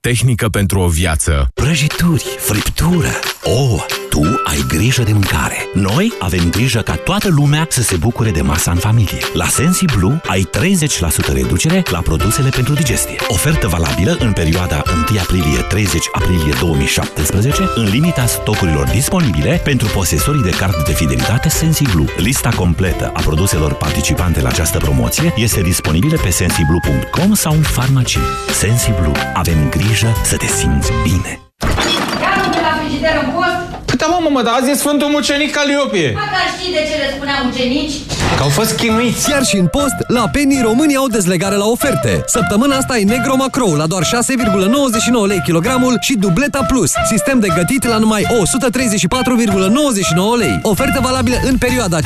Speaker 10: Tehnică pentru o viață.
Speaker 17: Prăjituri, friptură. Oh, tu ai grijă de mâncare. Noi avem grijă ca toată lumea să se bucure de masa în familie. La Sensi Blue ai 30% reducere la produsele pentru digestie. Ofertă valabilă în perioada 1 aprilie-30 aprilie 2017 în limita stocurilor disponibile pentru posesorii de card de fidelitate Sensi Blue. Lista completă a produselor participante la această promoție este disponibilă pe sensiblu.com sau în farmacii. Sensi Blue. Avem grijă să te simți bine.
Speaker 79: Ia de la frigider în post.
Speaker 80: Păi da, mamă, mă, dar azi e Sfântul Mucenic Caliopie.
Speaker 79: Măcar știi de ce le spuneam ucenici?
Speaker 80: Că au fost chinuiți.
Speaker 81: Chiar și în post, la Penny România au dezlegare la oferte. Săptămâna asta e Negro Macro la doar 6,99 lei kilogramul și Dubleta Plus, sistem de gătit la numai 134,99 lei. Ofertă valabilă în perioada 5-11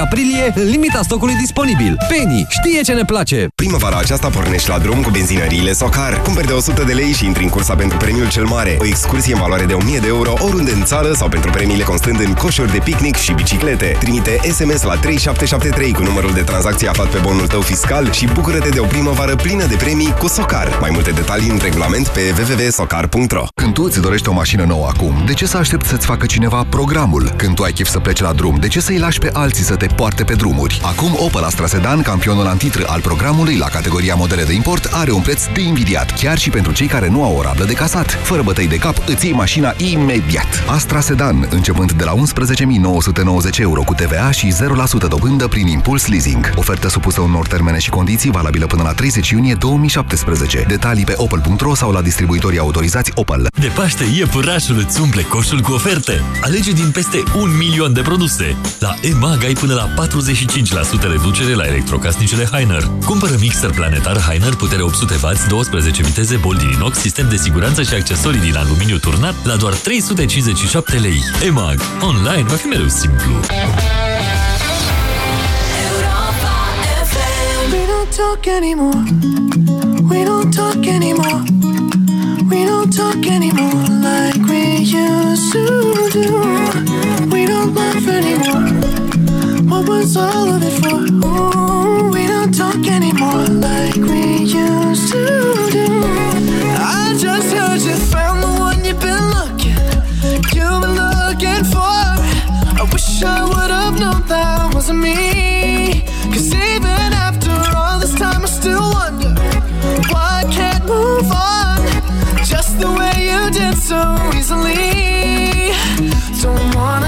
Speaker 81: aprilie, în limita stocului disponibil. Penny știe ce ne place!
Speaker 7: Primăvara aceasta pornești la drum cu benzinăriile Socar. Cumperi de 100 de lei și intri în cursa pentru premiul cel mare. O excursie în valoare de 1000 de euro oriunde în țară
Speaker 82: sală sau pentru premiile constând în coșuri de picnic și biciclete. Trimite SMS la 3773 cu numărul de tranzacție aflat pe bonul tău fiscal și bucură-te de o primăvară plină de premii cu Socar. Mai multe detalii în regulament pe www.socar.ro
Speaker 7: Când tu îți dorești o mașină nouă acum, de ce să aștepți să-ți facă cineva programul? Când tu ai chef să pleci la drum, de ce să-i lași pe alții să te poarte pe drumuri? Acum Opel Astra Sedan, campionul antitră al programului la categoria modele de import, are un preț de invidiat, chiar și pentru cei care nu au o rablă de casat. Fără bătăi de cap, îți iei mașina imediat. Astra Sedan, începând de la 11.990 euro cu TVA și 0% dobândă prin impuls leasing. Ofertă supusă unor termene și condiții valabilă până la 30 iunie 2017. Detalii pe opel.ro sau la distribuitorii autorizați Opel.
Speaker 66: De Paște, iepurașul îți umple coșul cu oferte. Alege din peste un milion de produse. La EMAG ai până la 45% reducere la electrocasnicele Heiner. Cumpără mixer planetar Heiner, putere 800W, 12 viteze, bol din inox, sistem de siguranță și accesorii din aluminiu turnat la doar 357 lei. EMAG. Online va fi mereu simplu.
Speaker 54: We don't talk anymore. We don't talk anymore. We don't talk anymore like we used to do. We don't laugh anymore. What was all of it for? Ooh, we don't talk anymore like we used to wish I would have known that wasn't me. Cause even after all this time, I still wonder why I can't move on just the way you did so easily. Don't wanna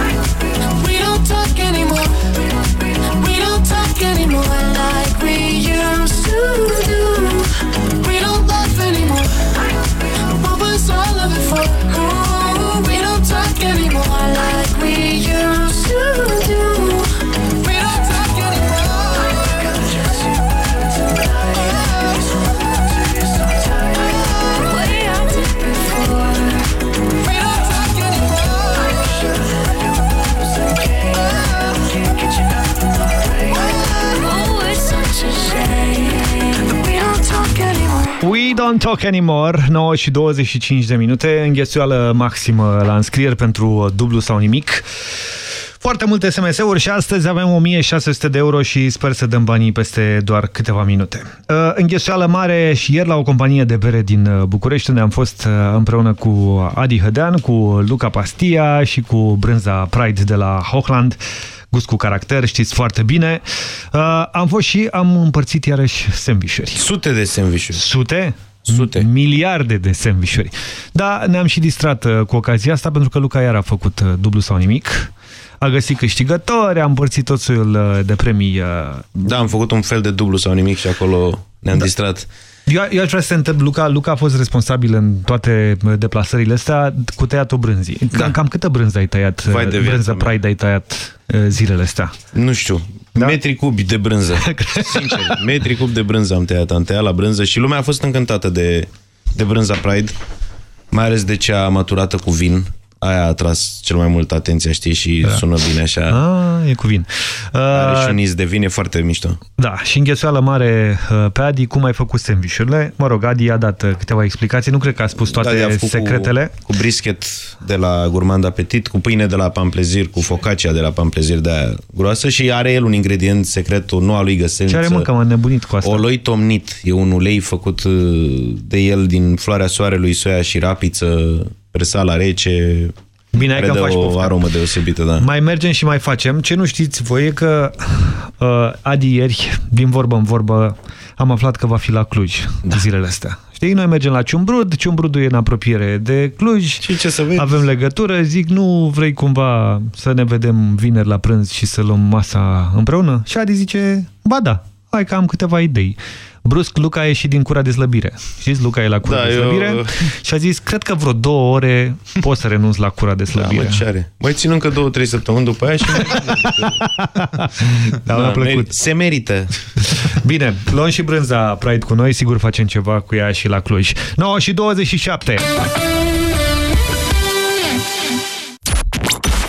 Speaker 54: Don't talk anymore,
Speaker 3: 9 și 25 de minute, înghețuială maximă la înscrieri pentru dublu sau nimic. Foarte multe SMS-uri și astăzi avem 1600 de euro și sper să dăm banii peste doar câteva minute. Uh, Înghesuială mare și ieri la o companie de bere din uh, București unde am fost uh, împreună cu Adi Hădean, cu Luca Pastia și cu brânza Pride de la Hochland gust cu caracter, știți foarte bine. Uh, am fost și am împărțit iarăși sandvișuri.
Speaker 1: Sute de sandvișuri.
Speaker 3: Sute?
Speaker 1: Sute.
Speaker 3: Miliarde de sandvișuri. Da, ne-am și distrat uh, cu ocazia asta pentru că Luca iar a făcut uh, dublu sau nimic. A găsit câștigători, a împărțit tot soiul uh, de premii. uh,
Speaker 1: Da, am făcut un fel de dublu sau nimic și acolo ne-am da. distrat.
Speaker 3: Eu, eu aș vrea să te întreb, Luca, Luca a fost responsabil în toate uh, deplasările astea cu tăiatul brânzii. Cam, cam câtă brânză ai tăiat,
Speaker 1: Da. Vai de
Speaker 3: uh,
Speaker 1: viața
Speaker 3: brânză
Speaker 1: mea.
Speaker 3: Pride ai tăiat uh, zilele astea?
Speaker 1: Nu știu, da? metri cubi de brânză. Sincer, metri cubi de brânză am tăiat. Am tăiat la brânză și lumea a fost încântată de, de brânza Pride, mai ales de cea maturată cu vin. Aia a atras cel mai mult atenția, știi, și da. sună bine așa.
Speaker 3: Ah, e cu vin.
Speaker 1: Are
Speaker 3: Uh,
Speaker 1: și un iz de vin, e foarte mișto.
Speaker 3: Da, și înghesuială mare uh, pe Adi, cum ai făcut sandvișurile? Mă rog, Adi a dat uh, câteva explicații, nu cred că a spus toate
Speaker 1: Da, i-a făcut
Speaker 3: secretele.
Speaker 1: Cu, cu brisket de la Gourmand Appetit, cu pâine de la Pamplezir, cu focaccia de la Pamplezir de aia groasă și are el un ingredient secret, nu a lui Găselniță.
Speaker 3: Ce are mă, că m-am nebunit cu asta?
Speaker 1: Oloi tomnit. E un ulei făcut uh, de el din floarea soarelui, soia și rapiță, presat la rece.
Speaker 3: Bine, ai
Speaker 1: care
Speaker 3: că
Speaker 1: dă
Speaker 3: faci
Speaker 1: o
Speaker 3: poftă.
Speaker 1: aromă deosebită, da.
Speaker 3: Mai mergem și mai facem. Ce nu știți voi e că uh, Adi ieri, din vorbă în vorbă, am aflat că va fi la Cluj da. zilele astea. Știi, noi mergem la Ciumbrud, Ciumbrudul e în apropiere de Cluj.
Speaker 1: Și ce să vezi?
Speaker 3: Avem legătură, zic, nu vrei cumva să ne vedem vineri la prânz și să luăm masa împreună? Și Adi zice, ba da, hai că am câteva idei. Brusc, Luca a ieșit din cura de slăbire. Știți, Luca e la cura
Speaker 1: Da,
Speaker 3: de
Speaker 1: eu-
Speaker 3: slăbire și a zis, cred că vreo două ore pot să renunț la cura de
Speaker 1: Da,
Speaker 3: slăbire.
Speaker 1: mă, ce are? Mai țin încă două, trei săptămâni după aia și...
Speaker 3: Da, mi-a plăcut.
Speaker 1: Se merită.
Speaker 3: Bine, luăm și brânza Pride cu noi, sigur facem ceva cu ea și la Cluj. 9 și 27.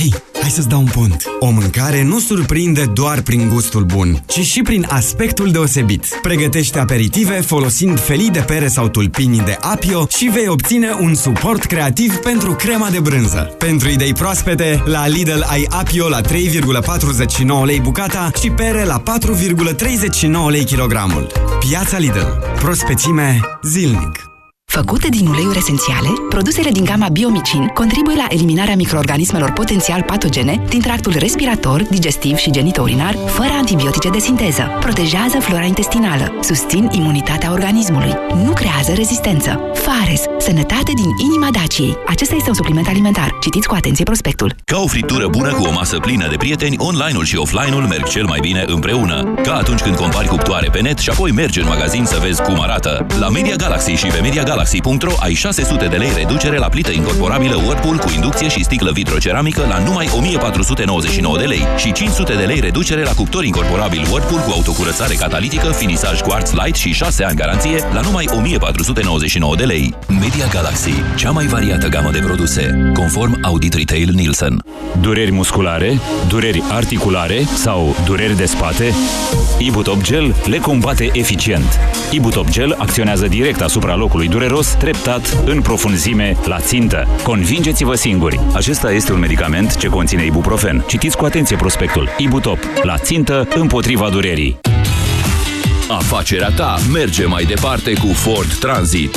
Speaker 83: Hei, hai să-ți dau un pont. O mâncare nu surprinde doar prin gustul bun, ci și prin aspectul deosebit. Pregătește aperitive folosind felii de pere sau tulpini de apio și vei obține un suport creativ pentru crema de brânză. Pentru idei proaspete, la Lidl ai apio la 3,49 lei bucata și pere la 4,39 lei kilogramul. Piața Lidl. Prospețime zilnic.
Speaker 8: Făcute din uleiuri esențiale, produsele din gama Biomicin contribuie la eliminarea microorganismelor potențial patogene din tractul respirator, digestiv și genitourinar, fără antibiotice de sinteză. Protejează flora intestinală, susțin imunitatea organismului, nu creează rezistență. Fares, sănătate din inima Daciei. Acesta este un supliment alimentar. Citiți cu atenție prospectul.
Speaker 20: Ca o friptură bună cu o masă plină de prieteni, online-ul și offline-ul merg cel mai bine împreună. Ca atunci când compari cuptoare pe net și apoi mergi în magazin să vezi cum arată. La Media Galaxy și pe MediaGalaxy.ro ai 600 de lei reducere la plită incorporabilă Whirlpool cu inducție și sticlă vitroceramică la numai 1499 de lei și 500 de lei reducere la cuptor incorporabil Whirlpool cu autocurățare catalitică, finisaj Quartz Light și 6 ani garanție la numai 1499 de lei. Media Galaxy, cea mai variată gamă de produse, conform Audit Retail Nielsen.
Speaker 84: Dureri musculare, dureri articulare sau dureri de spate? Ibutop Gel le combate eficient. Ibutop Gel acționează direct asupra locului dureros, treptat, în profunzime, la țintă. Convingeți-vă singuri! Acesta este un medicament ce conține ibuprofen. Citiți cu atenție prospectul. Ibutop. La țintă, împotriva durerii.
Speaker 20: Afacerea ta merge mai departe cu Ford Transit.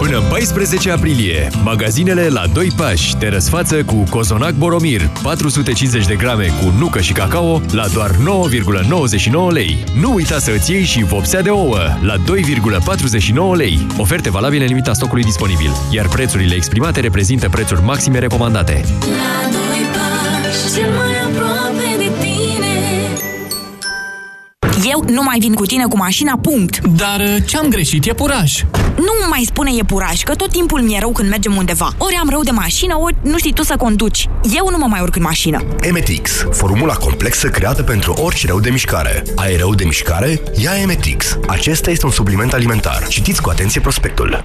Speaker 85: Până în 14 aprilie, magazinele la 2 pași te răsfață cu cozonac Boromir, 450 de grame cu nucă și cacao la doar 9,99 lei. Nu uita să îți iei și vopsea de ouă la 2,49 lei. Oferte valabile în limita stocului disponibil, iar prețurile exprimate reprezintă prețuri maxime recomandate.
Speaker 4: La doi pași, cel mai aproape de tine
Speaker 86: Eu nu mai vin cu tine cu mașina, punct.
Speaker 6: Dar uh, ce-am greșit? E puraj.
Speaker 86: Nu mai spune e puraj, că tot timpul mi-e rău când mergem undeva. Ori am rău de mașină, ori nu știi tu să conduci. Eu nu mă mai urc în mașină.
Speaker 7: Emetix, formula complexă creată pentru orice rău de mișcare. Ai rău de mișcare? Ia Emetix. Acesta este un supliment alimentar. Citiți cu atenție prospectul.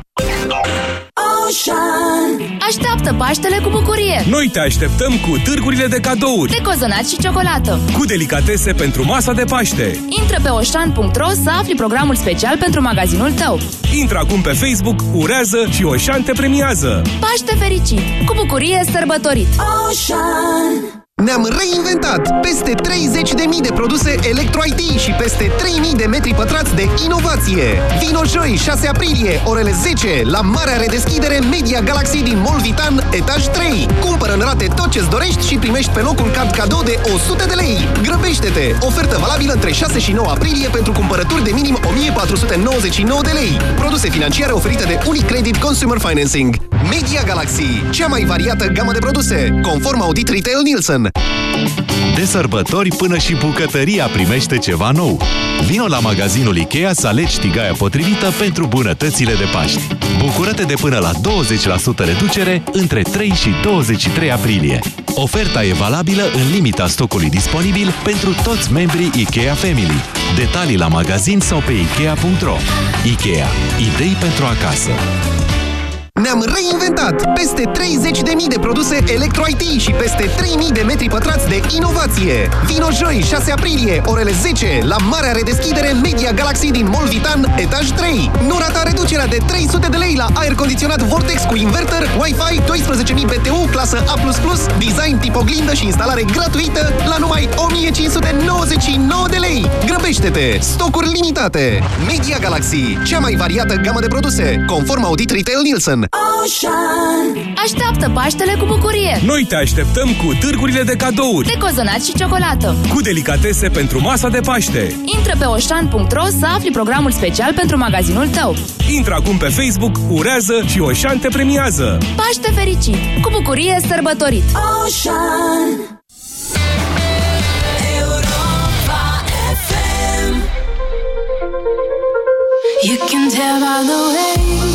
Speaker 4: Ocean
Speaker 87: Așteaptă Paștele cu bucurie!
Speaker 88: Noi te așteptăm cu târgurile de cadouri,
Speaker 87: De cozonat și ciocolată!
Speaker 88: cu delicatese pentru masa de Paște.
Speaker 87: Intră pe oșan.ro să afli programul special pentru magazinul tău.
Speaker 88: Intră acum pe Facebook, urează și Oșan te premiază.
Speaker 87: Paște fericit! Cu bucurie sărbătorit!
Speaker 4: Ocean
Speaker 21: Ne-am reinventat! Peste 30.000 de produse Electro-IT și peste 3.000 de metri pătrați de inovație! Vino joi, 6 aprilie, orele 10, la marea redeschidere Media Galaxy din Mall Vitan, etaj 3. Cumpără în rate tot ce-ți dorești și primești pe loc un card cadou de 100 de lei. Grăbește-te! Ofertă valabilă între 6 și 9 aprilie pentru cumpărături de minim 1499 de lei. Produse financiare oferite de Unicredit Consumer Financing. Media Galaxy, cea mai variată gamă de produse, conform Audit Retail Nielsen.
Speaker 10: De sărbători până și bucătăria primește ceva nou. Vino la magazinul Ikea să alegi tigaia potrivită pentru bunătățile de Paști. Bucură-te de până la 20% reducere între 3 și 23 aprilie. Oferta e valabilă în limita stocului disponibil pentru toți membrii Ikea Family. Detalii la magazin sau pe Ikea.ro Ikea. Idei pentru acasă.
Speaker 21: Ne-am reinventat! Peste 30.000 de produse Electro-IT și peste 3.000 de metri pătrați de inovație! Vino joi, 6 aprilie, orele 10, la marea redeschidere Media Galaxy din Mall Vitan, etaj 3. Nu rata reducerea de 300 de lei la aer condiționat Vortex cu inverter, Wi-Fi, 12.000 BTU, clasă A++, design tip oglindă și instalare gratuită la numai 1599 de lei! Grăbește-te! Stocuri limitate! Media Galaxy, cea mai variată gamă de produse, conform Audit Retail Nielsen.
Speaker 87: Ocean Așteaptă Paștele cu bucurie!
Speaker 88: Noi te așteptăm cu târgurile de cadouri,
Speaker 87: De cozonat și ciocolată!
Speaker 88: cu delicatese pentru masa de Paște.
Speaker 87: Intră pe oșan.ro să afli programul special pentru magazinul tău.
Speaker 88: Intră acum pe Facebook, urează și Oșan te premiază.
Speaker 87: Paște fericit! Cu bucurie sărbătorit!
Speaker 4: Ocean Europa FM You can tell by the way she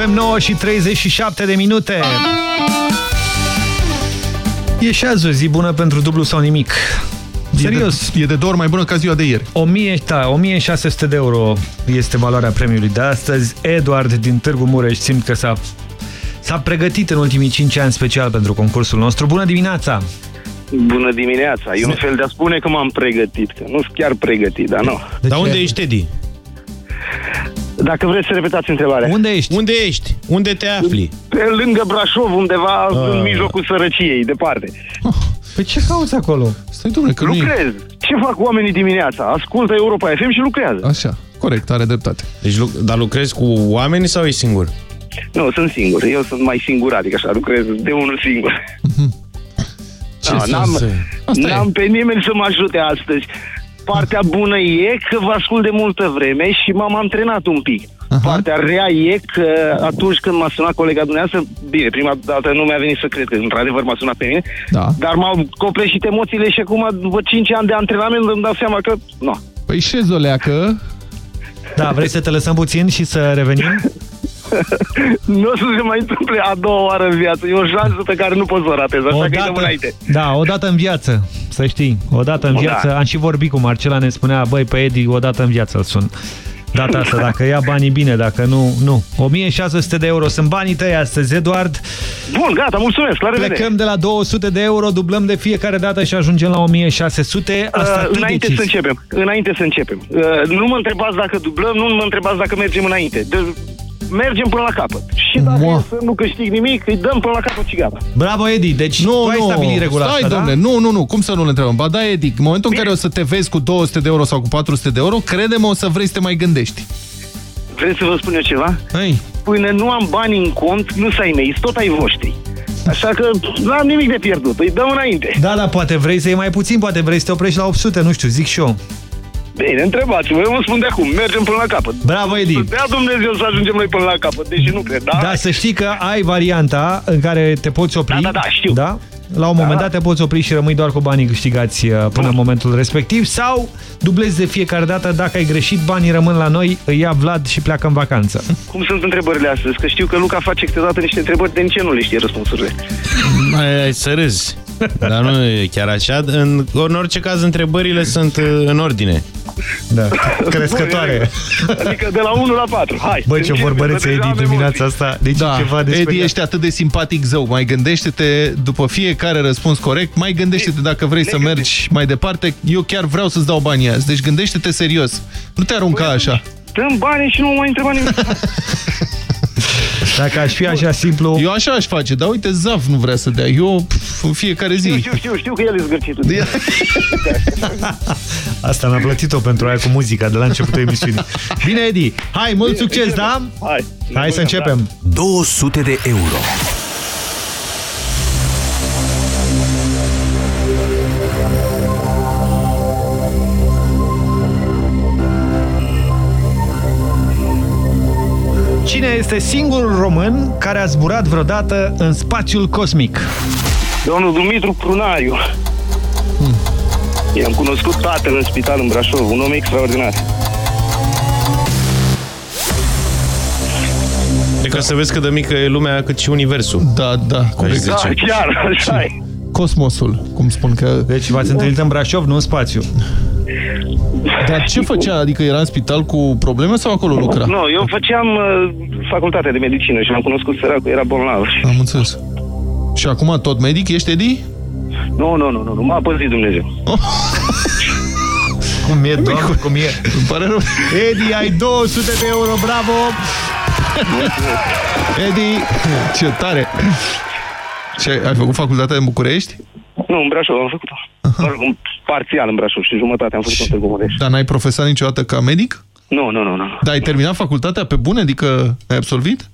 Speaker 3: FM 9 și 37 de minute. E și azi o zi bună pentru dublu sau nimic. Serios.
Speaker 2: E de, e de două ori mai bună ca ziua de ieri.
Speaker 3: 1000, da, 1600 de euro este valoarea premiului de astăzi. Eduard din Târgu Mureș simt că s-a s-a pregătit în ultimii 5 ani special pentru concursul nostru. Bună dimineața!
Speaker 89: Bună dimineața! E un fel de a spune că m-am pregătit, că nu sunt chiar pregătit, dar nu.
Speaker 1: Dar unde ești, Edi?
Speaker 89: Dacă vreți să repetați întrebarea.
Speaker 3: Unde ești?
Speaker 1: Unde ești? Unde te afli?
Speaker 89: Pe lângă Brașov, undeva
Speaker 1: Ah.
Speaker 89: în mijlocul sărăciei, departe.
Speaker 3: Păi ce cauți acolo?
Speaker 2: Stai, domnule, că nu e...
Speaker 89: Lucrez. Ce fac oamenii dimineața? Ascultă Europa FM și lucrează.
Speaker 2: Așa, corect, are dreptate.
Speaker 1: Deci, lu- dar lucrezi cu oameni sau e singur?
Speaker 89: Nu, sunt singur. Eu sunt mai singur, adică așa, lucrez de unul singur.
Speaker 1: Ce
Speaker 89: Da,
Speaker 1: să
Speaker 89: n-am,
Speaker 1: se-
Speaker 89: n-am pe nimeni să mă ajute astăzi. Partea bună e că vă ascult de multă vreme și m-am antrenat un pic. Partea rea e că atunci când m-a sunat colega dumneavoastră, bine, prima dată nu mi-a venit să cred că într-adevăr m-a sunat pe mine,
Speaker 2: Da.
Speaker 89: dar m-au copleșit emoțiile și acum, după 5 ani de antrenament, îmi dau seama că, nu,
Speaker 2: Păi șezoleacă...
Speaker 3: Da, vrei să te lăsăm puțin și să revenim?
Speaker 89: nu o să se mai întâmple a doua oară în viață. E o șansă pe care nu pot să o ratez, așa că îi dăm înainte.
Speaker 3: da, odată în viață, să știi. Odată în
Speaker 89: O,
Speaker 3: viață.
Speaker 89: da.
Speaker 3: Am și vorbit cu Marcela, ne spunea, băi, pe Edi, odată în viață îl sun. Data asta, dacă ia banii bine, dacă nu, nu. 1600 de euro sunt banii tăi astăzi, Eduard.
Speaker 89: Bun, gata, mulțumesc, la revedere.
Speaker 3: Plecăm de la 200 de euro, dublăm de fiecare dată și ajungem la 1600. Asta
Speaker 89: Uh,
Speaker 3: tu
Speaker 89: înainte
Speaker 3: decizi.
Speaker 89: să începem. Înainte să începem. Uh, nu mă întrebați dacă dublăm, nu mă întrebați dacă mergem înainte. De, mergem până la capăt. Și dacă e să nu câștig nimic, îi dăm până la capăt și gata.
Speaker 3: Bravo, Edi. Deci
Speaker 2: Nu,
Speaker 3: tu ai
Speaker 2: nu,
Speaker 3: stabilit regula
Speaker 2: stai,
Speaker 3: asta, da?
Speaker 2: domne, nu, nu, nu, cum să nu le întrebăm? Ba da, Edic, în momentul în care o să te vezi cu 200 de euro sau cu 400 de euro, crede-mă, o să vrei să te mai gândești.
Speaker 89: Vreți să vă spun eu ceva?
Speaker 2: Hai.
Speaker 89: Până nu am bani în cont, nu să ai mei, tot ai voștri. Așa că nu am nimic de pierdut, îi dăm înainte.
Speaker 3: Da, da, poate vrei să iei mai puțin, poate vrei să te oprești la 800, nu știu, zic și eu.
Speaker 89: Bine, întrebați-mă, eu vă spun de acum, mergem până la capăt.
Speaker 3: Bravo, Edi.
Speaker 89: Să dea Dumnezeu să ajungem noi până la capăt, deși nu cred, da?
Speaker 3: Da, să știi că ai varianta în care te poți opri. Da, da, da
Speaker 89: știu.
Speaker 3: Da? La un moment
Speaker 89: Da.
Speaker 3: dat te poți opri și rămâi doar cu banii câștigați uh, până în momentul respectiv sau dublezi de fiecare dată, dacă ai greșit, banii rămân la noi, îi ia Vlad și pleacă în vacanță.
Speaker 89: Cum sunt întrebările astăzi? Că știu că Luca face câteodată niște întrebări, de ce nu le știe răspunsurile?
Speaker 1: Mai ai să râzi. Dar nu e chiar așa. În, în orice caz, întrebările sunt uh, în ordine.
Speaker 3: Da, crescătoare.
Speaker 89: Adică de la 1 la 4, hai.
Speaker 3: Băi, ce
Speaker 89: începem,
Speaker 3: vorbărețe
Speaker 89: că deja
Speaker 3: Edi
Speaker 89: am
Speaker 3: dimineața asta. Deci
Speaker 2: da,
Speaker 3: ceva de
Speaker 2: Edi,
Speaker 3: speriat.
Speaker 2: ești atât de simpatic zău. Mai gândește-te, după fiecare răspuns corect, mai gândește-te dacă vrei să mergi mai departe. Eu chiar vreau să-ți dau banii azi. Deci gândește-te serios. Nu te arunca așa.
Speaker 89: Dăm bani și nu mă mai întreba nimic.
Speaker 3: Dacă aș fi așa simplu...
Speaker 2: Eu așa aș face, dar uite, Zaf nu vrea să dea. Eu pf, în fiecare zi.
Speaker 89: Știu, știu, știu că el e zgârcitul.
Speaker 3: Asta mi-a plătit-o pentru aia cu muzica de la începutul emisiunii. Bine, Edi, hai, mult succes, da?
Speaker 89: Hai.
Speaker 3: Hai să începem.
Speaker 90: 200 de euro.
Speaker 3: Este singurul român care a zburat vreodată în spațiul cosmic?
Speaker 89: Domnul Dumitru Prunariu.
Speaker 3: Hmm.
Speaker 89: I-am cunoscut tatăl în spital în Brașov, un om extraordinar.
Speaker 1: E ca să vezi cât de mică e lumea, cât și universul.
Speaker 2: Da, da, corect.
Speaker 89: Da, chiar, așa e.
Speaker 2: Cosmosul, cum spun că...
Speaker 3: Deci v-ați întâlnit în Brașov, nu în spațiu.
Speaker 2: Dar ce făcea? Adică era în spital cu probleme sau acolo lucra?
Speaker 89: Nu, eu făceam uh, facultatea de medicină și l-am cunoscut săracul, era bolnav.
Speaker 2: Am înțeles. Și acum tot medic ești, Edi?
Speaker 89: Nu, nu, nu, nu, nu m-a păzit Dumnezeu.
Speaker 3: Cum e, doamne, cum e?
Speaker 2: Îmi pare rău.
Speaker 3: Edi, ai 200 de euro, bravo!
Speaker 2: Edi, ce tare! Ce, ai făcut facultatea în București?
Speaker 89: Nu, în Brașov am făcut-o. Mă rog, un parțial în Brașov și jumătate am făcut-o în Târgu Mureș.
Speaker 2: Dar n-ai profesat niciodată ca medic?
Speaker 89: Nu, nu, nu, nu.
Speaker 2: Dar ai terminat facultatea pe bune? Adică ai absolvit?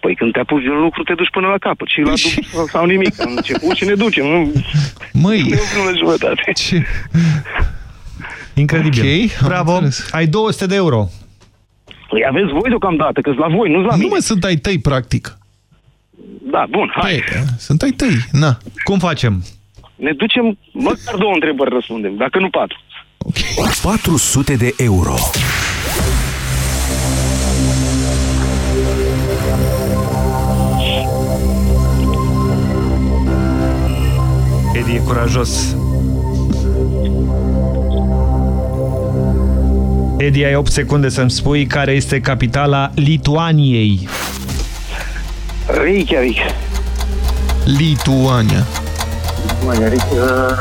Speaker 89: Păi când te apuci de un lucru, te duci până la capăt. Și la dublu sau nimic. Am început și ne ducem. Nu,
Speaker 2: Măi!
Speaker 89: nu până la jumătate.
Speaker 2: Ce?
Speaker 3: Incredibil.
Speaker 2: Ok,
Speaker 3: Bravo, ai 200 de euro.
Speaker 89: Păi aveți voi deocamdată, că la voi, nu la
Speaker 2: Nu
Speaker 89: mine.
Speaker 2: mă sunt ai tăi, practic.
Speaker 89: Da, bun, hai.
Speaker 2: Păi, sunt ai tăi, na.
Speaker 3: Cum facem?
Speaker 89: Ne ducem, măcar două întrebări răspundem, dacă nu patru. Okay.
Speaker 90: 400 de euro.
Speaker 3: Edi e curajos. Edi, ai 8 secunde să-mi spui care este capitala Lituaniei.
Speaker 89: Reykjavik.
Speaker 2: Lituania.
Speaker 89: Lituania, Reykjavik.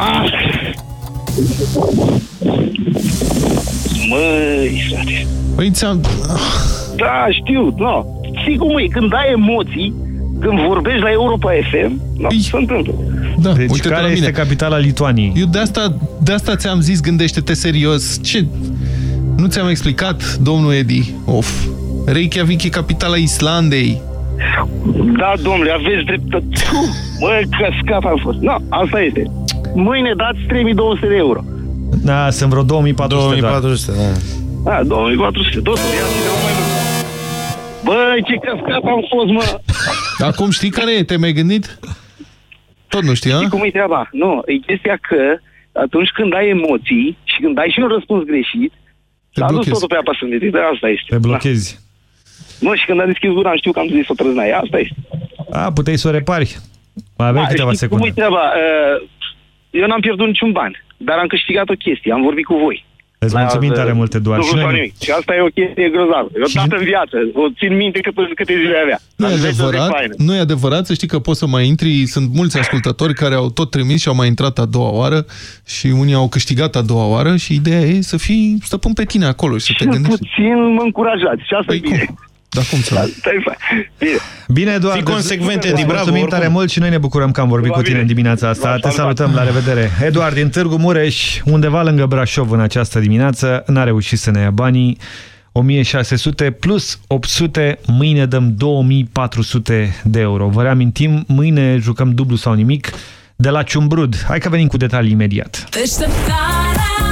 Speaker 89: Ah! Măi, frate.
Speaker 2: Păi ți-am...
Speaker 89: Da, știu, nu. Știi cum e, când ai emoții, când vorbești la Europa FM, no, se întâmplă.
Speaker 2: Da,
Speaker 3: Deci
Speaker 2: uite-te
Speaker 3: care
Speaker 2: la mine.
Speaker 3: este capitala Lituaniei?
Speaker 2: Eu de asta, de asta ți-am zis, gândește-te serios. Ce? Nu ți-am explicat, domnul Edi? Of. Reykjavik e capitala Islandei.
Speaker 89: Da, domnule, aveți dreptate. Mă, că scap am fost. Nu, asta este. Mâine dați 3200 de euro.
Speaker 3: Da, sunt vreo 2400
Speaker 1: 2400, da.
Speaker 89: Da, 2400, totul, ia și de mai mult. Bă, ce cascat am fost, mă!
Speaker 2: Acum știi care e? Te-ai mai gândit? Tot nu știi, a?
Speaker 89: Știi cum e treaba? Nu, e chestia că atunci când ai emoții și când ai și un răspuns greșit, s-a dus
Speaker 3: blochezi.
Speaker 89: totul pe apa sâmbetei, dar asta este.
Speaker 3: Te blochezi.
Speaker 89: Da. Nu, și când a deschis gura, am știu că am zis o trăznaie, asta este.
Speaker 3: A, puteai să o repari. Mai aveai câteva
Speaker 89: știi cum
Speaker 3: secunde.
Speaker 89: e treaba? Uh, Eu n-am pierdut niciun ban, dar am câștigat o chestie, am vorbit cu voi.
Speaker 3: Îți mulțumim
Speaker 89: La,
Speaker 3: tare
Speaker 89: uh,
Speaker 3: mult, Eduard.
Speaker 89: dublu
Speaker 3: Și
Speaker 89: sau
Speaker 3: noi,
Speaker 89: nimic. Și asta e o chestie grozavă. Eu dată în viață, o țin minte cât, câte zile avea.
Speaker 2: Nu e
Speaker 89: Am zis,
Speaker 2: adevărat,
Speaker 89: "Asta e faină."
Speaker 2: nu e adevărat, să știi că poți să mai intri, sunt mulți ascultători care au tot trimis și au mai intrat a doua oară și unii au câștigat a doua oară și ideea e să fii stăpân pe tine acolo și să te
Speaker 89: Cel
Speaker 2: gândești.
Speaker 89: puțin mă încurajați și asta e bine.
Speaker 2: Da, cum să
Speaker 89: Asta e fain. Bine.
Speaker 3: Bine, Eduard.
Speaker 1: Fii consecvent,
Speaker 3: îți
Speaker 1: Edi, bravo,
Speaker 3: Mulțumim
Speaker 1: oricum.
Speaker 3: tare mult și noi ne bucurăm că am vorbit
Speaker 89: Va
Speaker 3: cu tine
Speaker 89: bine.
Speaker 3: în dimineața asta.
Speaker 89: V-am
Speaker 3: Te
Speaker 89: salutat.
Speaker 3: salutăm, la revedere. Eduard din Târgu Mureș, undeva lângă Brașov în această dimineață, n-a reușit să ne ia banii. 1600 plus 800, mâine dăm 2400 de euro. Vă reamintim, mâine jucăm dublu sau nimic de la Ciumbrud. Hai că venim cu detalii imediat.
Speaker 4: Deșteptarea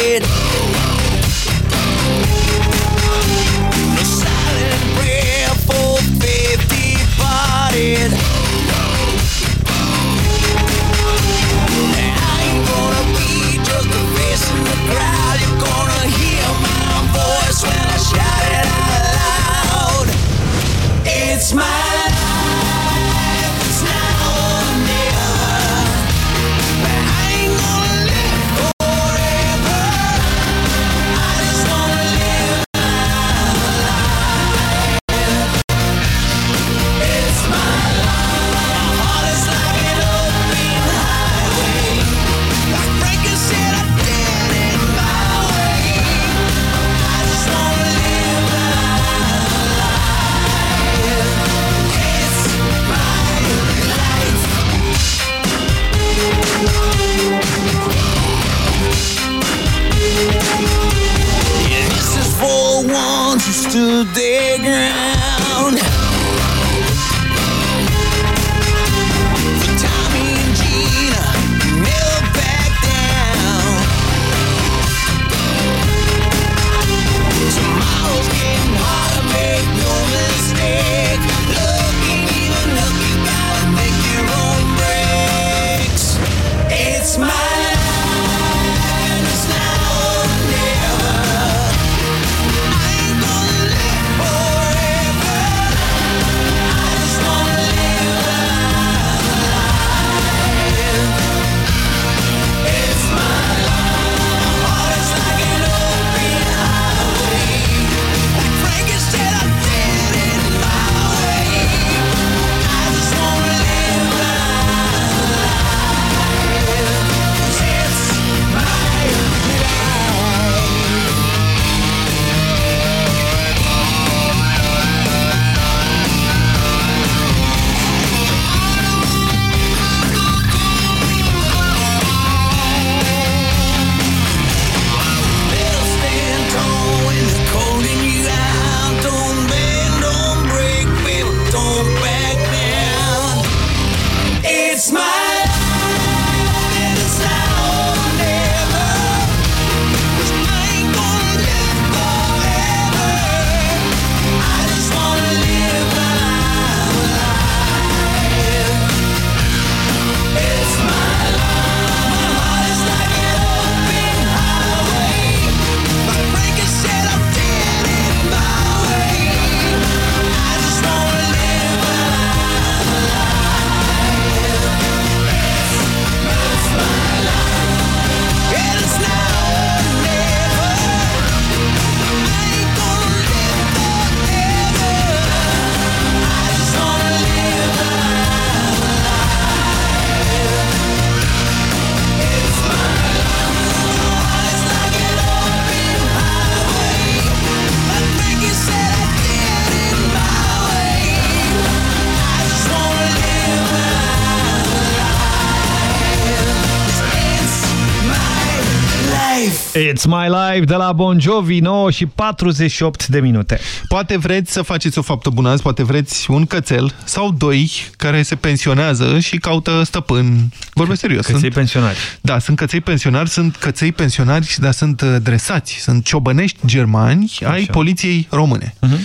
Speaker 3: It's My Life de la Bon Jovi, 9 și 48 de minute.
Speaker 2: Poate vreți să faceți o faptă bună azi, poate vreți un cățel sau doi care se pensionează și caută stăpân. Vorbesc serios.
Speaker 3: Căței sunt, pensionari.
Speaker 2: Da, sunt căței pensionari, sunt căței pensionari, dar sunt uh, dresați. Sunt ciobănești germani Așa. ai poliției române. Uh -huh.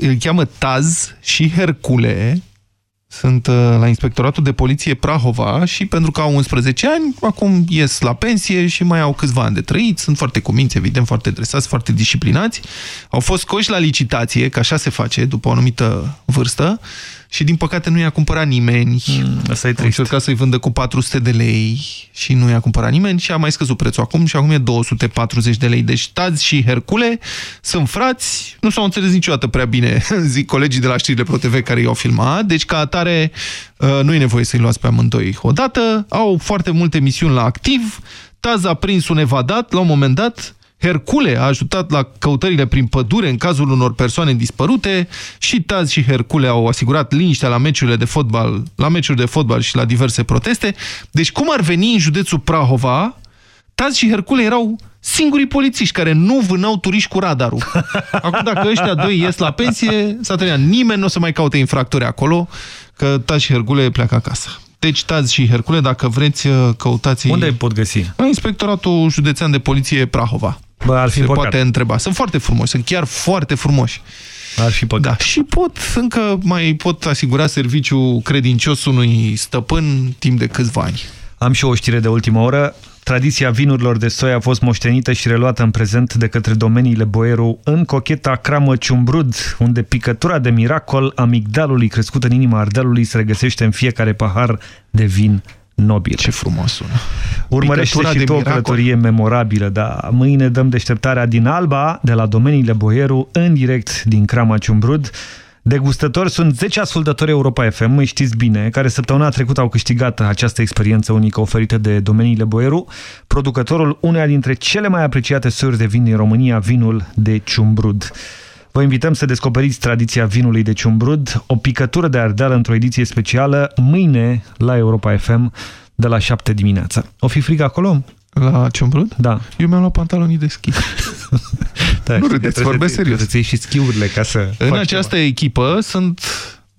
Speaker 2: Îl cheamă Taz și Hercule sunt uh, la Inspectoratul de Poliție Prahova și pentru că au 11 ani, acum ies la pensie și mai au câțiva ani de trăit, sunt foarte cuminți, evident, foarte dresați, foarte disciplinați. Au fost scoși la licitație, că așa se face după o anumită vârstă, și din păcate nu i-a cumpărat nimeni.
Speaker 3: Mm, asta e trist.
Speaker 2: încercat să-i vândă cu 400 de lei și nu i-a cumpărat nimeni și a mai scăzut prețul acum și acum e 240 de lei. Deci Taz și Hercule sunt frați, nu s-au înțeles niciodată prea bine, zic colegii de la știrile ProTV care i-au filmat, deci ca atare uh, nu e nevoie să-i luați pe amândoi odată, au foarte multe misiuni la activ, Taz a prins un evadat la un moment dat, Hercule a ajutat la căutările prin pădure în cazul unor persoane dispărute și Taz și Hercule au asigurat liniștea la meciurile de fotbal, la meciuri de fotbal și la diverse proteste. Deci cum ar veni în județul Prahova, Taz și Hercule erau singurii polițiști care nu vânau turiști cu radarul. Acum dacă ăștia doi ies la pensie, s-a terminat. Nimeni nu o să mai caute infractori acolo, că Taz și Hercule pleacă acasă. Deci Taz și Hercule, dacă vreți, căutați...
Speaker 3: Unde îi pot găsi?
Speaker 2: La Inspectoratul Județean de Poliție Prahova.
Speaker 3: Bă, ar fi
Speaker 2: Se
Speaker 3: păcat.
Speaker 2: poate întreba. Sunt foarte frumoși, sunt chiar foarte frumoși.
Speaker 3: Ar fi păcat.
Speaker 2: Da, și pot, încă mai pot asigura serviciu credincios unui stăpân timp de câțiva ani.
Speaker 3: Am și o știre de ultimă oră. Tradiția vinurilor de soi a fost moștenită și reluată în prezent de către domeniile Boieru în cocheta cramă Ciumbrud, unde picătura de miracol a migdalului crescut în inima Ardealului se regăsește în fiecare pahar de vin nobil.
Speaker 2: Ce frumos sună.
Speaker 3: Urmărește
Speaker 2: Picătura
Speaker 3: și
Speaker 2: de
Speaker 3: tu o
Speaker 2: miracol.
Speaker 3: călătorie memorabilă, dar mâine dăm deșteptarea din Alba, de la domeniile Boieru, în direct din Crama Ciumbrud. Degustători sunt 10 ascultători Europa FM, îi știți bine, care săptămâna trecută au câștigat această experiență unică oferită de domeniile Boieru, producătorul uneia dintre cele mai apreciate sori de vin din România, vinul de Ciumbrud. Vă invităm să descoperiți tradiția vinului de Ciumbrud, o picătură de ardeală într-o ediție specială, mâine la Europa FM de la 7 dimineața. O fi frig acolo?
Speaker 2: La Ciumbrud?
Speaker 3: Da.
Speaker 2: Eu mi-am luat pantalonii de schi.
Speaker 3: da
Speaker 2: nu râdeți, vorbesc serios.
Speaker 3: Trebuie să și schiurile ca să...
Speaker 2: În această echipă sunt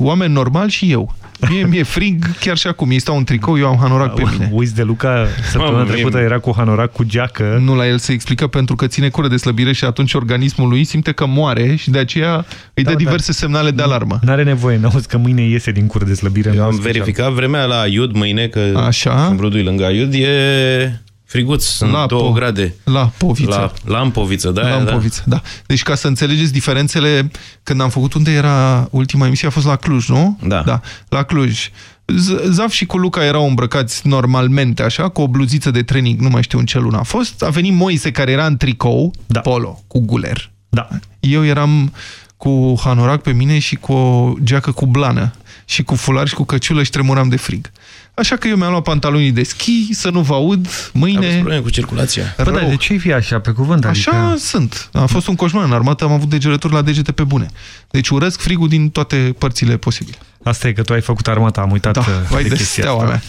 Speaker 2: oameni normali și eu. Mie mi-e frig chiar și acum. Ei stau în tricou, eu am hanorac pe mine.
Speaker 3: Uiți de Luca, săptămâna
Speaker 2: Mamă,
Speaker 3: trecută
Speaker 2: mie-
Speaker 3: era cu hanorac cu geacă.
Speaker 2: Nu la el se explică pentru că ține cură de slăbire și atunci organismul lui simte că moare și de aceea îi dă
Speaker 3: Da,
Speaker 2: diverse semnale de alarmă.
Speaker 3: N-are nevoie, n-auzi că mâine iese din cură de slăbire.
Speaker 1: Eu am verificat vremea la Iud mâine, că
Speaker 2: Așa.
Speaker 1: Brudui lângă Iud e friguț, sunt
Speaker 2: La
Speaker 1: 2
Speaker 2: Po-
Speaker 1: grade.
Speaker 2: La Poviță.
Speaker 1: La, la Ampoviță, da,
Speaker 2: la
Speaker 1: da.
Speaker 2: Ampoviță, da. Deci ca să înțelegeți diferențele, când am făcut unde era ultima emisie, a fost la Cluj, nu?
Speaker 1: Da.
Speaker 2: da la Cluj. Z- Zaf și cu Luca erau îmbrăcați normalmente, așa, cu o bluziță de training, nu mai știu în ce lună a fost. A venit Moise, care era în tricou, da. polo, cu guler.
Speaker 3: Da.
Speaker 2: Eu eram cu hanorac pe mine și cu o geacă cu blană și cu fular și cu căciulă și tremuram de frig. Așa că eu mi-am luat pantalonii de schi, să nu vă aud mâine.
Speaker 1: Aveți probleme cu circulația.
Speaker 3: Bă, da, de ce fi așa, pe cuvânt?
Speaker 2: Așa
Speaker 3: adică...
Speaker 2: sunt. A fost un coșmar în armată, am avut degerături la degete pe bune. Deci urăsc frigul din toate părțile posibile.
Speaker 3: Asta e că tu ai făcut armata, am uitat
Speaker 2: Da,
Speaker 3: uh,
Speaker 2: vai de
Speaker 3: chestia
Speaker 2: steaua
Speaker 3: asta.
Speaker 2: mea.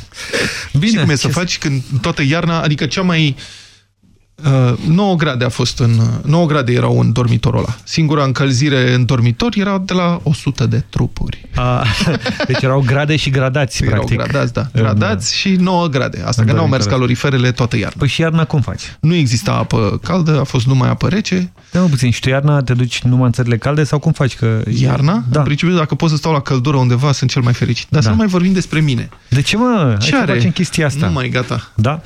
Speaker 3: Bine,
Speaker 2: Și cum e să
Speaker 3: ce-
Speaker 2: faci când toată iarna, adică cea mai... Uh, 9 grade a fost în... uh, 9 grade erau în dormitorul ăla. Singura încălzire în dormitor era de la 100 de trupuri.
Speaker 3: A, deci erau grade și gradați,
Speaker 2: Erau
Speaker 3: practic.
Speaker 2: gradați, da.
Speaker 3: În-
Speaker 2: Gradați și 9 grade. Asta
Speaker 3: în
Speaker 2: că n-au mers
Speaker 3: dormitor.
Speaker 2: caloriferele toată iarna.
Speaker 3: Păi și iarna cum faci?
Speaker 2: Nu exista apă caldă, a fost numai apă rece.
Speaker 3: Da, mă, puțin. Și tu iarna te duci numai în țările calde sau cum faci? Că...
Speaker 2: Iarna?
Speaker 3: Da.
Speaker 2: În principiu, dacă pot să stau la căldură undeva, sunt cel mai fericit. Dar
Speaker 3: Da.
Speaker 2: să nu mai vorbim despre mine.
Speaker 3: De ce, mă?
Speaker 2: Ce
Speaker 3: Hai
Speaker 2: are?
Speaker 3: să facem chestia asta.
Speaker 2: Nu mai gata.
Speaker 3: Da?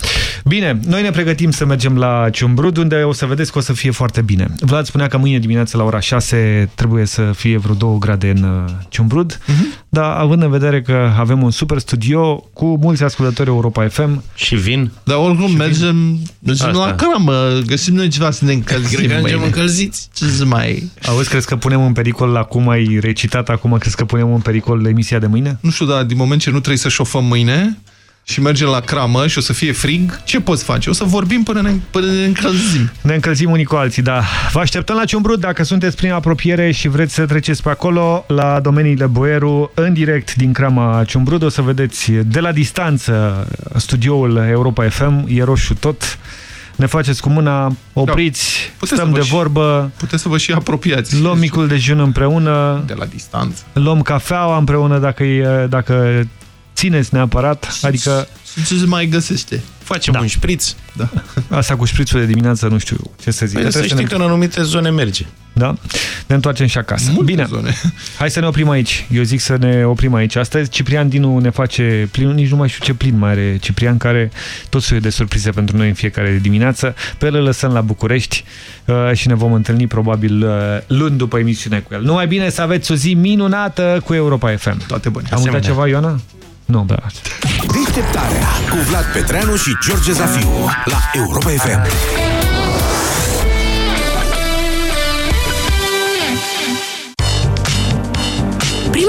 Speaker 3: Bine, noi ne pregătim să mergem la Ciumbrud, unde o să vedeți că o să fie foarte bine. Vlad spunea că mâine dimineață la ora 6 trebuie să fie vreo 2 grade în uh, Ciumbrud, dar având în vedere că avem un super studio cu mulți ascultători Europa FM
Speaker 1: Și vin.
Speaker 2: Dar oricum mergem, mergem
Speaker 1: Asta.
Speaker 2: la cramă, găsim noi ceva să ne încălzim
Speaker 1: Cred că mergem
Speaker 2: mâine.
Speaker 1: încălziți.
Speaker 2: Ce să mai...
Speaker 3: Auzi, crezi că punem în pericol, la cum ai recitat acum, crezi că punem în pericol emisia de mâine?
Speaker 2: Nu știu, dar din moment ce nu trebuie să șofăm mâine și mergem la cramă și o să fie frig, ce poți face? O să vorbim până ne, până ne încălzim.
Speaker 3: Ne încălzim unii cu alții, da. Vă așteptăm la Ciumbrud dacă sunteți prin apropiere și vreți să treceți pe acolo, la domeniile Boieru, în direct din Crama Ciumbrud. O să vedeți de la distanță studioul Europa FM, e roșu tot. ne faceți cu mâna, opriți,
Speaker 2: Da. Puteți
Speaker 3: stăm
Speaker 2: să vă
Speaker 3: de
Speaker 2: și-
Speaker 3: vorbă.
Speaker 2: Puteți să vă și apropiați.
Speaker 3: Luăm micul dejun împreună.
Speaker 2: De la distanță.
Speaker 3: Luăm cafeaua împreună dacă, e, dacă țineți neapărat. Adică...
Speaker 2: Ce se mai găsește?
Speaker 1: Facem
Speaker 3: Da.
Speaker 1: un șpriț.
Speaker 2: Da.
Speaker 3: Asta cu șprițul de dimineață nu știu ce să zic.
Speaker 1: Păi să
Speaker 3: Trebuie
Speaker 1: știi
Speaker 3: ne-
Speaker 1: că în anumite zone merge.
Speaker 3: Da? Ne întoarcem și acasă.
Speaker 2: Multe
Speaker 3: Bine.
Speaker 2: zone.
Speaker 3: Hai să ne oprim aici. Eu zic să ne oprim aici. Astăzi Ciprian Dinu ne face plinul, nici nu mai știu ce plin mai are Ciprian, care tot soiul de surprize pentru noi în fiecare dimineață. Pe el îl lăsăm la București uh, și ne vom întâlni probabil uh, luni după emisiune cu el. Numai bine să aveți o zi minunată cu Europa FM.
Speaker 2: Toate bune.
Speaker 3: Am uitat
Speaker 1: Asemenea.
Speaker 3: ceva, Ioana? Nu, da.
Speaker 91: Deșteptarea cu Vlad Petreanu și George Zafiu la Europa FM.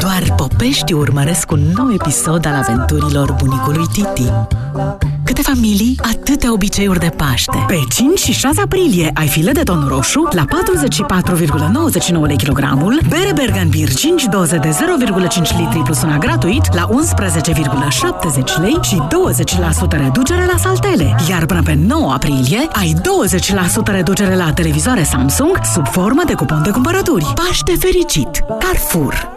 Speaker 8: Doar popești urmăresc un nou episod al aventurilor bunicului Titi. Câte familii, atâtea obiceiuri de Paște. Pe 5 și 6 aprilie ai file de ton roșu la 44,99 lei kilogramul, bere Bergan Beer 5 doze de 0,5 litri plus una gratuit la 11,70 lei și 20% reducere la saltele. Iar până pe 9 aprilie ai 20% reducere la televizoare Samsung sub formă de cupon de cumpărături. Paște fericit! Carrefour!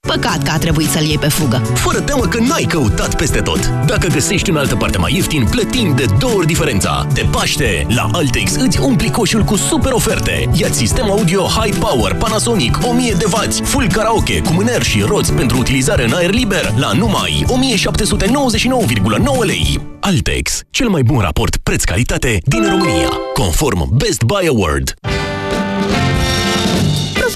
Speaker 92: Păcat că a trebuit să-l iei pe fugă.
Speaker 5: Fără teamă că n-ai căutat peste tot. Dacă găsești în altă parte mai ieftin, plătim de două ori diferența. De Paște, la Altex îți umpli coșul cu super oferte. Ia-ți sistem audio High Power Panasonic 1000 de W, full karaoke cu mâner și roți pentru utilizare în aer liber la numai 1799,9 lei. Altex, cel mai bun raport preț-calitate din România, conform Best Buy Award.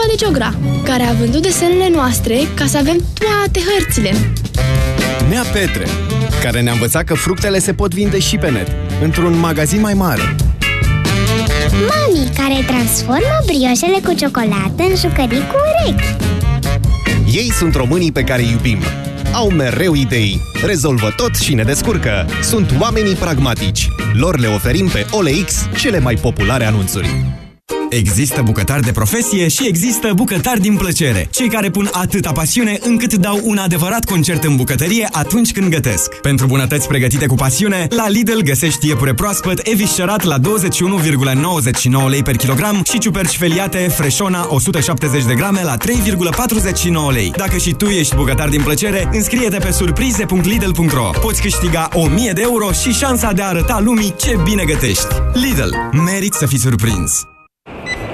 Speaker 54: Profa de Geogra, care a vândut desenele noastre ca să avem toate hărțile.
Speaker 21: Nea Petre, care ne-a învățat că fructele se pot vinde și pe net, într-un magazin mai mare.
Speaker 93: Mami, care transformă brioșele cu ciocolată în jucării cu urechi.
Speaker 21: Ei sunt românii pe care îi iubim. Au mereu idei, rezolvă tot și ne descurcă. Sunt oamenii pragmatici. Lor le oferim pe OLX cele mai populare anunțuri.
Speaker 94: Există bucătari de profesie și există bucătari din plăcere. Cei care pun atâta pasiune încât dau un adevărat concert în bucătărie atunci când gătesc. Pentru bunătăți pregătite cu pasiune, la Lidl găsești iepure proaspăt eviscerat la 21,99 lei per kilogram și ciuperci feliate Freșona 170 de grame la 3,49 lei. Dacă și tu ești bucătar din plăcere, înscrie-te pe surprize.lidl.ro. Poți câștiga 1000 de euro și șansa de a arăta lumii ce bine gătești. Lidl. Merit să fii surprins.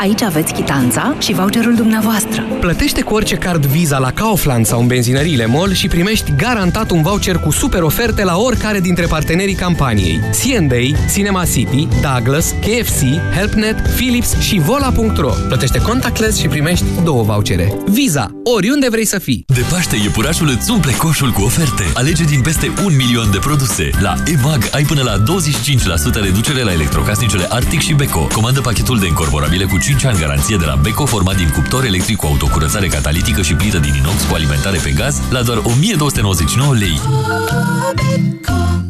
Speaker 95: Aici aveți chitanța și voucherul dumneavoastră.
Speaker 41: Plătește cu orice card Visa la Kaufland sau în benzinăriile MOL și primești garantat un voucher cu super oferte la oricare dintre partenerii campaniei. C&A, Cinema City, Douglas, KFC, HelpNet, Philips și Vola.ro. Plătește contactless și primești două vouchere. Visa, oriunde vrei să fii.
Speaker 13: De Paște, iepurașul îți umple coșul cu oferte. Alege din peste un milion de produse. La EMAG ai până la 25% reducere la electrocasnicele Arctic și Beko. Comandă pachetul de încorporabile cu 5 ani garanție de la Beko, format din cuptor electric cu autocurățare catalitică și plită din inox cu alimentare pe gaz, la doar 1299 lei.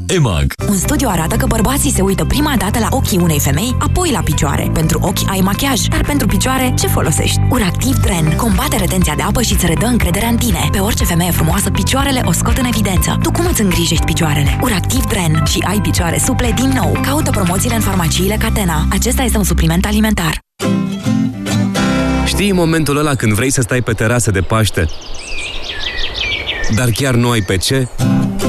Speaker 13: EMAG
Speaker 95: Un studiu arată că bărbații se uită prima dată la ochii unei femei, apoi la picioare. Pentru ochi ai machiaj, dar pentru picioare ce folosești? Uractiv Dren combate retenția de apă și îți redă încrederea în tine. Pe orice femeie frumoasă, picioarele o scot în evidență. Tu cum îți îngrijești picioarele? Uractiv Dren și ai picioare suple din nou. Caută promoțiile în farmaciile Catena. Acesta este un supliment alimentar.
Speaker 5: Știi momentul ăla când vrei să stai pe terasă de Paște, dar chiar nu ai pe ce?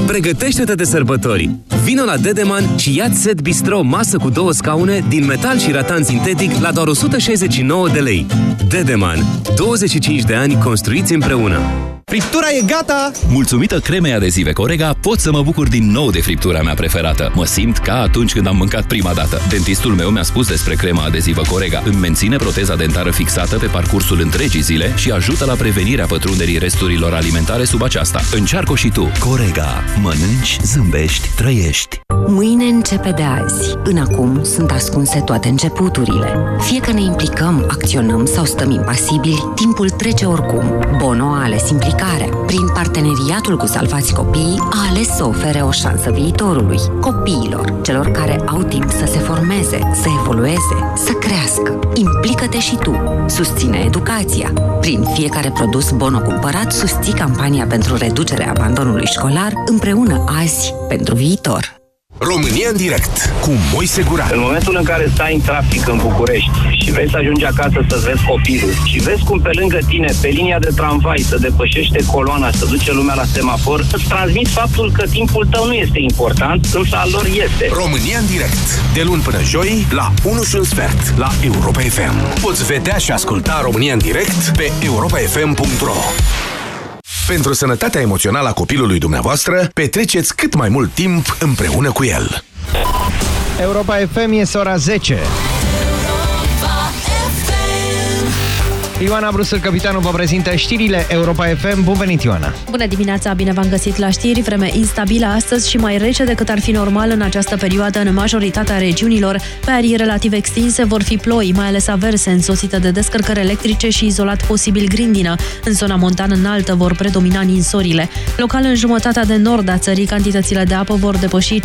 Speaker 5: Pregătește-te de sărbători!
Speaker 41: Vino la Dedeman și ia set bistro masă cu două scaune din metal și ratan sintetic la doar 169 de lei. Dedeman. 25 de ani construiți împreună.
Speaker 96: Friptura e gata!
Speaker 20: Mulțumită cremei adezive Corega, pot să mă bucur din nou de friptura mea preferată. Mă simt ca atunci când am mâncat prima dată. Dentistul meu mi-a spus despre crema adezivă Corega. Îmi menține proteza dentară fixată pe parcursul întregii zile și ajută la prevenirea pătrunderii resturilor alimentare sub aceasta. Încearcă și tu. Corega. Mănânci, zâmbești, trăiești.
Speaker 97: Mâine începe de azi. În acum sunt ascunse toate începuturile. Fie că ne implicăm, acționăm sau stăm impasibili, timpul trece oricum. Bono a ales implicarea. Prin parteneriatul cu Salvați Copiii, a ales să ofere o șansă viitorului. Copiilor, celor care au timp să se formeze, să evolueze, să crească. Implică-te și tu. Susține educația. Prin fiecare produs Bono cumpărat, susții campania pentru reducerea abandonului școlar împreună azi pentru viitor.
Speaker 5: România în direct cu Moise Guran.
Speaker 98: În momentul în care stai în trafic în București și vrei să ajungi acasă să vezi copilul și vezi cum pe lângă tine, pe linia de tramvai, să depășește coloana, să duce lumea la semafor, îți transmit faptul că timpul tău nu este important, însă al lor este.
Speaker 5: România în direct. De luni până joi, la 1 și un sfert, la Europa FM. Poți vedea și asculta România în direct pe europafm.ro pentru sănătatea emoțională a copilului dumneavoastră, petreceți cât mai mult timp împreună cu el.
Speaker 96: Europa FM este ora 10. Ioana Brusel, capitanul, vă prezintă știrile Europa FM. Bun venit, Ioana!
Speaker 42: Bună dimineața, bine v-am găsit la știri. Vreme instabilă astăzi și mai rece decât ar fi normal în această perioadă în majoritatea regiunilor. Pe arii relativ extinse vor fi ploi, mai ales averse, însoțite de descărcări electrice și izolat posibil grindină. În zona montană înaltă vor predomina ninsorile. Local, în jumătatea de nord a țării, cantitățile de apă vor depăși 15-20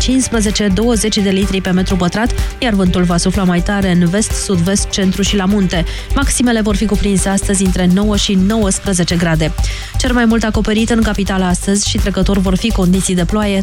Speaker 42: de litri pe metru pătrat, iar vântul va sufla mai tare în vest, sud-vest, centru și la munte. Maximele vor fi cuprinse astăzi între 9 și 19 grade. Cel mai mult acoperit în capitală astăzi și trecător vor fi condiții de ploaie,